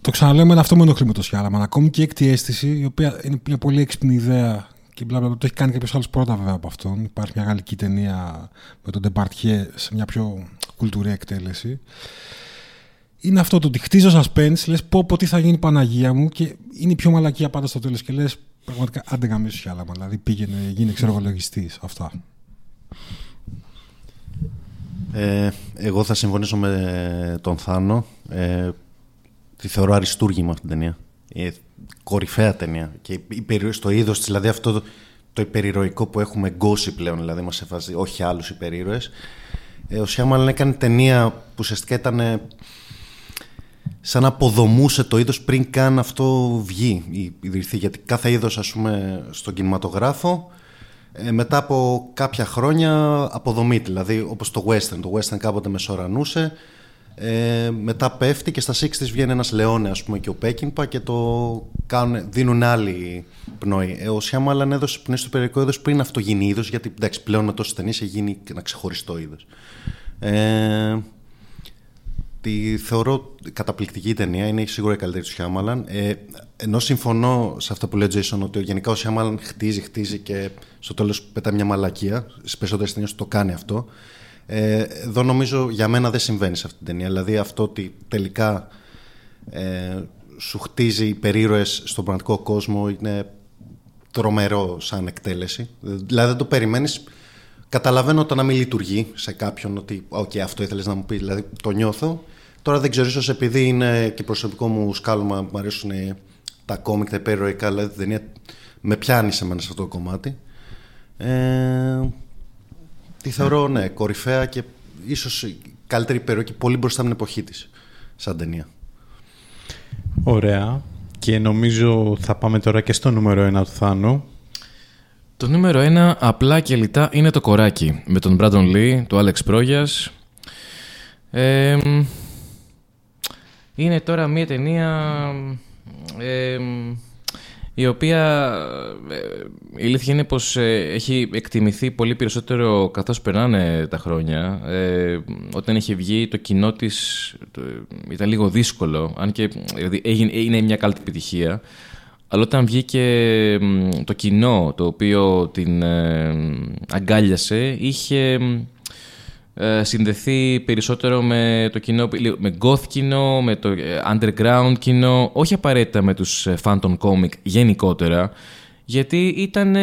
Το ξαναλέμε, αυτό με ενοχλεί με το Σιάλαμαν. Ακόμη και η έκτη αίσθηση, η οποία είναι μια πολύ έξυπνη ιδέα και μπλα, μπλα, το έχει κάνει κάποιος άλλος πρώτα βέβαια από αυτόν. Υπάρχει μια γαλλική ταινία με τον Ντεμπαρτιέ σε μια πιο κουλτουρία εκτέλεση. Είναι αυτό το ότι χτίζω suspense, λες πω, πω τι θα γίνει η Παναγία μου και είναι η πιο μαλακία πάντα στο τέλος και λες Πραγματικά άντε γαμίσου κι άλλα. Δηλαδή πήγαινε, γίνει ξέρω λογιστής. Αυτά. Ε, εγώ θα συμφωνήσω με τον Θάνο. Ε, τη θεωρώ αριστούργημα αυτή την ταινία. Ε, κορυφαία ταινία. Και στο είδος της, δηλαδή αυτό το, το υπερηρωικό που έχουμε γκώσει πλέον, δηλαδή μας έβαζε όχι άλλους υπερήρωες. Ε, ο Σιάμαλαν έκανε ταινία που ουσιαστικά ήταν σαν να αποδομούσε το είδος πριν καν αυτό βγει, ιδρυθεί. Γιατί κάθε είδος, ας πούμε, στον κινηματογράφο, ε, μετά από κάποια χρόνια αποδομείται. Δηλαδή, όπως το western. Το western κάποτε μεσορανούσε, ε, μετά πέφτει και στα 60's βγαίνει ένας Λεόνε, ας πούμε, και ο Πέκινπα και το κάνουν, δίνουν άλλη πνοή. Ε, ο Σιάμαλαν έδωσε πνοή στο περιοδικό είδος πριν αυτό γίνει είδος, γιατί εντάξει, πλέον με τόσες ταινίες έχει γίνει ένα ξεχωριστό είδος. Ε, Τη θεωρώ καταπληκτική ταινία, είναι σίγουρα η καλύτερη του Σιάμαλαν. Ε, ενώ συμφωνώ σε αυτό που λέει ο Τζέισον ότι γενικά ο Σιάμαλαν χτίζει, χτίζει και στο τέλος πετάει μια μαλακία. Στις περισσότερες ταινίες το κάνει αυτό. Ε, εδώ νομίζω για μένα δεν συμβαίνει σε αυτή την ταινία. Δηλαδή αυτό ότι τελικά ε, σου χτίζει υπερήρωες στον πραγματικό κόσμο είναι τρομερό σαν εκτέλεση. Δηλαδή δεν το περιμένεις. Καταλαβαίνω το να μην λειτουργεί σε κάποιον ότι «ΟΚ, αυτό ήθελες να μου πεις». Δηλαδή το νιώθω Τώρα δεν ξέρω, ίσως επειδή είναι και προσωπικό μου σκάλωμα, μου αρέσουν τα κόμικ, τα υπερηρωικά, δηλαδή την ταινία με πιάνει σε μένα σε αυτό το κομμάτι. Ε, τη θεωρώ, ναι, κορυφαία και ίσως καλύτερη υπερηρωική, πολύ μπροστά από την εποχή της, σαν ταινία. Ωραία. Και νομίζω θα πάμε τώρα και στο νούμερο 1 του Θάνου. Το νούμερο 1 απλά και λιτά είναι το κοράκι με τον Μπράντον Λί, του Άλεξ Πρόγιας. Ε, είναι τώρα μια ταινία η οποία ε, η αλήθεια είναι πως ε, έχει εκτιμηθεί πολύ περισσότερο καθώς περνάνε τα χρόνια. Ε, όταν είχε βγει το κοινό της ήταν λίγο δύσκολο, αν και δηλαδή, είναι μια καλή επιτυχία. Αλλά όταν βγήκε το κοινό το οποίο την αγκάλιασε, είχε ε, συνδεθεί περισσότερο με το κοινό, με goth κοινό, με το ε, underground κοινό, όχι απαραίτητα με τους ε, phantom comic γενικότερα, γιατί ήταν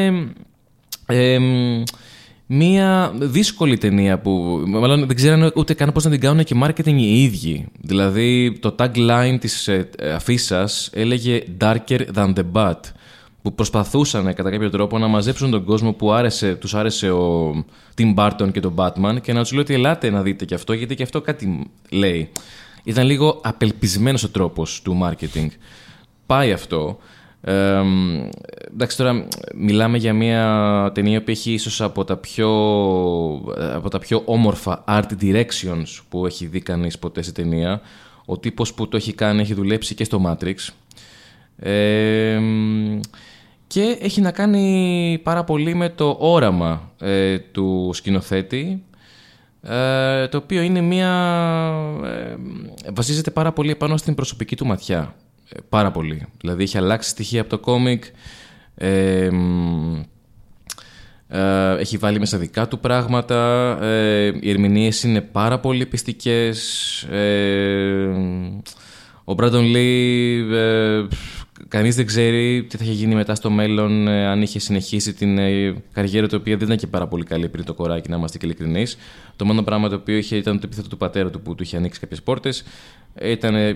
μία δύσκολη ταινία που μάλλον δεν ξέρανε ούτε καν πώς να την κάνουν και marketing οι ίδιοι. Δηλαδή το tagline της αφίσας έλεγε «Darker than the Bat» που προσπαθούσαν κατά κάποιο τρόπο να μαζέψουν τον κόσμο που άρεσε, τους άρεσε ο Tim Burton και τον Batman και να τους λέει ότι ελάτε να δείτε και αυτό γιατί και αυτό κάτι λέει. Ήταν λίγο απελπισμένος ο τρόπος του marketing. Πάει αυτό. Ε, εντάξει τώρα μιλάμε για μια ταινία που έχει ίσως από τα πιο, από τα πιο όμορφα art directions που έχει δει κανείς ποτέ σε ταινία. Ο τύπος που το έχει κάνει έχει δουλέψει και στο Matrix. Ε, και έχει να κάνει πάρα πολύ με το όραμα ε, του σκηνοθέτη ε, το οποίο είναι μια... Ε, βασίζεται πάρα πολύ επάνω στην προσωπική του ματιά. Πάρα πολύ. Δηλαδή έχει αλλάξει στοιχεία από το κόμικ, έχει βάλει μέσα δικά του πράγματα, οι ερμηνείες είναι πάρα πολύ πιστικές, ο Μπράντον Λί κανείς δεν ξέρει τι θα είχε γίνει μετά στο μέλλον ε, αν είχε συνεχίσει την ε, καριέρα του, οποία δεν ήταν και πάρα πολύ καλή πριν το κοράκι, να είμαστε και ειλικρινείς. Το μόνο πράγμα το οποίο είχε ήταν το επίθετο του πατέρα του που του είχε ανοίξει κάποιες πόρτες.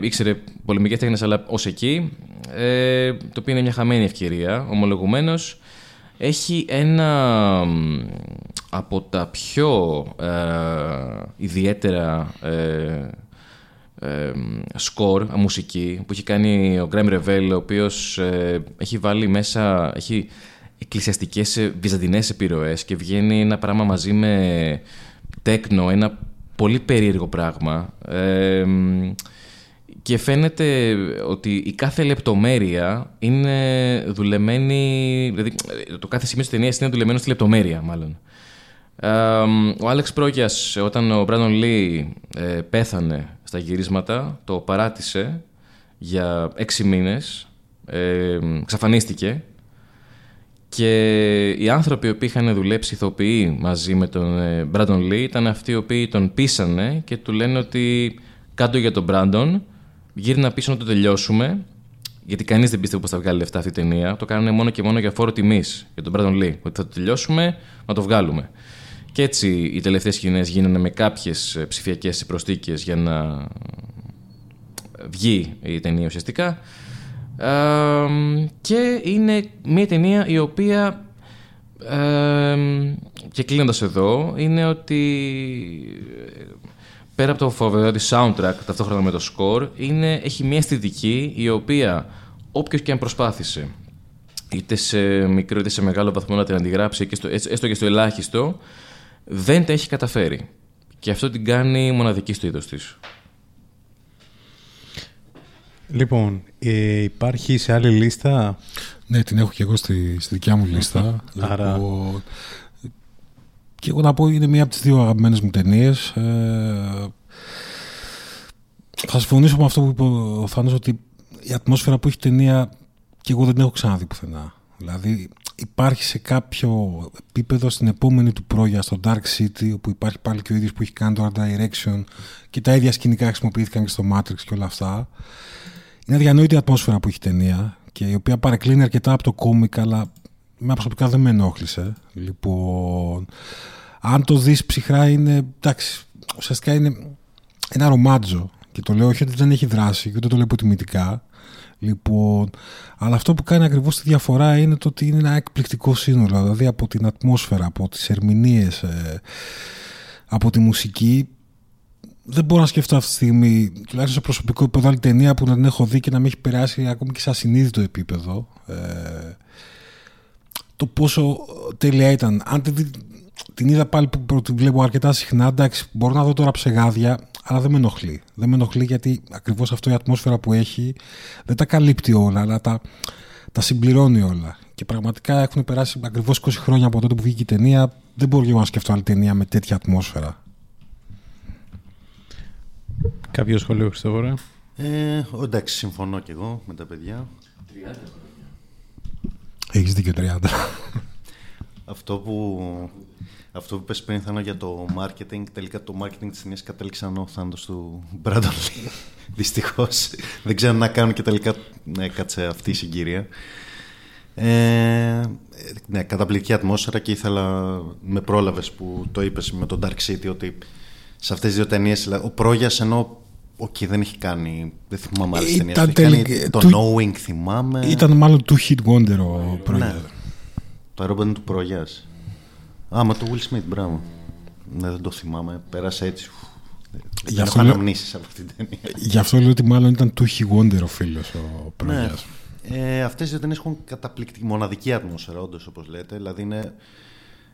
Ήξερε πολεμικές τέχνες, αλλά ως εκεί. Ε, το οποίο είναι μια χαμένη ευκαιρία, ομολογουμένως. Έχει ένα από τα πιο ε, ιδιαίτερα ε, σκορ, μουσική που έχει κάνει ο Γκρέμ Ρεβέλ ο οποίος ε, έχει βάλει μέσα έχει εκκλησιαστικές ε, βυζαντινές επιρροές και βγαίνει ένα πράγμα μαζί με τέκνο, ένα πολύ περίεργο πράγμα. Και φαίνεται ότι η κάθε λεπτομέρεια είναι δουλεμένη δηλαδή το κάθε σημείο της ταινίας είναι δουλεμένο στη λεπτομέρεια μάλλον. Ο Άλεξ Πρόγιας όταν ο Μπράντον Λί ε, πέθανε στα γυρίσματα, το παράτησε για έξι μήνες, ε, ξαφανίστηκε και οι άνθρωποι που είχαν δουλέψει ηθοποιοί μαζί με τον Μπράντον Λί ήταν αυτοί οι οποίοι τον πείσανε και του λένε ότι κάτω για τον Μπράντον, γύρνα πίσω να το τελειώσουμε γιατί κανείς δεν πίστευε πως θα βγάλει λεφτά αυτή η ταινία. Το κάνανε μόνο και μόνο για φόρο τιμής για τον Μπράντον Λί. Ότι θα το τελειώσουμε, να το βγάλουμε. Και έτσι οι τελευταίες σκηνές γίνανε με κάποιες ε, ψηφιακές προστίκες για να βγει η ταινία ουσιαστικά. και είναι μια ταινία η οποία και κλείνοντας εδώ είναι ότι ε, πέρα από το φοβερό της soundtrack ταυτόχρονα με το score είναι, έχει μια αισθητική η οποία όποιος και αν προσπάθησε είτε σε μικρό είτε σε μεγάλο βαθμό να την αντιγράψει και στο, έστω και στο ελάχιστο δεν τα έχει καταφέρει. Και αυτό την κάνει μοναδική στο είδος της. Λοιπόν, ε, υπάρχει σε άλλη λίστα; Ναι, την έχω και εγώ στη, στη δικιά μου λίστα. [LAUGHS] Άρα... Και εγώ να πω είναι μία από τις δύο αγαπημένες μου ταινίες. Ε, θα συμφωνήσω με αυτό που είπε ο Θάνος ότι η ατμόσφαιρα που έχει ταινία και εγώ δεν την έχω ξαναδεί πουθενά. Δηλαδή υπάρχει σε κάποιο επίπεδο στην επόμενη του πρόγεια στο Dark City όπου υπάρχει πάλι και ο ίδιος που έχει κάνει το Art Direction και τα ίδια σκηνικά χρησιμοποιήθηκαν και στο Matrix και όλα αυτά. Είναι αδιανόητη η ατμόσφαιρα που έχει η ταινία και η οποία παρεκκλίνει αρκετά από το κόμικ αλλά με προσωπικά δεν με ενόχλησε. Λοιπόν αν το δεις ψυχρά είναι εντάξει ουσιαστικά είναι ένα ρομάτζο και το λέω όχι ότι δεν έχει δράση και ούτε το λέω υποτιμητικά Λοιπόν, αλλά αυτό που κάνει ακριβώς τη διαφορά είναι το ότι είναι ένα εκπληκτικό σύνολο, δηλαδή από την ατμόσφαιρα, από τις ερμηνείες, ε, από τη μουσική. Δεν μπορώ να σκεφτώ αυτή τη στιγμή, τουλάχιστον σε προσωπικό επίπεδο, άλλη ταινία που να την έχω δει και να με έχει περάσει ακόμη και σε ασυνείδητο επίπεδο. Ε, το πόσο τέλεια ήταν. Αν την, την είδα πάλι που την βλέπω αρκετά συχνά, εντάξει, μπορώ να δω τώρα ψεγάδια, αλλά δεν με ενοχλεί. Δεν με ενοχλεί γιατί ακριβώς αυτό η ατμόσφαιρα που έχει δεν τα καλύπτει όλα, αλλά τα, τα συμπληρώνει όλα. Και πραγματικά έχουν περάσει ακριβώς 20 χρόνια από τότε που βγήκε η ταινία. Δεν μπορώ εγώ να σκεφτώ άλλη ταινία με τέτοια ατμόσφαιρα. Κάποιο σχόλιο, Χριστόφορα. Ε, εντάξει, συμφωνώ κι εγώ με τα παιδιά. 30. Έχεις δίκιο 30. Αυτό που αυτό που πες πριν θα για το marketing, τελικά το marketing της ταινίας κατέληξε ο θάνατος του Μπράντον [LAUGHS] Δυστυχώς. Δεν ξέρω να κάνουν και τελικά ναι, κάτσε αυτή η συγκυρία. Ε, ναι, καταπληκτική ατμόσφαιρα και ήθελα, με πρόλαβες που το είπες με τον Dark City, ότι σε αυτές τις δύο ταινίες, ο Πρόγιας ενώ OK, okay, δεν έχει κάνει. Δεν θυμάμαι άλλες ταινίες. Το Knowing θυμάμαι. Ήταν μάλλον του Hit Wonder ο Πρόγιας. Ναι. Το αεροπλάνο του Πρόγιας. Α, μα το Will Smith, μπράβο. Ναι, δεν το θυμάμαι. Πέρασε έτσι. Γι' αυτό έχω αναμνήσεις από αυτήν την ταινία. Γι' αυτό λέω ότι μάλλον ήταν του Wonder ο φίλος ο Πρόγιας. Ναι. Ε, αυτές οι ταινίες έχουν καταπληκτική, μοναδική ατμόσφαιρα, όντως, όπως λέτε. Δηλαδή είναι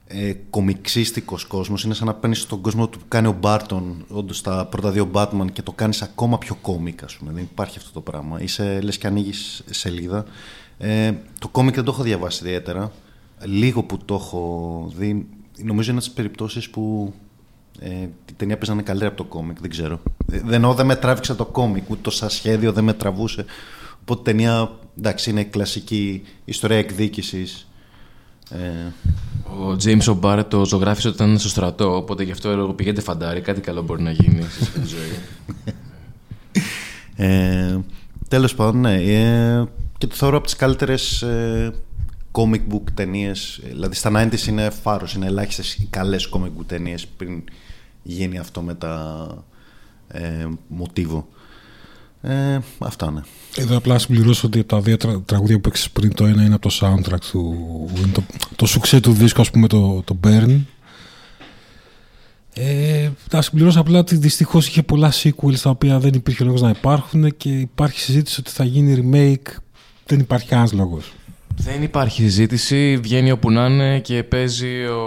ε, κομιξίστικος κόσμος. Είναι σαν να παίρνεις τον κόσμο που κάνει ο Μπάρτον, όντως τα πρώτα δύο Batman και το κάνεις ακόμα πιο κόμικ, ας πούμε. Δεν υπάρχει αυτό το πράγμα. Είσαι, λες και ανοίγεις σελίδα Ε, το κόμικ δεν το έχω διαβάσει ιδιαίτερα. Λίγο που το έχω δει, νομίζω είναι από τι περιπτώσεις που ε, η ταινία παίζανε καλύτερα από το κόμικ, δεν ξέρω. Ε, δεν, εννοώ, δεν με τράβηξε το κόμικ, ούτε το σαν σχέδιο δεν με τραβούσε. Οπότε η ταινία, εντάξει, είναι κλασική ιστορία εκδίκησης. Ε, Ο James O'Barrett το ζωγράφισε όταν ήταν στο στρατό, οπότε γι' αυτό πηγαίνετε φαντάρι, κάτι καλό μπορεί να γίνει στη ζωής. ε, τέλος πάντων, ναι. Ε, και το θεωρώ από τις καλύτερες ε, comic book ταινίες. Δηλαδή στα 90's είναι φάρος, είναι ελάχιστες οι καλές comic book ταινίες πριν γίνει αυτό με τα ε, μοτίβο. Ε, αυτά ναι. Εδώ απλά να συμπληρώσω ότι από τα δύο τρα, τραγούδια που έξεις πριν το ένα είναι από το soundtrack του. Είναι το, το σουξέ του δίσκου, ας πούμε, το, το Burn. Ε, να συμπληρώσω απλά ότι δυστυχώς είχε πολλά sequels τα οποία δεν υπήρχε λόγος να υπάρχουν και υπάρχει συζήτηση ότι θα γίνει remake. Δεν υπάρχει κανένας λόγος. Δεν υπάρχει συζήτηση. Βγαίνει όπου να είναι και παίζει ο,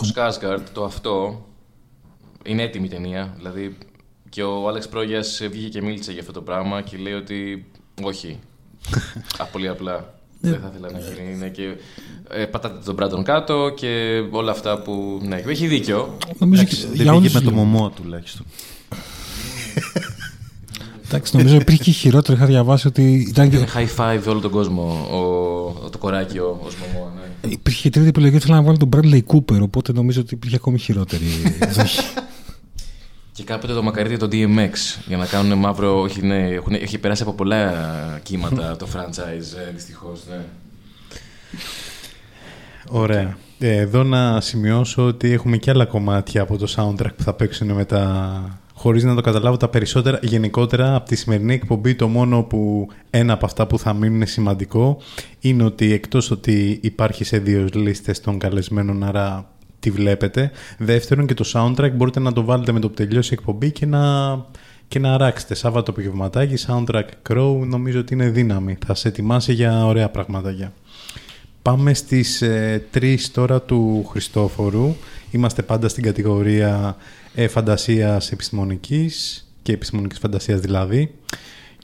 ο Σκάσγκαρτ το αυτό. Είναι έτοιμη η ταινία. Δηλαδή και ο Άλεξ Πρόγιας βγήκε και μίλησε για αυτό το πράγμα και λέει ότι όχι. [LAUGHS] Α, πολύ απλά. Δεν θα ήθελα να γίνει. Είναι και, ε, πατάτε τον Μπράντον κάτω και όλα αυτά που. Ναι, έχει δίκιο. Νομίζω Εντάξει, δεν πήγε με το μωμό τουλάχιστον. [LAUGHS] Εντάξει, νομίζω υπήρχε και χειρότερο. Είχα διαβάσει ότι. Ήταν και... high five όλο τον κόσμο ο, το κοράκι ω μωμό. Ναι. Υπήρχε και τρίτη επιλογή. Ήθελα να βάλω τον Bradley Cooper. Οπότε νομίζω ότι υπήρχε ακόμη χειρότερη. [LAUGHS] Και κάποτε το μακαρίτι το DMX για να κάνουν μαύρο. Όχι, ναι, έχουν, έχει περάσει από πολλά κύματα το franchise, ε, δυστυχώς. Ναι. Ωραία. Ε, εδώ να σημειώσω ότι έχουμε και άλλα κομμάτια από το soundtrack που θα παίξουν μετά χωρίς να το καταλάβω τα περισσότερα. Γενικότερα από τη σημερινή εκπομπή το μόνο που ένα από αυτά που θα μείνουν σημαντικό είναι ότι εκτός ότι υπάρχει σε δύο λίστες των καλεσμένων άρα τη βλέπετε. Δεύτερον και το soundtrack μπορείτε να το βάλετε με το που τελειώσει η εκπομπή και να, και να αράξετε. Σάββατο απογευματάκι, soundtrack Crow, νομίζω ότι είναι δύναμη. Θα σε ετοιμάσει για ωραία πραγματάκια. Πάμε στις ε, τρεις τώρα του Χριστόφορου. Είμαστε πάντα στην κατηγορία ε, φαντασίας επιστημονικής και επιστημονικής φαντασίας δηλαδή.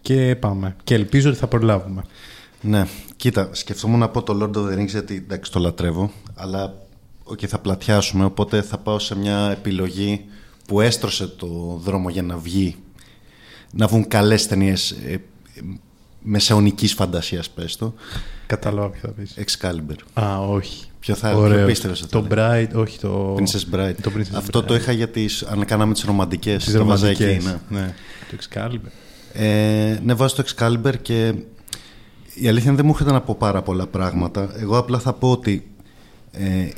Και πάμε. Και ελπίζω ότι θα προλάβουμε. Ναι, κοίτα, σκεφτόμουν να πω το Lord of the Rings γιατί εντάξει το λατρεύω, αλλά και θα πλατιάσουμε, οπότε θα πάω σε μια επιλογή που έστρωσε το δρόμο για να βγει, να βγουν καλές ταινίες ε, μεσαιωνικής φαντασίας, πες το. Κατάλαβα ποιο θα πεις. Excalibur. Α, όχι. Ποιο θα Ωραίο. πίστευες Το Bright, όχι το... Princess Bride. Το Princess Αυτό Bride. το είχα γιατί αν κάναμε τις ρομαντικές. Τις το βάζα ρομαντικές. εκεί, ναι. ναι. Το Excalibur. Ε, ναι, βάζω το Excalibur και η αλήθεια είναι δεν μου έρχεται να πω πάρα πολλά πράγματα. Εγώ απλά θα πω ότι ε,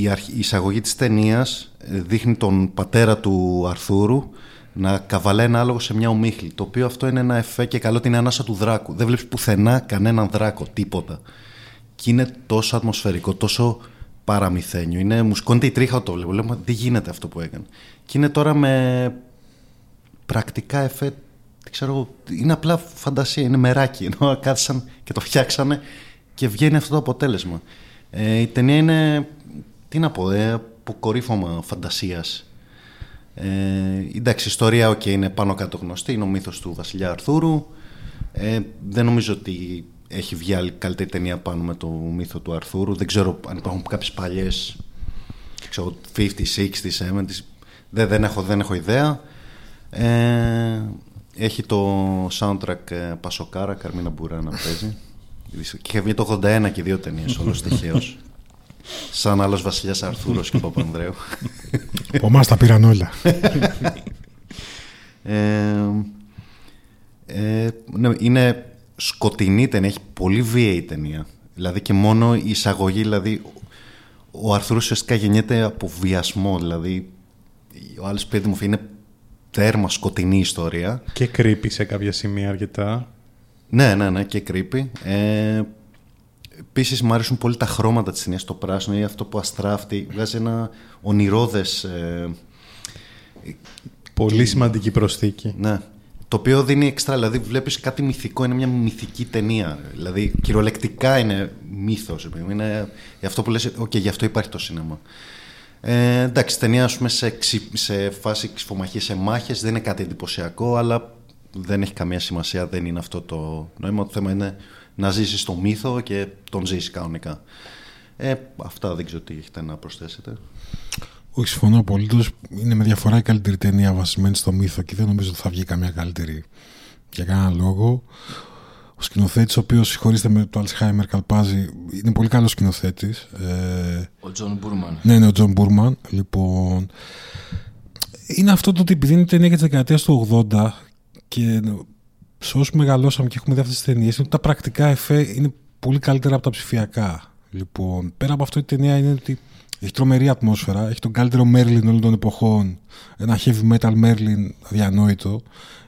η, αρχ- η εισαγωγή της ταινίας δείχνει τον πατέρα του Αρθούρου να καβαλάει ένα άλογο σε μια ομίχλη. Το οποίο αυτό είναι ένα εφέ και καλό ότι είναι ανάσα του δράκου. Δεν βλέπεις πουθενά κανέναν δράκο, τίποτα. Και είναι τόσο ατμοσφαιρικό, τόσο παραμυθένιο. Είναι, μου σκόνεται η τρίχα όταν το βλέπω. Λέω, «Μα τι γίνεται αυτό που έκανε. Και είναι τώρα με πρακτικά εφέ. Δεν ξέρω, εγώ, είναι απλά φαντασία, είναι μεράκι. Ενώ κάθισαν και το φτιάξανε και βγαίνει αυτό το αποτέλεσμα. Ε, η ταινία είναι, τι να πω, ε, αποκορύφωμα φαντασίας. Ε, εντάξει, η ιστορία okay, είναι πάνω κάτω γνωστή, είναι ο μύθος του βασιλιά Αρθούρου. Ε, δεν νομίζω ότι έχει βγει άλλη καλύτερη ταινία πάνω με το μύθο του Αρθούρου. Δεν ξέρω αν υπάρχουν κάποιες παλιές, ξέρω, 50, 60, 70. Δεν, δεν, έχω, δεν έχω ιδέα. Ε, έχει το soundtrack ε, Πασοκάρα, Καρμίνα Μπουρά να παίζει. [LAUGHS] Και είχε βγει το 81 και δύο ταινίες, όλος τυχαίος. Σαν άλλος βασιλιάς Αρθούρος και Παπανδρέου. Από εμάς τα πήραν όλα. [LAUGHS] Ε, ε, ναι, είναι σκοτεινή ταινία, έχει πολύ βίαιη η ταινία. Δηλαδή και μόνο η εισαγωγή, δηλαδή ο Αρθούρος ουσιαστικά γεννιέται από βιασμό, δηλαδή ο άλλος παιδί μου είναι τέρμα σκοτεινή ιστορία. Και creepy σε κάποια σημεία αρκετά. Ναι, ναι, ναι, και creepy. Ε, Επίσης, μου αρέσουν πολύ τα χρώματα της ταινίας. Το πράσινο ή αυτό που αστράφτει. Βγάζει ένα ονειρόδες. Ε, Πολύ σημαντική προσθήκη. ναι. Το οποίο δίνει εξτρά. Δηλαδή, βλέπεις κάτι μυθικό. Είναι μια μυθική ταινία. Δηλαδή, κυριολεκτικά είναι μύθος. Είναι αυτό που λες, OK, γι' αυτό υπάρχει το σινέμα. Ε, εντάξει, η ταινία ας πούμε, σε, ξυ- σε φάση ξυφομαχία σε μάχες δεν είναι κάτι εντυπωσιακό, αλλά δεν έχει καμία σημασία. Δεν είναι αυτό το νόημα. Το θέμα είναι να ζήσεις το μύθο και τον ζήσει κανονικά. Ε, αυτά δεν ξέρω τι έχετε να προσθέσετε. Όχι, συμφωνώ απολύτως. Είναι με διαφορά η καλύτερη ταινία βασισμένη στο μύθο και δεν νομίζω ότι θα βγει καμιά καλύτερη για κανέναν λόγο. Ο σκηνοθέτης, ο οποίος συγχωρήστε με το Alzheimer καλπάζει, είναι πολύ καλός σκηνοθέτης. Ε, ο Τζον Μπούρμαν. Ναι, ναι, ο Τζον Μπούρμαν. Λοιπόν, είναι αυτό το ότι επειδή είναι ταινία για τη δεκαετία του 80 και σε όσους μεγαλώσαμε και έχουμε δει αυτές τις ταινίες, είναι ότι τα πρακτικά εφέ είναι πολύ καλύτερα από τα ψηφιακά. Λοιπόν, πέρα από αυτό η ταινία είναι ότι έχει τρομερή ατμόσφαιρα, έχει τον καλύτερο Μέρλιν όλων των εποχών, ένα heavy metal Μέρλιν αδιανόητο.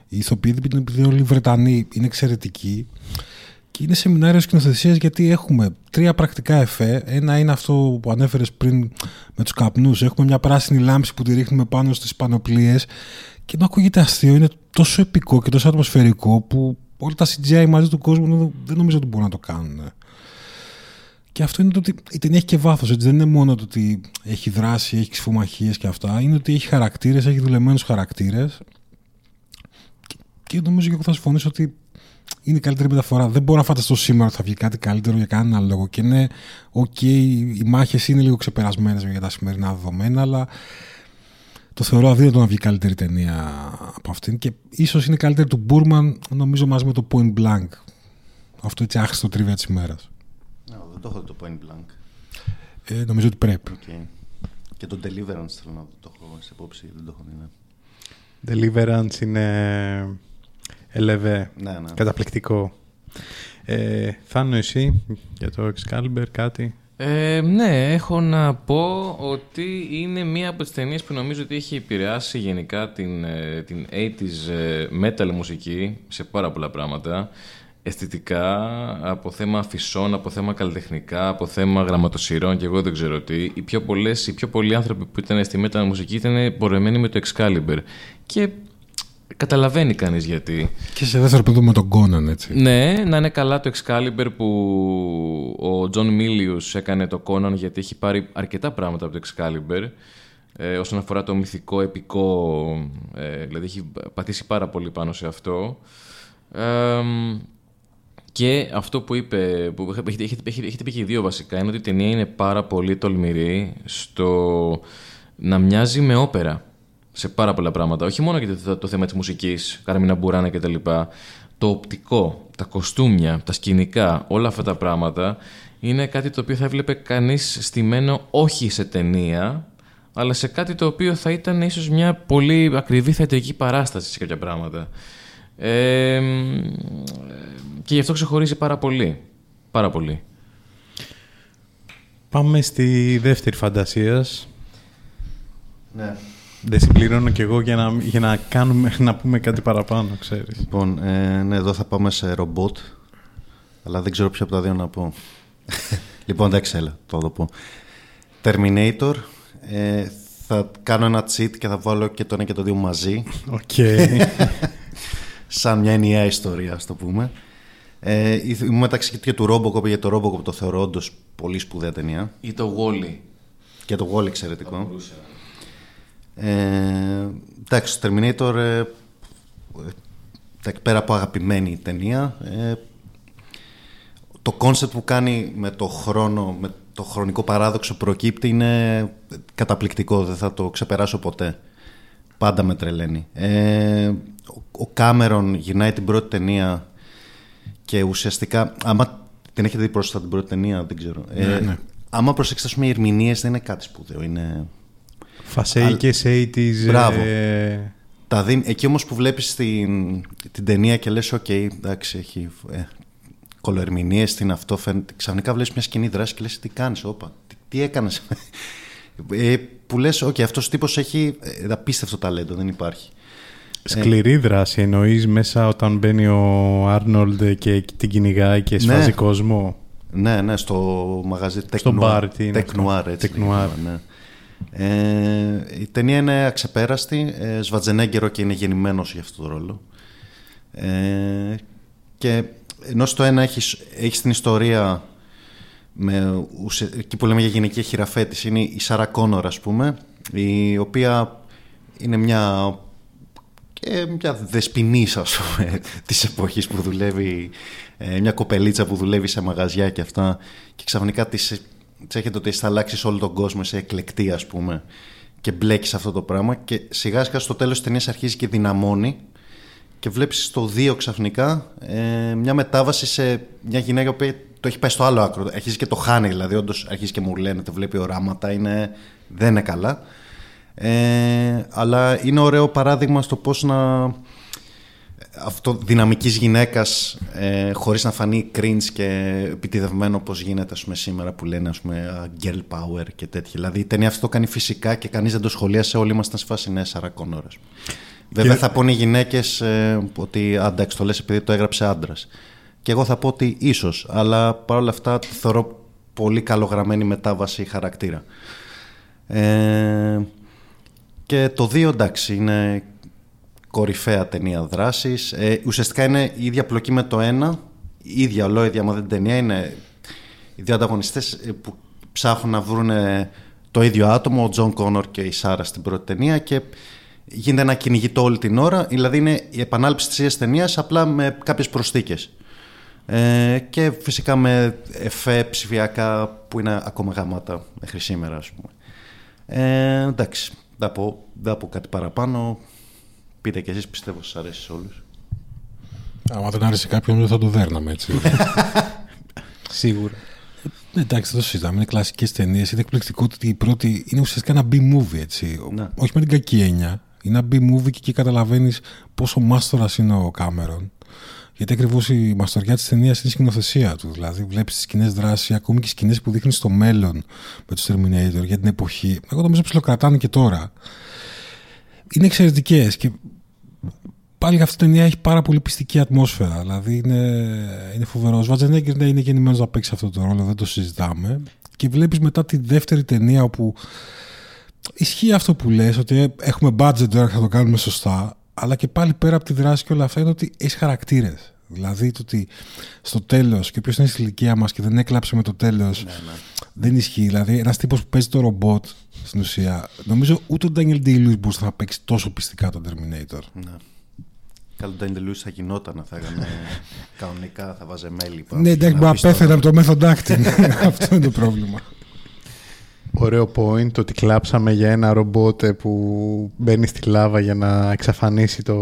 Οι ηθοποιοί, επειδή όλοι οι Βρετανοί είναι εξαιρετικοί, και είναι σεμινάριο σκηνοθεσίας γιατί έχουμε τρία πρακτικά εφέ. Ένα είναι αυτό που ανέφερες πριν με τους καπνούς. Έχουμε μια πράσινη λάμψη που τη ρίχνουμε πάνω στις πανοπλίες. Και ενώ ακούγεται αστείο, είναι τόσο επικό και τόσο ατμοσφαιρικό που όλα τα CGI μαζί του κόσμου δεν νομίζω ότι μπορούν να το κάνουν. Και αυτό είναι το ότι η ταινία έχει και βάθος. Δεν είναι μόνο το ότι έχει δράση, έχει ξυφομαχίες και αυτά. Είναι ότι έχει χαρακτήρες, έχει δουλεμένους χαρακτήρες. Και, και νομίζω και εγώ θα συμφωνήσω ότι είναι η καλύτερη μεταφορά. Δεν μπορώ να φανταστώ σήμερα ότι θα βγει κάτι καλύτερο για κανέναν λόγο. Και ναι, οκ, οι μάχες είναι λίγο ξεπερασμένες για τα σημερινά δεδομένα, αλλά το θεωρώ αδύνατο να βγει καλύτερη ταινία από αυτήν. Και ίσως είναι καλύτερη του Μπούρμαν, νομίζω μαζί με το Point Blank. Αυτό έτσι άχρηστο trivia της ημέρας. Δεν το έχω το Point Blank. Ε, νομίζω ότι πρέπει. Okay. Και το Deliverance θέλω να το έχω σε υπόψη, δεν το έχω δει. Ναι. Deliverance είναι Ελεβέ. Ναι, ναι. Καταπληκτικό. Ε, Θάνο, εσύ για το Excalibur κάτι; Ε, ναι, έχω να πω ότι είναι μία από τις ταινίες που νομίζω ότι έχει επηρεάσει γενικά την, ε, την 80s ε, metal μουσική σε πάρα πολλά πράγματα. Αισθητικά, από θέμα φυσών, από θέμα καλλιτεχνικά, από θέμα γραμματοσυρών και εγώ δεν ξέρω τι. Οι πιο, πολλές, οι πιο πολλοί άνθρωποι που ήταν στη metal μουσική ήταν πορεμένοι με το Excalibur. Και Καταλαβαίνει κανείς γιατί. Και σε δεύτερο επίπεδο με τον Κόναν, έτσι. Ναι, να είναι καλά το Excalibur που ο Τζον Μίλιους έκανε το Κόναν γιατί έχει πάρει αρκετά πράγματα από το Excalibur. Ε, όσον αφορά το μυθικό, επικό, ε, δηλαδή έχει πατήσει πάρα πολύ πάνω σε αυτό. Ε, και αυτό που είπε, που έχετε, έχετε, έχετε πει και οι δύο βασικά, είναι ότι η ταινία είναι πάρα πολύ τολμηρή στο να μοιάζει με όπερα σε πάρα πολλά πράγματα. Όχι μόνο για το, το θέμα της μουσικής, Καρμίνα Μπουράνα κτλ. Το οπτικό, τα κοστούμια, τα σκηνικά, όλα αυτά τα πράγματα είναι κάτι το οποίο θα έβλεπε κανείς στημένο όχι σε ταινία, αλλά σε κάτι το οποίο θα ήταν ίσως μια πολύ ακριβή θεατρική παράσταση σε κάποια πράγματα. Ε, και γι' αυτό ξεχωρίζει πάρα πολύ. Πάρα πολύ. Πάμε στη δεύτερη φαντασία. Ναι. Δεν συμπληρώνω κι εγώ για να, για να, κάνουμε, [LAUGHS] να πούμε κάτι παραπάνω, ξέρεις. Λοιπόν, ε, ναι, εδώ θα πάμε σε ρομπότ, αλλά δεν ξέρω ποιο από τα δύο να πω. [LAUGHS] λοιπόν, εντάξει, έλα, το θα πω. Terminator, ε, θα κάνω ένα cheat και θα βάλω και το ένα και το δύο μαζί. OK. Okay. [LAUGHS] Σαν μια ενιαία ιστορία, ας το πούμε. Ε, μεταξύ και του Robocop, γιατί το Robocop το θεωρώ όντως πολύ σπουδαία ταινία. Ή το Wall-E. Και το Wall-E εξαιρετικό. Ε, εντάξει, το Terminator, ε, ε, πέρα από αγαπημένη ταινία, ε, το concept που κάνει με το χρόνο, με το χρονικό παράδοξο προκύπτει είναι καταπληκτικό, δεν θα το ξεπεράσω ποτέ. Πάντα με τρελαίνει. Ε, ο Κάμερον γυρνάει την πρώτη ταινία και ουσιαστικά, άμα την έχετε δει πρόσφατα την πρώτη ταινία, δεν ξέρω. Ναι, ε, ναι. Άμα προσέξετε, οι ερμηνείες δεν είναι κάτι σπουδαίο. Είναι Φασέικες 80's. Μπράβο. Ε... Τα δι... Εκεί όμως που βλέπεις την, την ταινία και λες «ΟΚ, okay, εντάξει, έχει ε, κολοερμηνίες στην αυτό». Φαίνεται. Ξαφνικά βλέπεις μια σκηνή δράση και λες «Τι κάνεις, όπα, τι, τι έκανες». [LAUGHS] ε, που λες «ΟΚ, okay, αυτός ο τύπος έχει ε, απίστευτο ταλέντο, δεν υπάρχει». Σκληρή δράση εννοείς μέσα όταν μπαίνει ο Άρνολντ και την κυνηγάει και σφάζει ναι. κόσμο; Ναι, ναι, στο μαγαζί Στο μπαρ, Τεκνουάρ, έτσι. Τεκνουάρ. Ναι. Ε, η ταινία είναι αξεπέραστη, ε, Σβατζενέγκερο και είναι γεννημένος για αυτό το ρόλο. Ε, και ενώ στο ένα έχεις, έχεις την ιστορία με, εκεί που λέμε για γυναική χειραφέτηση είναι η Σάρα Κόνορ ας πούμε η οποία είναι μια και μια δεσποινής ας πούμε [LAUGHS] της εποχής που δουλεύει ε, μια κοπελίτσα που δουλεύει σε μαγαζιά και αυτά και ξαφνικά της, της έχετε ότι θα αλλάξει όλο τον κόσμο σε εκλεκτή ας πούμε και μπλέκεις αυτό το πράγμα και σιγά σιγά στο τέλος της ταινίας αρχίζει και δυναμώνει και βλέπεις στο δύο ξαφνικά ε, μια μετάβαση σε μια γυναίκα που το έχει πάει στο άλλο άκρο. Αρχίζει και το χάνει, δηλαδή όντως αρχίζει και μου λένε, το βλέπει οράματα, είναι, δεν είναι καλά. Ε, αλλά είναι ωραίο παράδειγμα στο πώς να αυτό δυναμικής γυναίκας ε, χωρίς να φανεί cringe και επιτιδευμένο όπως γίνεται ας πούμε, σήμερα που λένε ας πούμε, girl power και τέτοια. Δηλαδή η ταινία αυτό το κάνει φυσικά και κανείς δεν το σχολίασε όλοι ήμασταν σε φάση ναι σαρακών Βέβαια θα πούνε οι γυναίκες ε, ότι αντάξει το λες επειδή το έγραψε άντρας. Και εγώ θα πω ότι ίσως, αλλά παρόλα αυτά θεωρώ πολύ καλογραμμένη μετάβαση χαρακτήρα. Ε, και το δύο εντάξει είναι κορυφαία ταινία δράσης. Ε, ουσιαστικά είναι η ίδια πλοκή με το ένα, η ίδια ολόιδια δεν ταινία, είναι οι δύο ανταγωνιστές ε, που ψάχνουν να βρουν το ίδιο άτομο, ο Τζον Κόνορ και η Σάρα στην πρώτη ταινία και γίνεται ένα κυνηγητό όλη την ώρα, δηλαδή είναι η επανάληψη της ίδιας ταινίας απλά με κάποιες προσθήκες. Ε, και φυσικά με εφέ ψηφιακά που είναι ακόμα γαμάτα μέχρι σήμερα ας πούμε. Ε, εντάξει, δεν πω, δεν πω κάτι παραπάνω. Πείτε και εσείς πιστεύω σας αρέσει σε όλους. Άμα δεν άρεσε κάποιον δεν θα το δέρναμε έτσι. [LAUGHS] Σίγουρα. Ε, εντάξει, το συζητάμε. Είναι κλασικές ταινίες. Είναι εκπληκτικό ότι η πρώτη είναι ουσιαστικά ένα B-movie. Έτσι. Ναι. Όχι με την κακή έννοια. Είναι ένα B-movie και εκεί καταλαβαίνεις πόσο μάστορας είναι ο Κάμερον. Γιατί ακριβώς η μαστοριά της ταινίας είναι η σκηνοθεσία του. Δηλαδή, βλέπεις τις κοινές δράσεις, ακόμη και σκηνές που δείχνεις στο μέλλον με τους Terminator για την εποχή. Εγώ νομίζω πω κρατάνε και τώρα. Είναι εξαιρετικές και πάλι αυτή η ταινία έχει πάρα πολύ πιστική ατμόσφαιρα. Δηλαδή, είναι, είναι φοβερό. Ο Βατζενέγκερ ναι, είναι γεννημένος να παίξει αυτό το ρόλο, δεν το συζητάμε. Και βλέπεις μετά τη δεύτερη ταινία όπου ισχύει αυτό που λες ότι έχουμε budget τώρα και θα το κάνουμε σωστά αλλά και πάλι πέρα από τη δράση και όλα αυτά είναι ότι έχεις χαρακτήρες. Δηλαδή το ότι στο τέλος και όποιο είναι στη ηλικία μας και δεν έκλαψε με το τέλος. Ναι, ναι. Δεν ισχύει. Δηλαδή ένας τύπος που παίζει το ρομπότ στην ουσία. Νομίζω ούτε ο Daniel Day-Lewis μπορούσε να παίξει τόσο πιστικά τον Terminator. Ναι. Καλό Daniel Day-Lewis θα γινόταν, θα έκανε [LAUGHS] κανονικά, θα βάζε μέλι. Ναι, εντάξει, μπορεί να πέθανε από το method [LAUGHS] acting. Αυτό είναι το πρόβλημα. Ωραίο point το ότι κλάψαμε για ένα ρομπότ που μπαίνει στη λάβα για να εξαφανίσει το,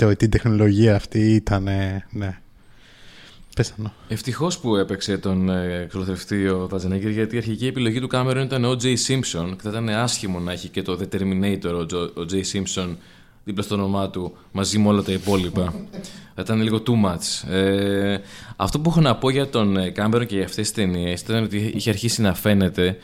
το, την τεχνολογία αυτή ήταν, ναι. Πέσανο. Ευτυχώς που έπαιξε τον ε, εξολοθρευτή ο Βατζενέγκερ γιατί η αρχική επιλογή του Κάμερον ήταν ο Τζέι Simpson και θα ήταν άσχημο να έχει και το The Terminator ο Τζέι Simpson δίπλα στο όνομά του μαζί με όλα τα υπόλοιπα. [LAUGHS] θα ήταν λίγο too much. Ε, αυτό που έχω να πω για τον Κάμερον και για αυτές τις ταινίες ήταν ότι είχε αρχίσει να φαίνεται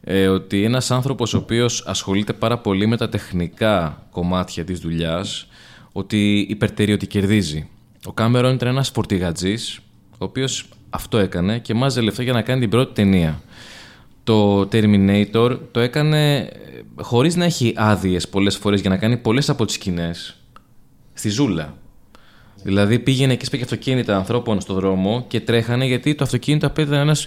ε, ότι ένας άνθρωπος ο οποίος ασχολείται πάρα πολύ με τα τεχνικά κομμάτια της δουλειάς, ότι υπερτερεί ότι κερδίζει. Ο Κάμερον ήταν ένας φορτηγατζής, ο οποίος αυτό έκανε και μάζε λεφτά για να κάνει την πρώτη ταινία. Το Terminator το έκανε ε, χωρίς να έχει άδειες πολλές φορές για να κάνει πολλές από τις σκηνές στη ζούλα. Δηλαδή πήγαινε και σπέκε αυτοκίνητα ανθρώπων στον δρόμο και τρέχανε γιατί το αυτοκίνητο απέδιδε ένας,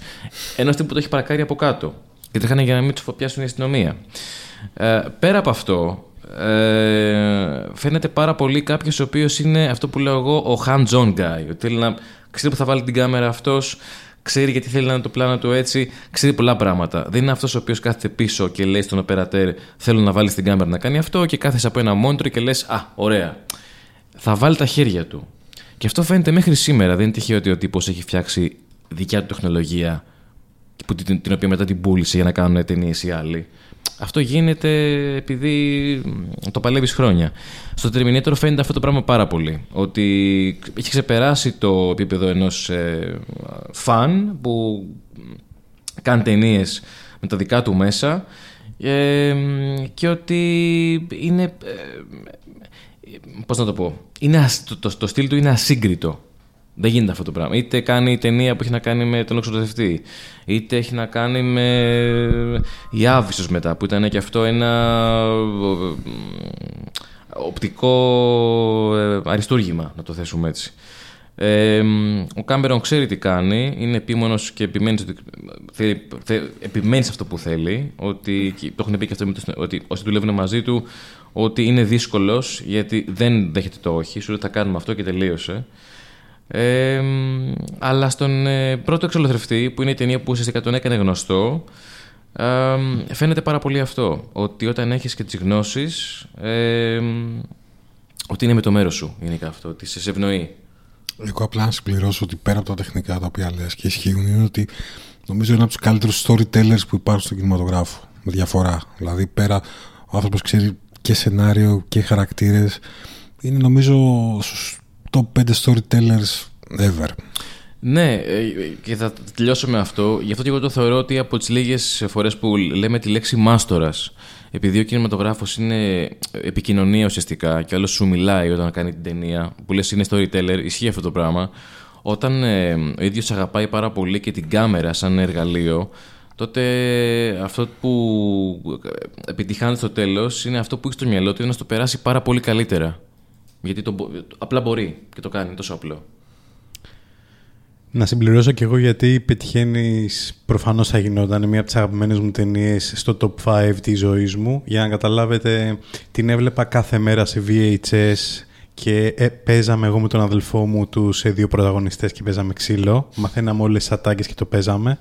ένας τύπου που το έχει παρακάρει από κάτω και τρέχανε για να μην τους πιάσουν η αστυνομία. Ε, πέρα από αυτό, ε, φαίνεται πάρα πολύ κάποιος ο οποίος είναι αυτό που λέω εγώ ο hands-on guy. Ότι θέλει να ξέρει που θα βάλει την κάμερα αυτός, ξέρει γιατί θέλει να είναι το πλάνο του έτσι, ξέρει πολλά πράγματα. Δεν είναι αυτός ο οποίος κάθεται πίσω και λέει στον οπερατέρ: Θέλω να βάλεις την κάμερα να κάνει αυτό, και κάθεσαι από ένα μόντρο και λες: Α, ωραία. Θα βάλει τα χέρια του. Και αυτό φαίνεται μέχρι σήμερα. Δεν είναι τυχαίο ότι ο τύπος έχει φτιάξει δικιά του τεχνολογία που την, την οποία μετά την πούλησε για να κάνουν ταινίες οι άλλοι. Αυτό γίνεται επειδή το παλεύεις χρόνια. Στο Terminator φαίνεται αυτό το πράγμα πάρα πολύ. Ότι έχει ξεπεράσει το επίπεδο ενός ε, φαν που κάνει ταινίες με τα δικά του μέσα ε, και ότι είναι. Ε, πώς να το πω. Είναι, το, το, το στυλ του είναι ασύγκριτο. Δεν γίνεται αυτό το πράγμα. Είτε κάνει ταινία που έχει να κάνει με τον εξοδευτή, είτε έχει να κάνει με η Άβυσος μετά, που ήταν και αυτό ένα οπτικό ε, αριστούργημα, να το θέσουμε έτσι. Ε, ο Κάμπερον ξέρει τι κάνει, είναι επίμονος και επιμένει, επιμένει σε αυτό που θέλει. Ότι, το έχουν πει και αυτό, ότι όσοι δουλεύουν μαζί του, ότι είναι δύσκολος γιατί δεν δέχεται το όχι, σου λέει θα κάνουμε αυτό και τελείωσε. Ε, αλλά στον ε, πρώτο εξολοθρευτή, που είναι η ταινία που ουσιαστικά τον έκανε γνωστό, ε, φαίνεται πάρα πολύ αυτό. Ότι όταν έχεις και τις γνώσεις, ε, ότι είναι με το μέρος σου γενικά αυτό, ότι σε ευνοεί. Εγώ απλά να συμπληρώσω ότι πέρα από τα τεχνικά τα οποία λες και ισχύουν είναι ότι νομίζω είναι από τους καλύτερους storytellers που υπάρχουν στον κινηματογράφο. Με διαφορά. Δηλαδή πέρα ο άνθρωπος ξέρει και σενάριο και χαρακτήρες. Είναι νομίζω στους top 5 storytellers ever. Ναι, ε, και θα τελειώσω με αυτό. Γι' αυτό και εγώ το θεωρώ ότι από τις λίγες φορές που λέμε τη λέξη μάστορας, επειδή ο κινηματογράφος είναι επικοινωνία ουσιαστικά και άλλος σου μιλάει όταν κάνει την ταινία, που λες είναι storyteller, ισχύει αυτό το πράγμα. Όταν ε, ο ίδιος αγαπάει πάρα πολύ και την κάμερα σαν εργαλείο, τότε αυτό που επιτυχάνει στο τέλος είναι αυτό που έχει στο μυαλό του να στο περάσει πάρα πολύ καλύτερα. Γιατί το, απλά μπορεί και το κάνει τόσο απλό. Να συμπληρώσω κι εγώ γιατί πετυχαίνεις. Προφανώς θα γινόταν μια από τις αγαπημένες μου ταινίες στο top 5 της ζωής μου. Για να καταλάβετε, την έβλεπα κάθε μέρα σε VHS και ε, παίζαμε εγώ με τον αδελφό μου τους σε δύο πρωταγωνιστές και παίζαμε ξύλο. Μαθαίναμε όλες τις ατάκες και το παίζαμε.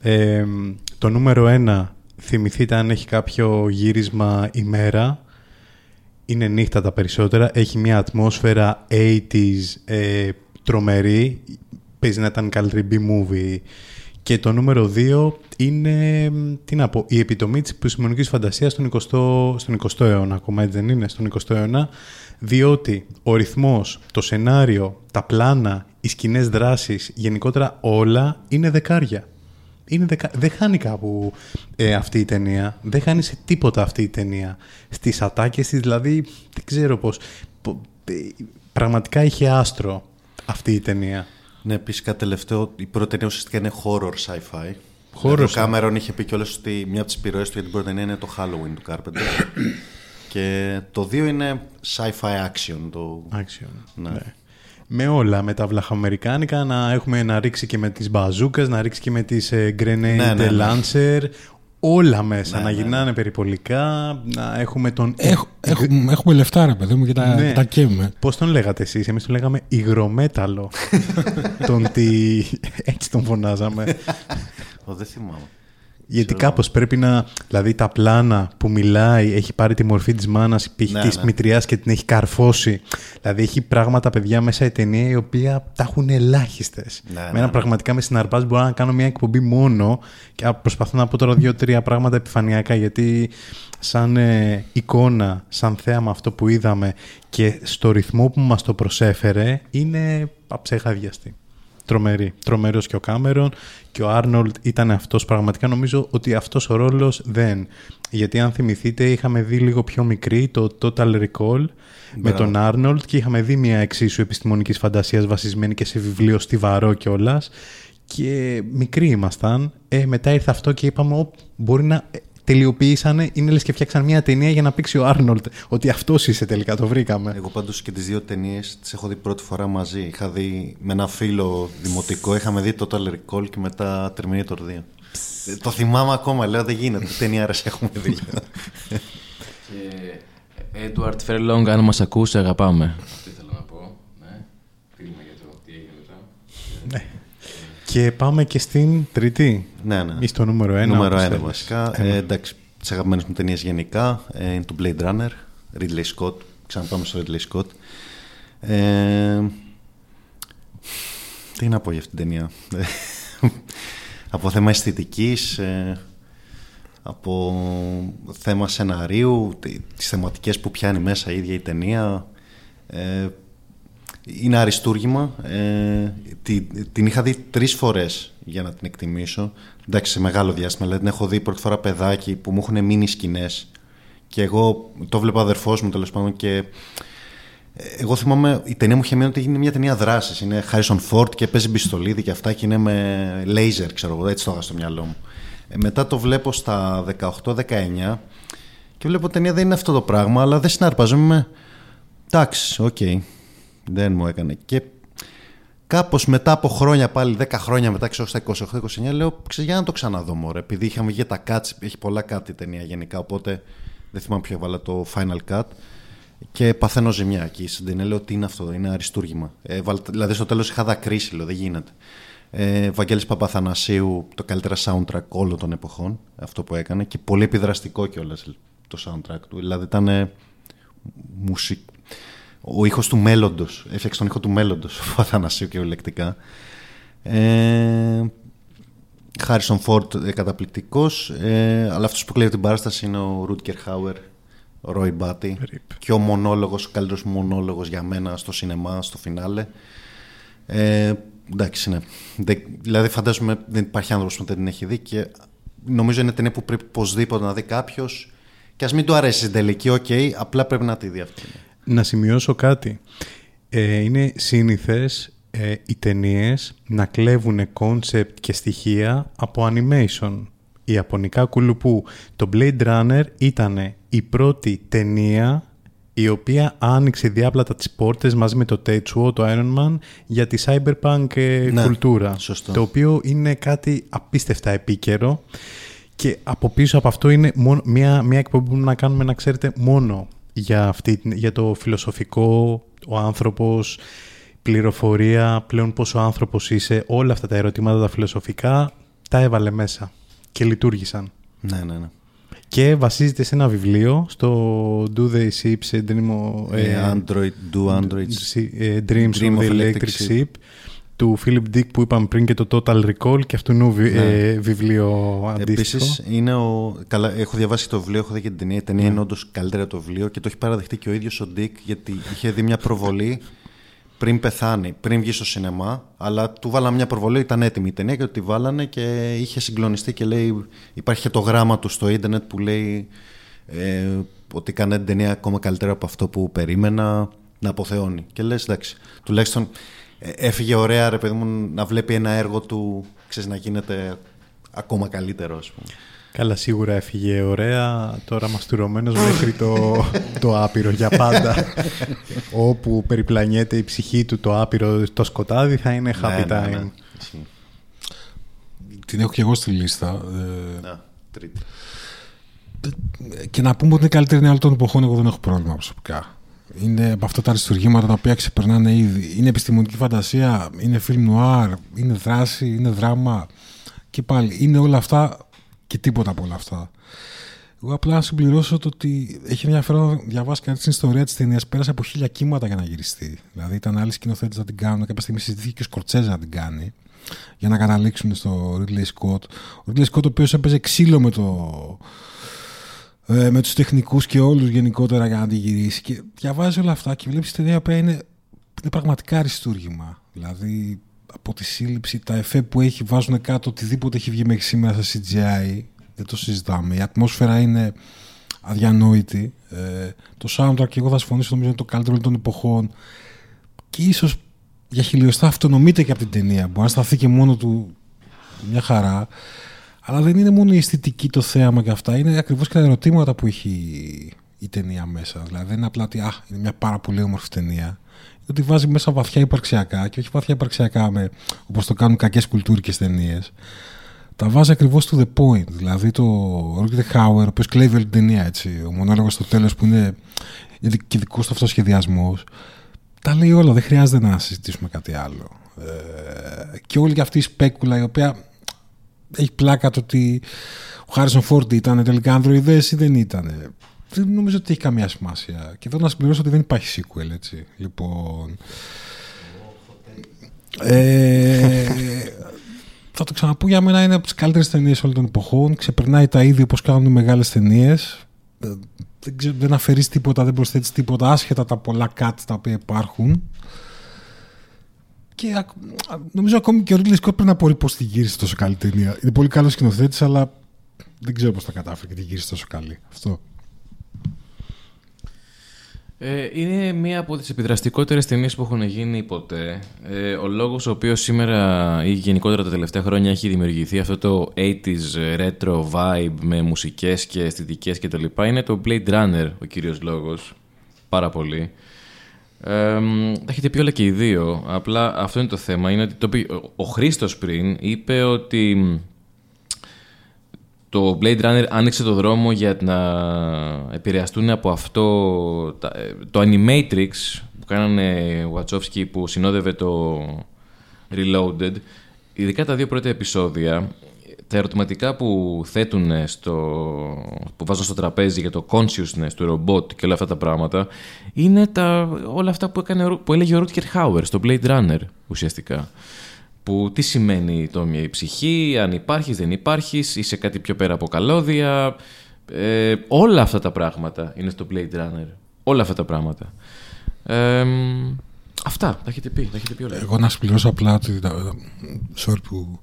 Ε, το νούμερο 1, θυμηθείτε αν έχει κάποιο γύρισμα ημέρα. Είναι νύχτα τα περισσότερα. Έχει μια ατμόσφαιρα 80s ε, τρομερή παίζει να ήταν καλύτερη B-movie. Και το νούμερο 2 είναι, τι να πω, η επιτομή της επιστημονικής φαντασίας στον 20, στον 20ο αιώνα, ακόμα έτσι δεν είναι, στον 20ο αιώνα, διότι ο ρυθμός, το σενάριο, τα πλάνα, οι σκηνές δράσεις, γενικότερα όλα είναι δεκάρια. Είναι δεκα... Δεν χάνει κάπου ε, αυτή η ταινία. Δεν χάνει σε τίποτα αυτή η ταινία. Στις ατάκες της, δηλαδή, δεν ξέρω πώς. Ε, πραγματικά είχε άστρο αυτή η ταινία. Ναι, επίσης κάτι τελευταίο. Η πρώτη ταινία ουσιαστικά είναι horror sci-fi. Horror δηλαδή, ο Κάμερον είχε πει κιόλας ότι μια από τις επιρροέ του για την πρώτη ταινία είναι το Halloween του Carpenter. [COUGHS] και το δύο είναι sci-fi action. Το... Action. Ναι. ναι. Με όλα, με τα βλαχαμερικάνικα, να έχουμε να ρίξει και με τις μπαζούκες, να ρίξει και με τις ε, grenade ναι, ναι, ναι. lancer, όλα μέσα. Ναι, να ναι, γυρνάνε ναι. περιπολικά, να έχουμε τον. Έχ, έχουμε, έχουμε λεφτά, ρε παιδί μου, και τα, ναι. τα καίμε. Πώς τον λέγατε εσείς, εμείς τον λέγαμε υγρομέταλλο. [LAUGHS] τον τι. Έτσι τον φωνάζαμε. δεν θυμάμαι. Γιατί κάπως πρέπει να. Δηλαδή τα πλάνα που μιλάει έχει πάρει τη μορφή της μάνας, π.χ. ναι, της ναι. μητριάς και την έχει καρφώσει. Δηλαδή έχει πράγματα, παιδιά, μέσα η ταινία η οποία τα έχουν ελάχιστες. Ναι, Μένα ναι, πραγματικά με συναρπάζει μπορώ να κάνω μια εκπομπή μόνο και προσπαθώ να πω τώρα δύο-τρία πράγματα επιφανειακά γιατί σαν ε, εικόνα, σαν θέαμα αυτό που είδαμε και στο ρυθμό που μας το προσέφερε είναι αψέχαδιαστή τρομερή. Τρομερός και ο Κάμερον και ο Άρνολτ ήταν αυτός. Πραγματικά νομίζω ότι αυτός ο ρόλος δεν. Γιατί αν θυμηθείτε είχαμε δει λίγο πιο μικρή το Total Recall με τον Άρνολτ και είχαμε δει μια εξίσου επιστημονικής φαντασίας βασισμένη και σε βιβλίο στιβαρό κιόλας. Και μικροί ήμασταν. Ε, μετά ήρθε αυτό και είπαμε, μπορεί να τελειοποίησανε, είναι λες και φτιάξαν μια ταινία για να πήξει ο Άρνολτ. Ότι αυτός είσαι τελικά, το βρήκαμε. Εγώ πάντως και τις δύο ταινίες τις έχω δει πρώτη φορά μαζί. Είχα δει με ένα φίλο δημοτικό, είχαμε δει το Total Recall και μετά Terminator 2. το θυμάμαι ακόμα, λέω δεν γίνεται. Τι ταινία έχουμε δει. και Edward Furlong, αν μας ακούσει, αγαπάμε. Τι θέλω να πω. Ναι. για το τι έγινε μετά. Ναι. Και πάμε και στην τρίτη. Ναι, ναι. Ή στο νούμερο ένα. Νούμερο ένα βασικά. Ε, εντάξει, τις αγαπημένες μου ταινίες γενικά ε, είναι το Blade Runner, Ridley Scott. Ξαναπάμε στο Ridley Scott. Ε, τι να πω για αυτήν την ταινία. [LAUGHS] από θέμα αισθητικής, ε, από θέμα σεναρίου, τις θεματικές που πιάνει μέσα η ίδια η ταινία. Ε, είναι αριστούργημα. Ε, την, είχα δει τρεις φορές για να την εκτιμήσω. Εντάξει, σε μεγάλο διάστημα. Δηλαδή την έχω δει πρώτη φορά παιδάκι που μου έχουν μείνει σκηνές. Και εγώ το βλέπω αδερφός μου τέλος πάντων και ε, εγώ θυμάμαι, η ταινία μου είχε μείνει ότι είναι μια ταινία δράσης. Είναι Harrison Ford και παίζει μπιστολίδι και αυτά και είναι με laser, ξέρω εγώ. Έτσι το είχα στο μυαλό μου. Ε, μετά το βλέπω στα 18-19 και βλέπω ταινία δεν είναι αυτό το πράγμα, αλλά δεν συναρπάζομαι Εντάξει, OK. Okay. Δεν μου έκανε. Και κάπως μετά από χρόνια πάλι, 10 χρόνια μετά, ξέρω στα 28-29, λέω, ξέρω, για να το ξαναδώ μωρέ, επειδή είχαμε βγει τα κάτς, έχει πολλά κάτι ταινία γενικά, οπότε δεν θυμάμαι ποιο έβαλα το Final Cut και παθαίνω ζημιά εκεί στην λέω τι είναι αυτό, είναι αριστούργημα. Ε, δηλαδή στο τέλος είχα δακρύσει, λέω, δεν γίνεται. Ε, Βαγγέλης Παπαθανασίου, το καλύτερα soundtrack όλων των εποχών, αυτό που έκανε και πολύ επιδραστικό κιόλας το soundtrack του. Δηλαδή ήταν μουσικ... ο ήχος του μέλλοντος, έφτιαξε τον ήχο του μέλλοντος [LAUGHS] ο Παπαθανασίου και ολεκτικά. Ε, Χάρισον Φόρτ ε, καταπληκτικός, ε, αλλά αυτός που κλέβει την παράσταση είναι ο Ρούτκερ Χάουερ, ο Ρόι Μπάτι και ο μονόλογος, ο καλύτερος μονόλογος για μένα στο σινεμά, στο φινάλε. Ε, εντάξει, ναι. Δηλαδή φαντάζομαι δεν υπάρχει άνθρωπος που δεν την έχει δει και νομίζω είναι ταινία που πρέπει οπωσδήποτε να δει κάποιος. και ας μην του αρέσει στην τελική, OK, okay, απλά πρέπει να τη δει αυτή. Να σημειώσω κάτι. Ε, είναι σύνηθες ε, οι ταινίες να κλέβουν concept και στοιχεία από animation. Η Ιαπωνικά κουλουπού. Το Blade Runner ήταν η πρώτη ταινία η οποία άνοιξε διάπλατα τις πόρτες μαζί με το Tetsuo, the Iron Man, για τη cyberpunk ε, ναι, κουλτούρα. Το οποίο είναι κάτι απίστευτα επίκαιρο και από πίσω από αυτό είναι μια, μια εκπομπή που να κάνουμε να ξέρετε μόνο για, αυτή, για το φιλοσοφικό, ο άνθρωπος, πληροφορία, πλέον πόσο άνθρωπος είσαι, όλα αυτά τα ερωτήματα τα φιλοσοφικά τα έβαλε μέσα και λειτουργήσαν. Ναι, ναι, ναι. Και βασίζεται σε ένα βιβλίο στο Do They Ships Dream, ε, Android, Do Android Dreams Dream of the Electric Ship του Philip Dick που είπαμε πριν και το Total Recall και αυτού είναι ναι. ε, βιβλίο αντίστοιχο. Επίσης, είναι ο... Καλά, έχω διαβάσει το βιβλίο, έχω δει και την ταινία. Η ταινία ναι. είναι όντως καλύτερα το βιβλίο και το έχει παραδεχτεί και ο ίδιος ο Dick γιατί είχε δει μια προβολή πριν πεθάνει, πριν βγει στο σινεμά, αλλά του βάλαμε μια προβολή, ήταν έτοιμη η ταινία και τη βάλανε και είχε συγκλονιστεί και λέει, υπάρχει και το γράμμα του στο ίντερνετ που λέει ε, ότι κάνει την ταινία ακόμα καλύτερα από αυτό που περίμενα να αποθεώνει. Και λες, εντάξει, τουλάχιστον ε, έφυγε ωραία ρε παιδί μου να βλέπει ένα έργο του, ξέρεις, να γίνεται ακόμα καλύτερο ας πούμε. Καλά, σίγουρα έφυγε ωραία. Τώρα μαστουρωμένος μέχρι το, το άπειρο για πάντα. [LAUGHS] Όπου περιπλανιέται η ψυχή του το άπειρο, το σκοτάδι θα είναι happy ναι, ναι, ναι. time. Την έχω και εγώ στη λίστα. Ε, τρίτη. Και να πούμε ότι είναι καλύτερη είναι όλων των εποχών, εγώ δεν έχω πρόβλημα προσωπικά. Είναι από αυτά τα αριστουργήματα τα οποία ξεπερνάνε ήδη. Είναι επιστημονική φαντασία, είναι film noir, είναι δράση, είναι δράμα. Και πάλι είναι όλα αυτά και τίποτα από όλα αυτά. Εγώ απλά να συμπληρώσω το ότι έχει ενδιαφέρον να διαβάσει κάτι στην ιστορία της ταινίας. Πέρασε από χίλια κύματα για να γυριστεί. Δηλαδή ήταν άλλοι σκηνοθέτες να την κάνουν. Κάποια στιγμή συζητήθηκε και ο Σκορτσέζα να την κάνει. Για να καταλήξουν στο Ridley Scott. Ο Ridley Scott, ο οποίος έπαιζε ξύλο με το. Ε, με τους τεχνικούς και όλους γενικότερα για να την γυρίσει. Και διαβάζει όλα αυτά και βλέπεις την ταινία που είναι, είναι πραγματικά αριστούργημα. Δηλαδή από τη σύλληψη, τα εφέ που έχει βάζουν κάτω οτιδήποτε έχει βγει μέχρι σήμερα σε CGI. Δεν το συζητάμε. Η ατμόσφαιρα είναι αδιανόητη. Ε, το soundtrack, και εγώ θα συμφωνήσω, νομίζω είναι το καλύτερο των εποχών. Και ίσως για χιλιοστά αυτονομείται και από την ταινία. Μπορεί να σταθεί και μόνο του μια χαρά. Αλλά δεν είναι μόνο η αισθητική το θέαμα και αυτά. Είναι ακριβώς και τα ερωτήματα που έχει η ταινία μέσα. Δηλαδή δεν είναι απλά ότι α, είναι μια πάρα πολύ όμορφη ταινία ότι βάζει μέσα βαθιά υπαρξιακά και όχι βαθιά υπαρξιακά με, όπως το κάνουν κακές κουλτούρικες ταινίες. Τα βάζει ακριβώς to the point. Δηλαδή το Roger Hauer, ο οποίος κλέβει όλη την ταινία έτσι, ο μονόλογος στο τέλος που είναι και δικός του αυτό σχεδιασμό. Τα λέει όλα, δεν χρειάζεται να συζητήσουμε κάτι άλλο. Ε, και όλη αυτή η σπέκουλα η οποία έχει πλάκα το ότι ο Χάρισον Φόρντι ήταν τελικά ανδροειδές ή δεν ήταν δεν νομίζω ότι έχει καμία σημασία. Και εδώ να συμπληρώσω ότι δεν υπάρχει sequel, έτσι. Λοιπόν... Ε, [LAUGHS] θα το ξαναπώ για μένα είναι από τις καλύτερες ταινίες όλων των εποχών. Ξεπερνάει τα ίδια όπως κάνουν οι μεγάλες ταινίες. Ε, δεν, δεν αφαιρείς τίποτα, δεν προσθέτεις τίποτα, άσχετα τα πολλά cuts τα οποία υπάρχουν. Και νομίζω ακόμη και ο Ρίλι Σκότ πρέπει να πω πώς τη γύρισε τόσο καλή ταινία. Είναι πολύ καλός σκηνοθέτης, αλλά δεν ξέρω πώς τα κατάφερε και τη γύρισε τόσο καλή. Αυτό. Ε, είναι μία από τις επιδραστικότερες ταινίες που έχουν γίνει ποτέ. Ε, ο λόγος ο οποίος σήμερα ή γενικότερα τα τελευταία χρόνια έχει δημιουργηθεί αυτό το 80s retro vibe με μουσικές και αισθητικές κτλ. είναι το Blade Runner ο κύριος λόγος. Πάρα πολύ. Ε, τα έχετε πει όλα και οι δύο. Απλά αυτό είναι το θέμα. Είναι ότι το, ο Χρήστος πριν είπε ότι το Blade Runner άνοιξε το δρόμο για να επηρεαστούν από αυτό ε, το Animatrix που κάνανε Wachowski που συνόδευε το Reloaded. Ειδικά τα δύο πρώτα επεισόδια, τα ερωτηματικά που θέτουν στο, που βάζουν στο τραπέζι για το consciousness του ρομπότ και όλα αυτά τα πράγματα είναι τα, όλα αυτά που, έκανε, που έλεγε ο Rutger Hauer στο Blade Runner ουσιαστικά που τι σημαίνει το μια ψυχή, αν υπάρχεις, δεν υπάρχεις, είσαι κάτι πιο πέρα από καλώδια. Ε, όλα αυτά τα πράγματα είναι στο Blade Runner. Όλα αυτά τα πράγματα. Ε, αυτά, τα έχετε πει, τα έχετε πει όλα. Εγώ να συμπληρώσω απλά ότι, sorry που,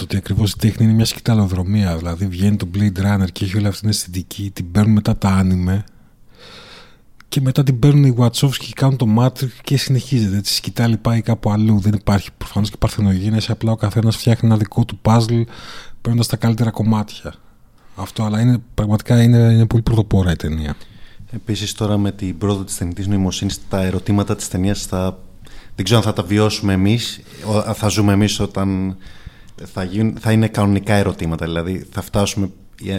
το ότι ακριβώς η τέχνη είναι μια σκηταλοδρομία. Δηλαδή βγαίνει το Blade Runner και έχει όλη αυτή την αισθητική, την παίρνουν μετά τα άνιμε και μετά την παίρνουν οι Wachowski και κάνουν το Matrix και συνεχίζεται. Έτσι, σκητάλη πάει κάπου αλλού. Δεν υπάρχει προφανώς και παρθενογένεια. Απλά ο καθένας φτιάχνει ένα δικό του puzzle παίρνοντας τα καλύτερα κομμάτια. Αυτό, αλλά είναι, πραγματικά είναι, είναι πολύ πρωτοπόρα η ταινία. Επίσης, τώρα με την πρόοδο της τεχνητή νοημοσύνης, τα ερωτήματα της ταινίας θα. Δεν ξέρω αν θα τα βιώσουμε εμείς, θα ζούμε εμείς όταν θα, γίνουν, θα είναι κανονικά ερωτήματα. Δηλαδή, θα φτάσουμε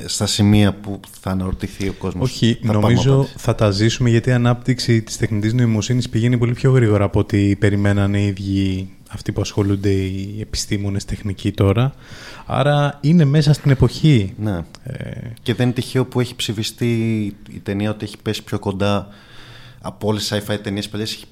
στα σημεία που θα αναρωτηθεί ο κόσμος. Όχι, θα νομίζω θα τα ζήσουμε γιατί η ανάπτυξη της τεχνητής νοημοσύνης πηγαίνει πολύ πιο γρήγορα από ό,τι περιμένανε οι ίδιοι αυτοί που ασχολούνται οι επιστήμονες τεχνικοί τώρα. Άρα είναι μέσα στην εποχή. Ναι. Ε... Και δεν είναι τυχαίο που έχει ψηφιστεί η ταινία ότι έχει πέσει πιο κοντά από όλες τις sci-fi ταινίες παλιές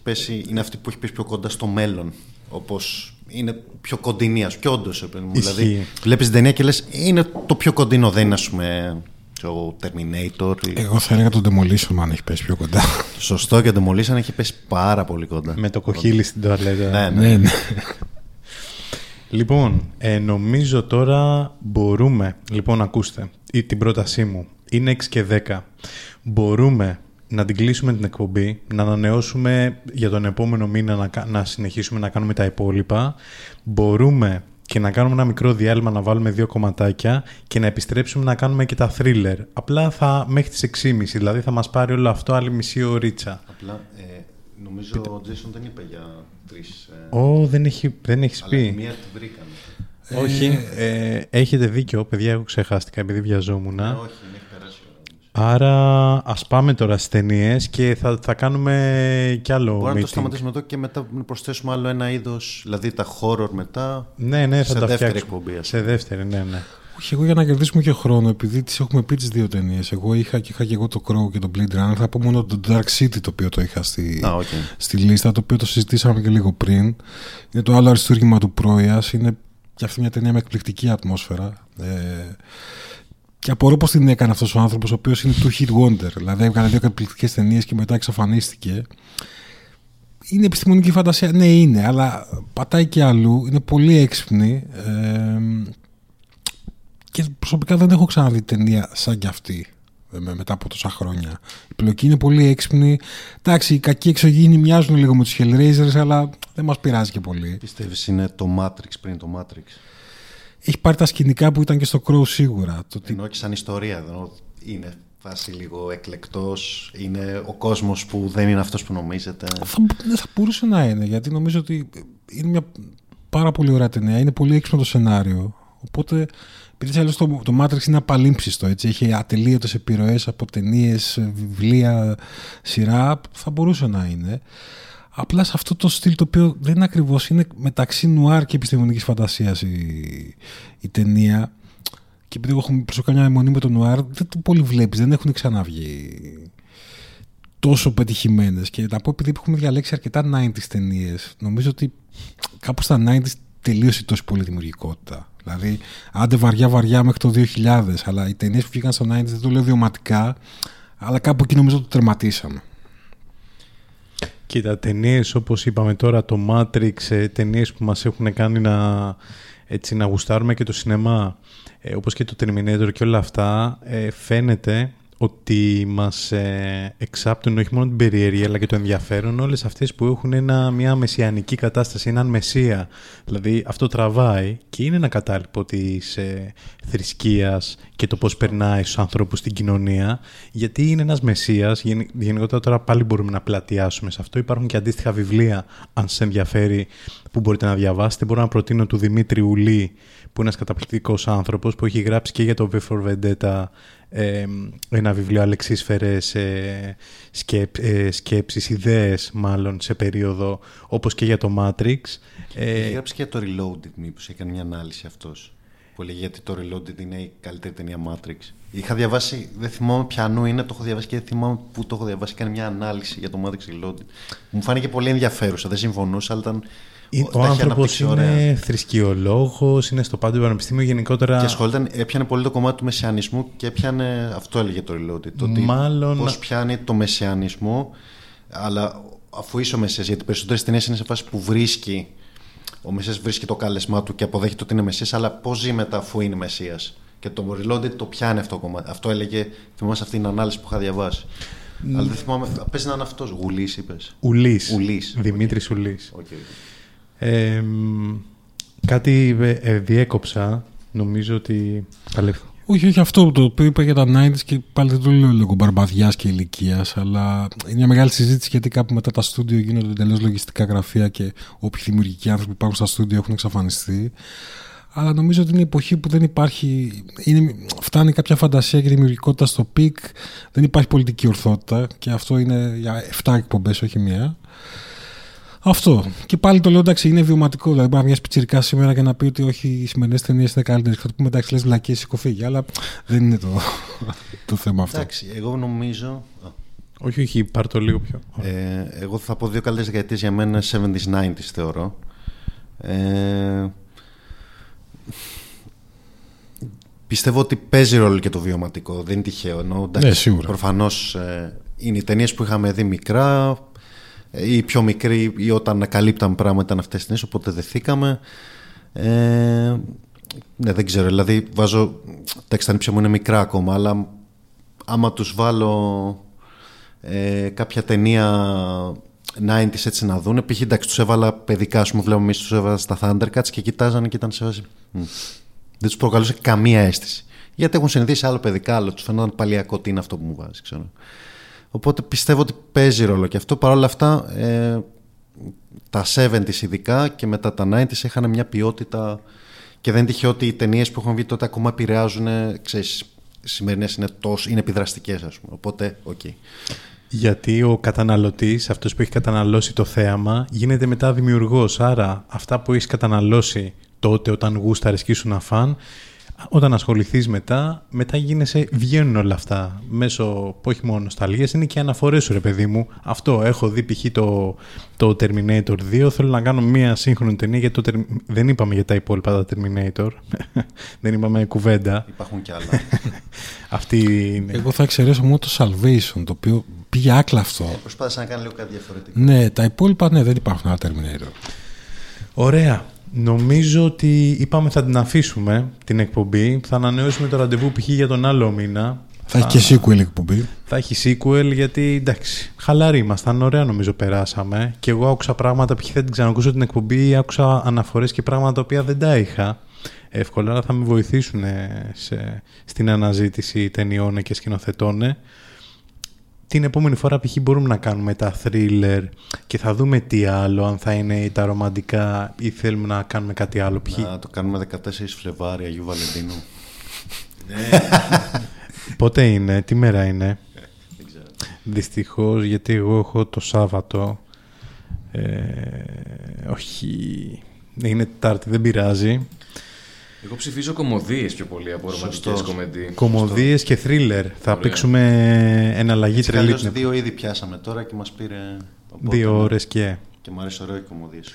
είναι αυτή που έχει πέσει πιο κοντά στο μέλλον. Όπως είναι πιο κοντινή, ας και όντως. Δηλαδή, βλέπεις την ταινία και λες, είναι το πιο κοντινό, δεν είναι ας πούμε το Terminator. Εγώ θα έλεγα το Demolition αν έχει πέσει πιο κοντά. Σωστό και το Demolition έχει πέσει πάρα πολύ κοντά. Με το κοχύλι στην τουαλέτα. Ναι, ναι. ναι, ναι. λοιπόν, ε, νομίζω τώρα μπορούμε. Λοιπόν, ακούστε. Την πρότασή μου είναι 6 και 10. Μπορούμε να την κλείσουμε την εκπομπή, να ανανεώσουμε για τον επόμενο μήνα να, να συνεχίσουμε να κάνουμε τα υπόλοιπα. Μπορούμε και να κάνουμε ένα μικρό διάλειμμα να βάλουμε δύο κομματάκια και να επιστρέψουμε να κάνουμε και τα thriller. Απλά θα μέχρι τις 6.30, δηλαδή θα μας πάρει όλο αυτό άλλη μισή ωρίτσα. Απλά ε, νομίζω ο Τζέσον δεν είπε για τρεις... Ε... Ω, δεν, έχει, δεν έχεις Αλλά πει. μία τη βρήκαμε. Όχι, ε, έχετε δίκιο, παιδιά, εγώ ξεχάστηκα επειδή βιαζόμουν. Ε, όχι, ναι. Άρα ας πάμε τώρα στις ταινίες και θα, θα κάνουμε κι άλλο Μπορούμε να το σταματήσουμε εδώ και μετά να προσθέσουμε άλλο ένα είδος, δηλαδή τα horror μετά, ναι, ναι, σε θα δεύτερη τα εκπομπή. Σε δεύτερη, ναι, ναι. Όχι, εγώ για να κερδίσουμε και χρόνο, επειδή τις έχουμε πει τις δύο ταινίες. Εγώ είχα και είχα και εγώ το Crow και το Blade Runner. Θα πω μόνο το Dark City το οποίο το είχα στη, okay. στη λίστα, το οποίο το συζητήσαμε και λίγο πριν. Είναι το άλλο αριστούργημα του Πρόια. Είναι και αυτή μια ταινία με εκπληκτική ατμόσφαιρα. Ε, και απορώ πώ την έκανε αυτός ο άνθρωπος, ο οποίος είναι two hit wonder. Δηλαδή, έβγαλε δύο καταπληκτικέ ταινίες και μετά εξαφανίστηκε. Είναι επιστημονική φαντασία, ναι, είναι, αλλά πατάει και αλλού. Είναι πολύ έξυπνη. Ε, και προσωπικά δεν έχω ξαναδεί ταινία σαν κι αυτή μετά από τόσα χρόνια. Η πλοκή είναι πολύ έξυπνη. Εντάξει, οι κακοί εξωγήινοι μοιάζουν λίγο με τους Hellraisers, αλλά δεν μας πειράζει και πολύ. Πιστεύεις είναι το Matrix πριν το Matrix; Έχει πάρει τα σκηνικά που ήταν και στο Crow σίγουρα. Το Ενώ και σαν ιστορία. Ενώ είναι φάση λίγο εκλεκτός, είναι ο κόσμος που δεν είναι αυτός που νομίζετε. Θα, δεν θα μπορούσε να είναι, γιατί νομίζω ότι είναι μια πάρα πολύ ωραία ταινία, είναι πολύ έξυπνο το σενάριο. Οπότε, επειδή έτσι το, το Matrix είναι απαλήμψιστο, έτσι, έχει ατελείωτες επιρροές από ταινίες, βιβλία, σειρά, θα μπορούσε να είναι. Απλά σε αυτό το στυλ το οποίο δεν είναι ακριβώς, είναι μεταξύ νουάρ και επιστημονικής φαντασίας η, η ταινία. Και επειδή έχω προσωπικά μια αιμονή με το νουάρ, δεν το πολύ βλέπεις, δεν έχουν ξαναβγεί τόσο πετυχημένες. Και να πω επειδή έχουμε διαλέξει αρκετά 90s ταινίες, νομίζω ότι κάπου στα 90s τελείωσε τόση πολύ δημιουργικότητα. Δηλαδή, άντε βαριά-βαριά μέχρι το 2000, αλλά οι ταινίες που βγήκαν στα 90s δεν το λέω βιωματικά, αλλά κάπου εκεί νομίζω το τερματίσαμε. Κοίτα, ταινίες όπως είπαμε τώρα, το Matrix, ε, ταινίες που μας έχουν κάνει να, έτσι, να γουστάρουμε και το σινεμά, ε, όπως και το Terminator και όλα αυτά, ε, φαίνεται ότι μας ε, εξάπτουν όχι μόνο την περιέργεια αλλά και το ενδιαφέρον όλες αυτές που έχουν ένα, μια μεσιανική κατάσταση, έναν μεσία. Δηλαδή αυτό τραβάει και είναι ένα κατάλοιπο της ε, θρησκείας και το πώς περνάει στους ανθρώπους στην κοινωνία γιατί είναι ένας μεσίας, γενικότερα τώρα πάλι μπορούμε να πλατιάσουμε σε αυτό. Υπάρχουν και αντίστοιχα βιβλία αν σε ενδιαφέρει που μπορείτε να διαβάσετε. Μπορώ να προτείνω του Δημήτρη Ουλή που είναι ένας καταπληκτικός άνθρωπος που έχει γράψει και για το V for Vendetta ε, ένα βιβλίο αλεξίσφαιρες ε, σκέπ, ε, σκέψεις, ιδέες μάλλον σε περίοδο όπως και για το Matrix. Ε, έχει γράψει και για το Reloaded μήπως, έκανε μια ανάλυση αυτός που λέγει γιατί το Reloaded είναι η καλύτερη ταινία Matrix. Είχα διαβάσει, δεν θυμάμαι ποιανού είναι, το έχω διαβάσει και δεν θυμάμαι πού το έχω διαβάσει. Κάνει μια ανάλυση για το Matrix Reloaded. Μου φάνηκε πολύ ενδιαφέρουσα, δεν συμφωνούσα, αλλά ήταν ο άνθρωπος είναι θρησκειολόγος, είναι στο πάντο πανεπιστήμιο γενικότερα. Και ασχολείται, έπιανε πολύ το κομμάτι του μεσιανισμού και έπιανε. Αυτό έλεγε το Reloaded. Το Μάλλον. Πώς πιάνει το μεσιανισμό, αλλά αφού είσαι ο Μεσσία, γιατί περισσότερες ταινίες είναι σε φάση που βρίσκει. Ο Μεσσία βρίσκει το κάλεσμά του και αποδέχεται ότι είναι Μεσσία, αλλά πώς ζει μετά αφού είναι Μεσσία. Και το Reloaded το πιάνει αυτό το κομμάτι. Αυτό έλεγε, θυμάσαι αυτή την ανάλυση που είχα διαβάσει. Mm. Αλλά δεν θυμάμαι. Πες να είναι αυτός. Γουλή, είπες. Ουλής. Δημήτρης Ουλής. Okay κάτι ε, ε, διέκοψα. Νομίζω ότι. Όχι, όχι αυτό το οποίο είπα για τα 90s και πάλι δεν το λέω λόγω μπαρμπαδιάς και ηλικίας, αλλά είναι μια μεγάλη συζήτηση γιατί κάπου μετά τα στούντιο γίνονται εντελώς λογιστικά γραφεία και όποιοι δημιουργικοί άνθρωποι που υπάρχουν στα στούντιο έχουν εξαφανιστεί. Αλλά νομίζω ότι είναι η εποχή που δεν υπάρχει. Είναι, φτάνει κάποια φαντασία και δημιουργικότητα στο peak. Δεν υπάρχει πολιτική ορθότητα και αυτό είναι για 7 εκπομπές, όχι μία. Αυτό. Και πάλι το λέω εντάξει, είναι βιωματικό. Δηλαδή, μπορεί να μια πιτσιρίκα σήμερα και να πει ότι όχι, οι σημερινές ταινίες είναι καλύτερες. Θα το πούμε εντάξει, λες βλακίες σήκω φύγε, αλλά δεν είναι το, [LAUGHS] το θέμα αυτό. Εντάξει, εγώ νομίζω. Όχι, όχι, πάρ το λίγο πιο. Ε, εγώ θα πω δύο καλέ δεκαετίε για μένα 70s, 90s θεωρώ. Ε, πιστεύω ότι παίζει ρόλο και το βιωματικό. Δεν είναι τυχαίο. Ενώ, ναι, σίγουρα. Προφανώς ε, είναι οι ταινίες που είχαμε δει μικρά, ή πιο μικροί ή όταν ανακαλύπταμε πράγματα ήταν αυτές τις οπότε δεθήκαμε. Ε, ναι, δεν ξέρω, δηλαδή βάζω, τα εξτανήψια μου είναι μικρά ακόμα, αλλά άμα τους βάλω ε, κάποια ταινία 90s έτσι να δουν, π.χ. εντάξει τους έβαλα παιδικά, σου μου βλέπω εμείς τους έβαλα στα Thundercats και κοιτάζανε και ήταν σε βάση. Δεν τους προκαλούσε καμία αίσθηση. Γιατί έχουν συνηθίσει άλλο παιδικά, άλλο τους φαινόταν παλιακό τι είναι αυτό που μου βάζεις, ξέρω. Οπότε πιστεύω ότι παίζει ρόλο και αυτό. Παρ' όλα αυτά, ε, τα 70s ειδικά και μετά τα 90s είχαν μια ποιότητα και δεν τυχαίο ότι οι ταινίες που έχουν βγει τότε ακόμα επηρεάζουν, ξέρεις, σημερινές είναι, τόσο, είναι επιδραστικές, ας πούμε. Οπότε, OK. Okay. Γιατί ο καταναλωτής, αυτός που έχει καταναλώσει το θέαμα, γίνεται μετά δημιουργός. Άρα, αυτά που έχεις καταναλώσει τότε όταν γούσταρες και ήσουν φαν, όταν ασχοληθείς μετά, μετά γίνεσαι, βγαίνουν όλα αυτά μέσω, όχι μόνο νοσταλγίας, είναι και αναφορές σου ρε παιδί μου. Αυτό, έχω δει π.χ. Το, το Terminator 2, θέλω να κάνω μία σύγχρονη ταινία, γιατί το, δεν είπαμε για τα υπόλοιπα τα Terminator, [LAUGHS] δεν είπαμε κουβέντα. Υπάρχουν κι άλλα. [LAUGHS] Αυτή είναι. Εγώ θα εξαιρέσω μόνο το Salvation, το οποίο πήγε άκλα αυτό. Ε, προσπάθησα να κάνω λίγο κάτι διαφορετικό. Ναι, τα υπόλοιπα ναι, δεν υπάρχουν άλλα Terminator. Ωραία. Νομίζω ότι είπαμε θα την αφήσουμε την εκπομπή. Θα ανανεώσουμε το ραντεβού π.χ. για τον άλλο μήνα. Θα έχει και sequel εκπομπή. Θα έχει sequel γιατί εντάξει, χαλαροί ήμασταν, ωραία νομίζω περάσαμε. Και εγώ άκουσα πράγματα, π.χ. θα την ξανακούσω την εκπομπή, άκουσα αναφορές και πράγματα τα οποία δεν τα είχα εύκολα, αλλά θα με βοηθήσουν σε, στην αναζήτηση ταινιών και σκηνοθετών την επόμενη φορά π.χ. μπορούμε να κάνουμε τα thriller και θα δούμε τι άλλο, αν θα είναι τα ρομαντικά ή θέλουμε να κάνουμε κάτι άλλο π.χ. Να το κάνουμε 14 Φλεβάρι, Αγίου Βαλεντίνου. ναι. [LAUGHS] Πότε είναι, τι μέρα είναι; Δεν ξέρω. Δυστυχώς, γιατί εγώ έχω το Σάββατο. Ε, όχι, είναι Τετάρτη, δεν πειράζει. Εγώ ψηφίζω κομμωδίες πιο πολύ από ρομαντικές κομμεντί. Κομμωδίες και θρίλερ. Θα παίξουμε εναλλαγή τρελή. Δύο είδη πιάσαμε τώρα και μας πήρε. δύο ώρες και. Και μου αρέσει ωραίο οι κομμωδίες.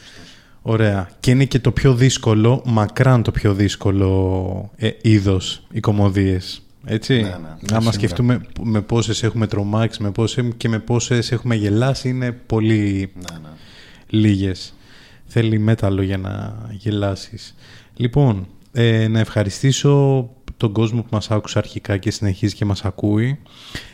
Ωραία. Και είναι και το πιο δύσκολο, μακράν το πιο δύσκολο ε, είδος οι κομμωδίες. Έτσι. Ναι, ναι. Άμα σκεφτούμε με πόσες έχουμε τρομάξει με πόσες, και με πόσες έχουμε γελάσει, είναι πολύ ναι, ναι. λίγες. Θέλει μέταλλο για να γελάσεις. Λοιπόν, ε, να ευχαριστήσω τον κόσμο που μας άκουσε αρχικά και συνεχίζει και μας ακούει.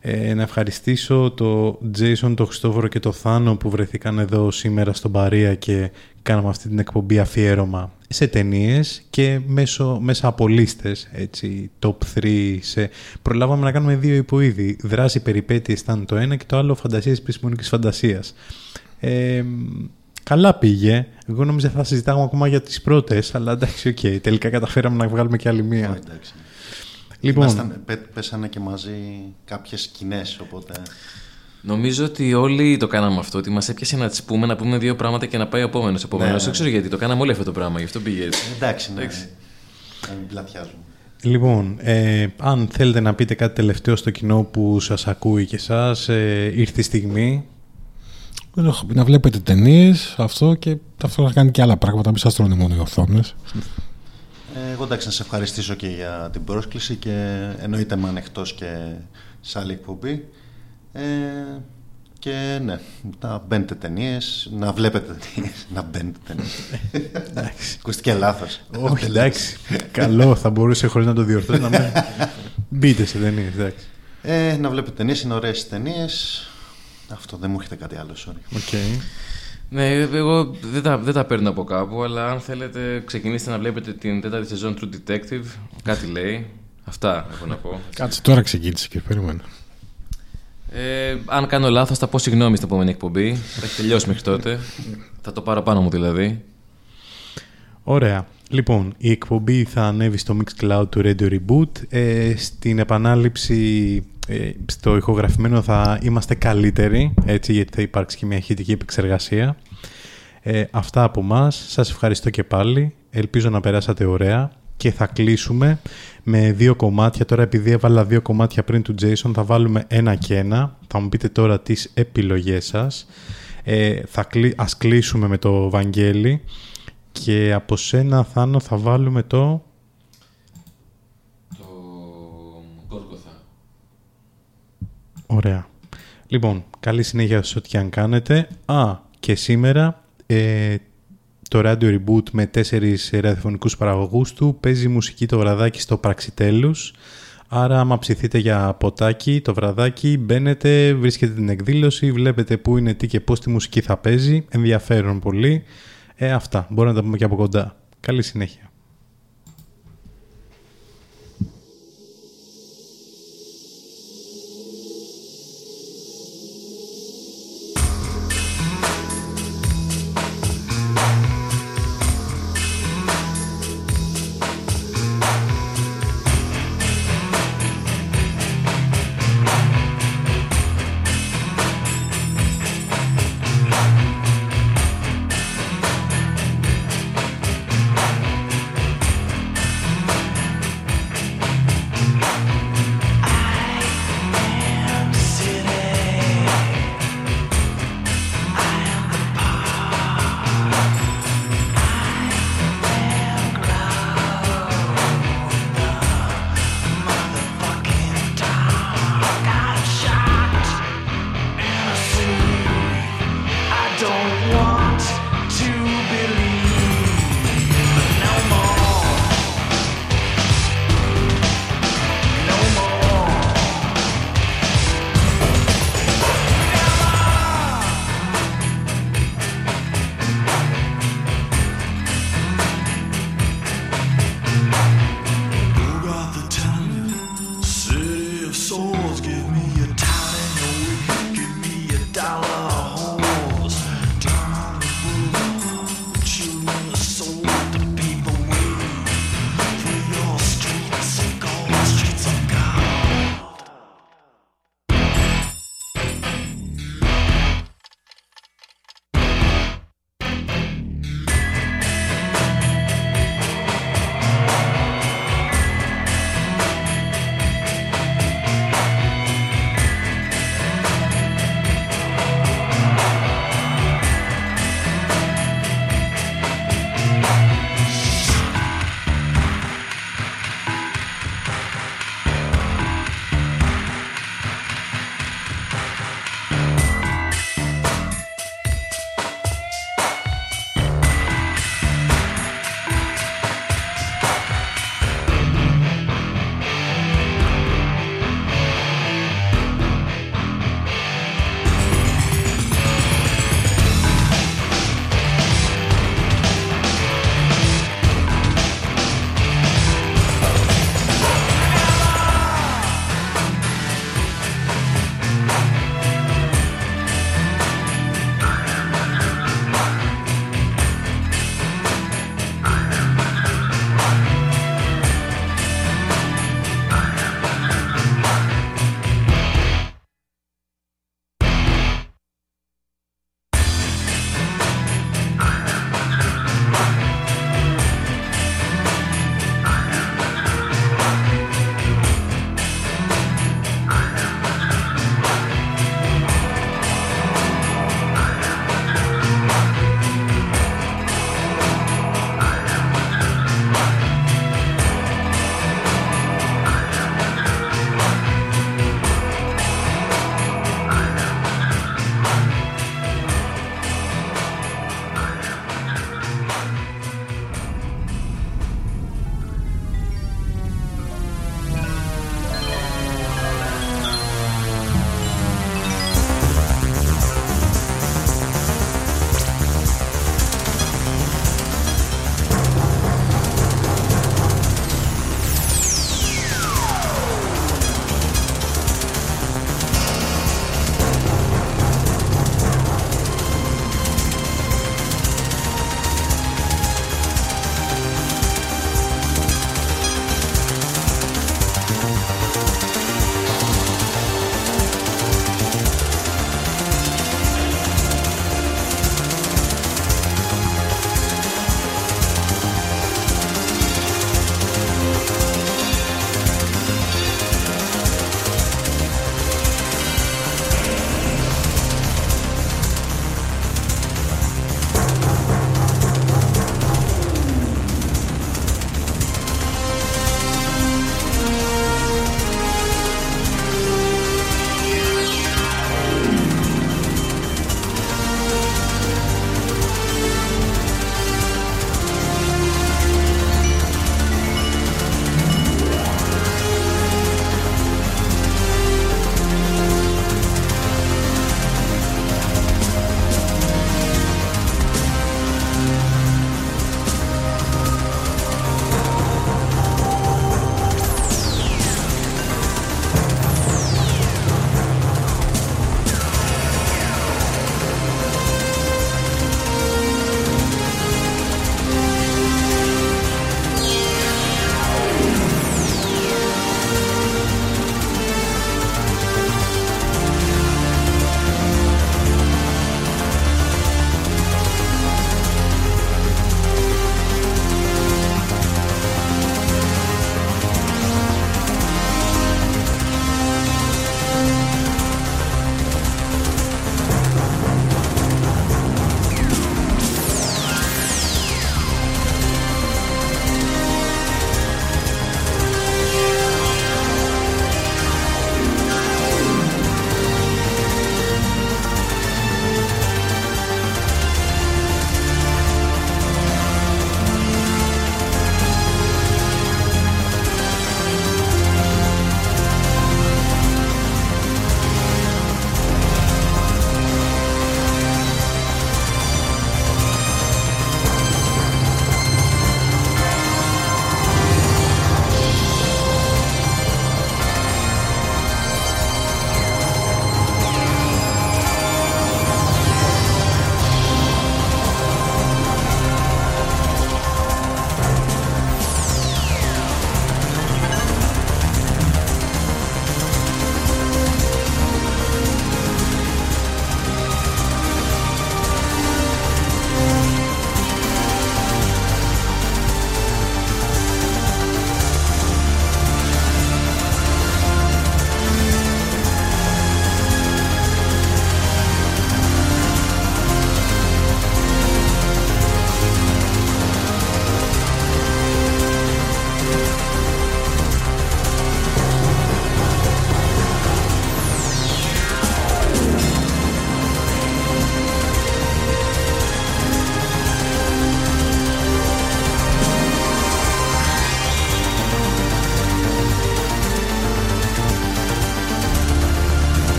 Ε, να ευχαριστήσω το Jason, τον Χριστόφορο και το Θάνο που βρεθήκαν εδώ σήμερα στον Παρία και κάναμε αυτή την εκπομπή αφιέρωμα σε ταινίες και μέσω, μέσα από λίστες, έτσι, top 3. Σε... Προλάβαμε να κάνουμε δύο υποείδη. Δράση περιπέτειες ήταν το ένα και το άλλο φαντασίες επιστημονικής φαντασίας. Ε, καλά πήγε. Εγώ νόμιζα θα συζητάγαμε ακόμα για τις πρώτες, αλλά εντάξει, OK. Okay. Τελικά καταφέραμε να βγάλουμε και άλλη μία. εντάξει. Λοιπόν, Ήμασταν, πέ- πέσανε και μαζί κάποιες σκηνές, οπότε... Νομίζω ότι όλοι το κάναμε αυτό. Ότι μας έπιασε να τις πούμε, να πούμε δύο πράγματα και να πάει ο επόμενος. Επομένως, Ναι, δεν ξέρω γιατί το κάναμε όλοι αυτό το πράγμα. Γι' αυτό πήγε έτσι. Εντάξει, ναι. Εντάξει. Να μην πλατιάζουμε. Λοιπόν, ε, αν θέλετε να πείτε κάτι τελευταίο στο κοινό που σας ακούει και εσάς, ε, ήρθε η στιγμή. Δεν έχω πει, Να βλέπετε ταινίες, αυτό και αυτό να κάνει και άλλα πράγματα. Μην σας τρώνε μόνο οι οθόνες. Ε, εγώ εντάξει να σε ευχαριστήσω και για την πρόσκληση και εννοείται με ανοιχτός και σε άλλη εκπομπή. Ε, και ναι, να μπαίνετε ταινίες, να βλέπετε ταινίες, να μπαίνετε ταινίες. Ακούστηκε λάθος. Όχι, εντάξει. Καλό, θα μπορούσε χωρίς να το διορθώσει να μην... [LAUGHS] Μπείτε σε ταινίες, εντάξει. Ε, να βλέπετε ταινίες, είναι ωραίες ταινίες. Αυτό δεν μου έχετε κάτι άλλο, sorry. Okay. Ναι, εγώ δεν τα, δεν τα παίρνω από κάπου, αλλά αν θέλετε, ξεκινήστε να βλέπετε την τέταρτη σεζόν True Detective. Κάτι λέει. Αυτά έχω να πω. Κάτσε τώρα ξεκίνησε και περίμενα. Ε, αν κάνω λάθος, θα πω συγγνώμη στην επόμενη εκπομπή. Θα έχει τελειώσει μέχρι τότε. θα το πάρω πάνω μου δηλαδή. Ωραία. Λοιπόν, η εκπομπή θα ανέβει στο Mixcloud του Radio Reboot. Ε, στην επανάληψη, ε, στο ηχογραφημένο θα είμαστε καλύτεροι, έτσι, γιατί θα υπάρξει και μια χητική επεξεργασία. Ε, αυτά από μας. Σας ευχαριστώ και πάλι. Ελπίζω να περάσατε ωραία. Και θα κλείσουμε με δύο κομμάτια. Τώρα επειδή έβαλα δύο κομμάτια πριν του Jason θα βάλουμε ένα και ένα. Θα μου πείτε τώρα τις επιλογές σας. Ε, θα κλει... Ας κλείσουμε με το Βαγγέλη. Και από σένα, Θάνο, θα βάλουμε το... Το Ωραία. Λοιπόν, καλή συνέχεια σε ό,τι και αν κάνετε. Α, και σήμερα ε, το Radio Reboot με τέσσερις ραδιοφωνικούς παραγωγούς του παίζει μουσική το βραδάκι στο Πραξιτέλους. Άρα, άμα ψηθείτε για ποτάκι το βραδάκι, μπαίνετε, βρίσκετε την εκδήλωση, βλέπετε πού είναι, τι και πώς τη μουσική θα παίζει. Ενδιαφέρον πολύ. Ε, αυτά. Μπορούμε να τα πούμε και από κοντά. Καλή συνέχεια.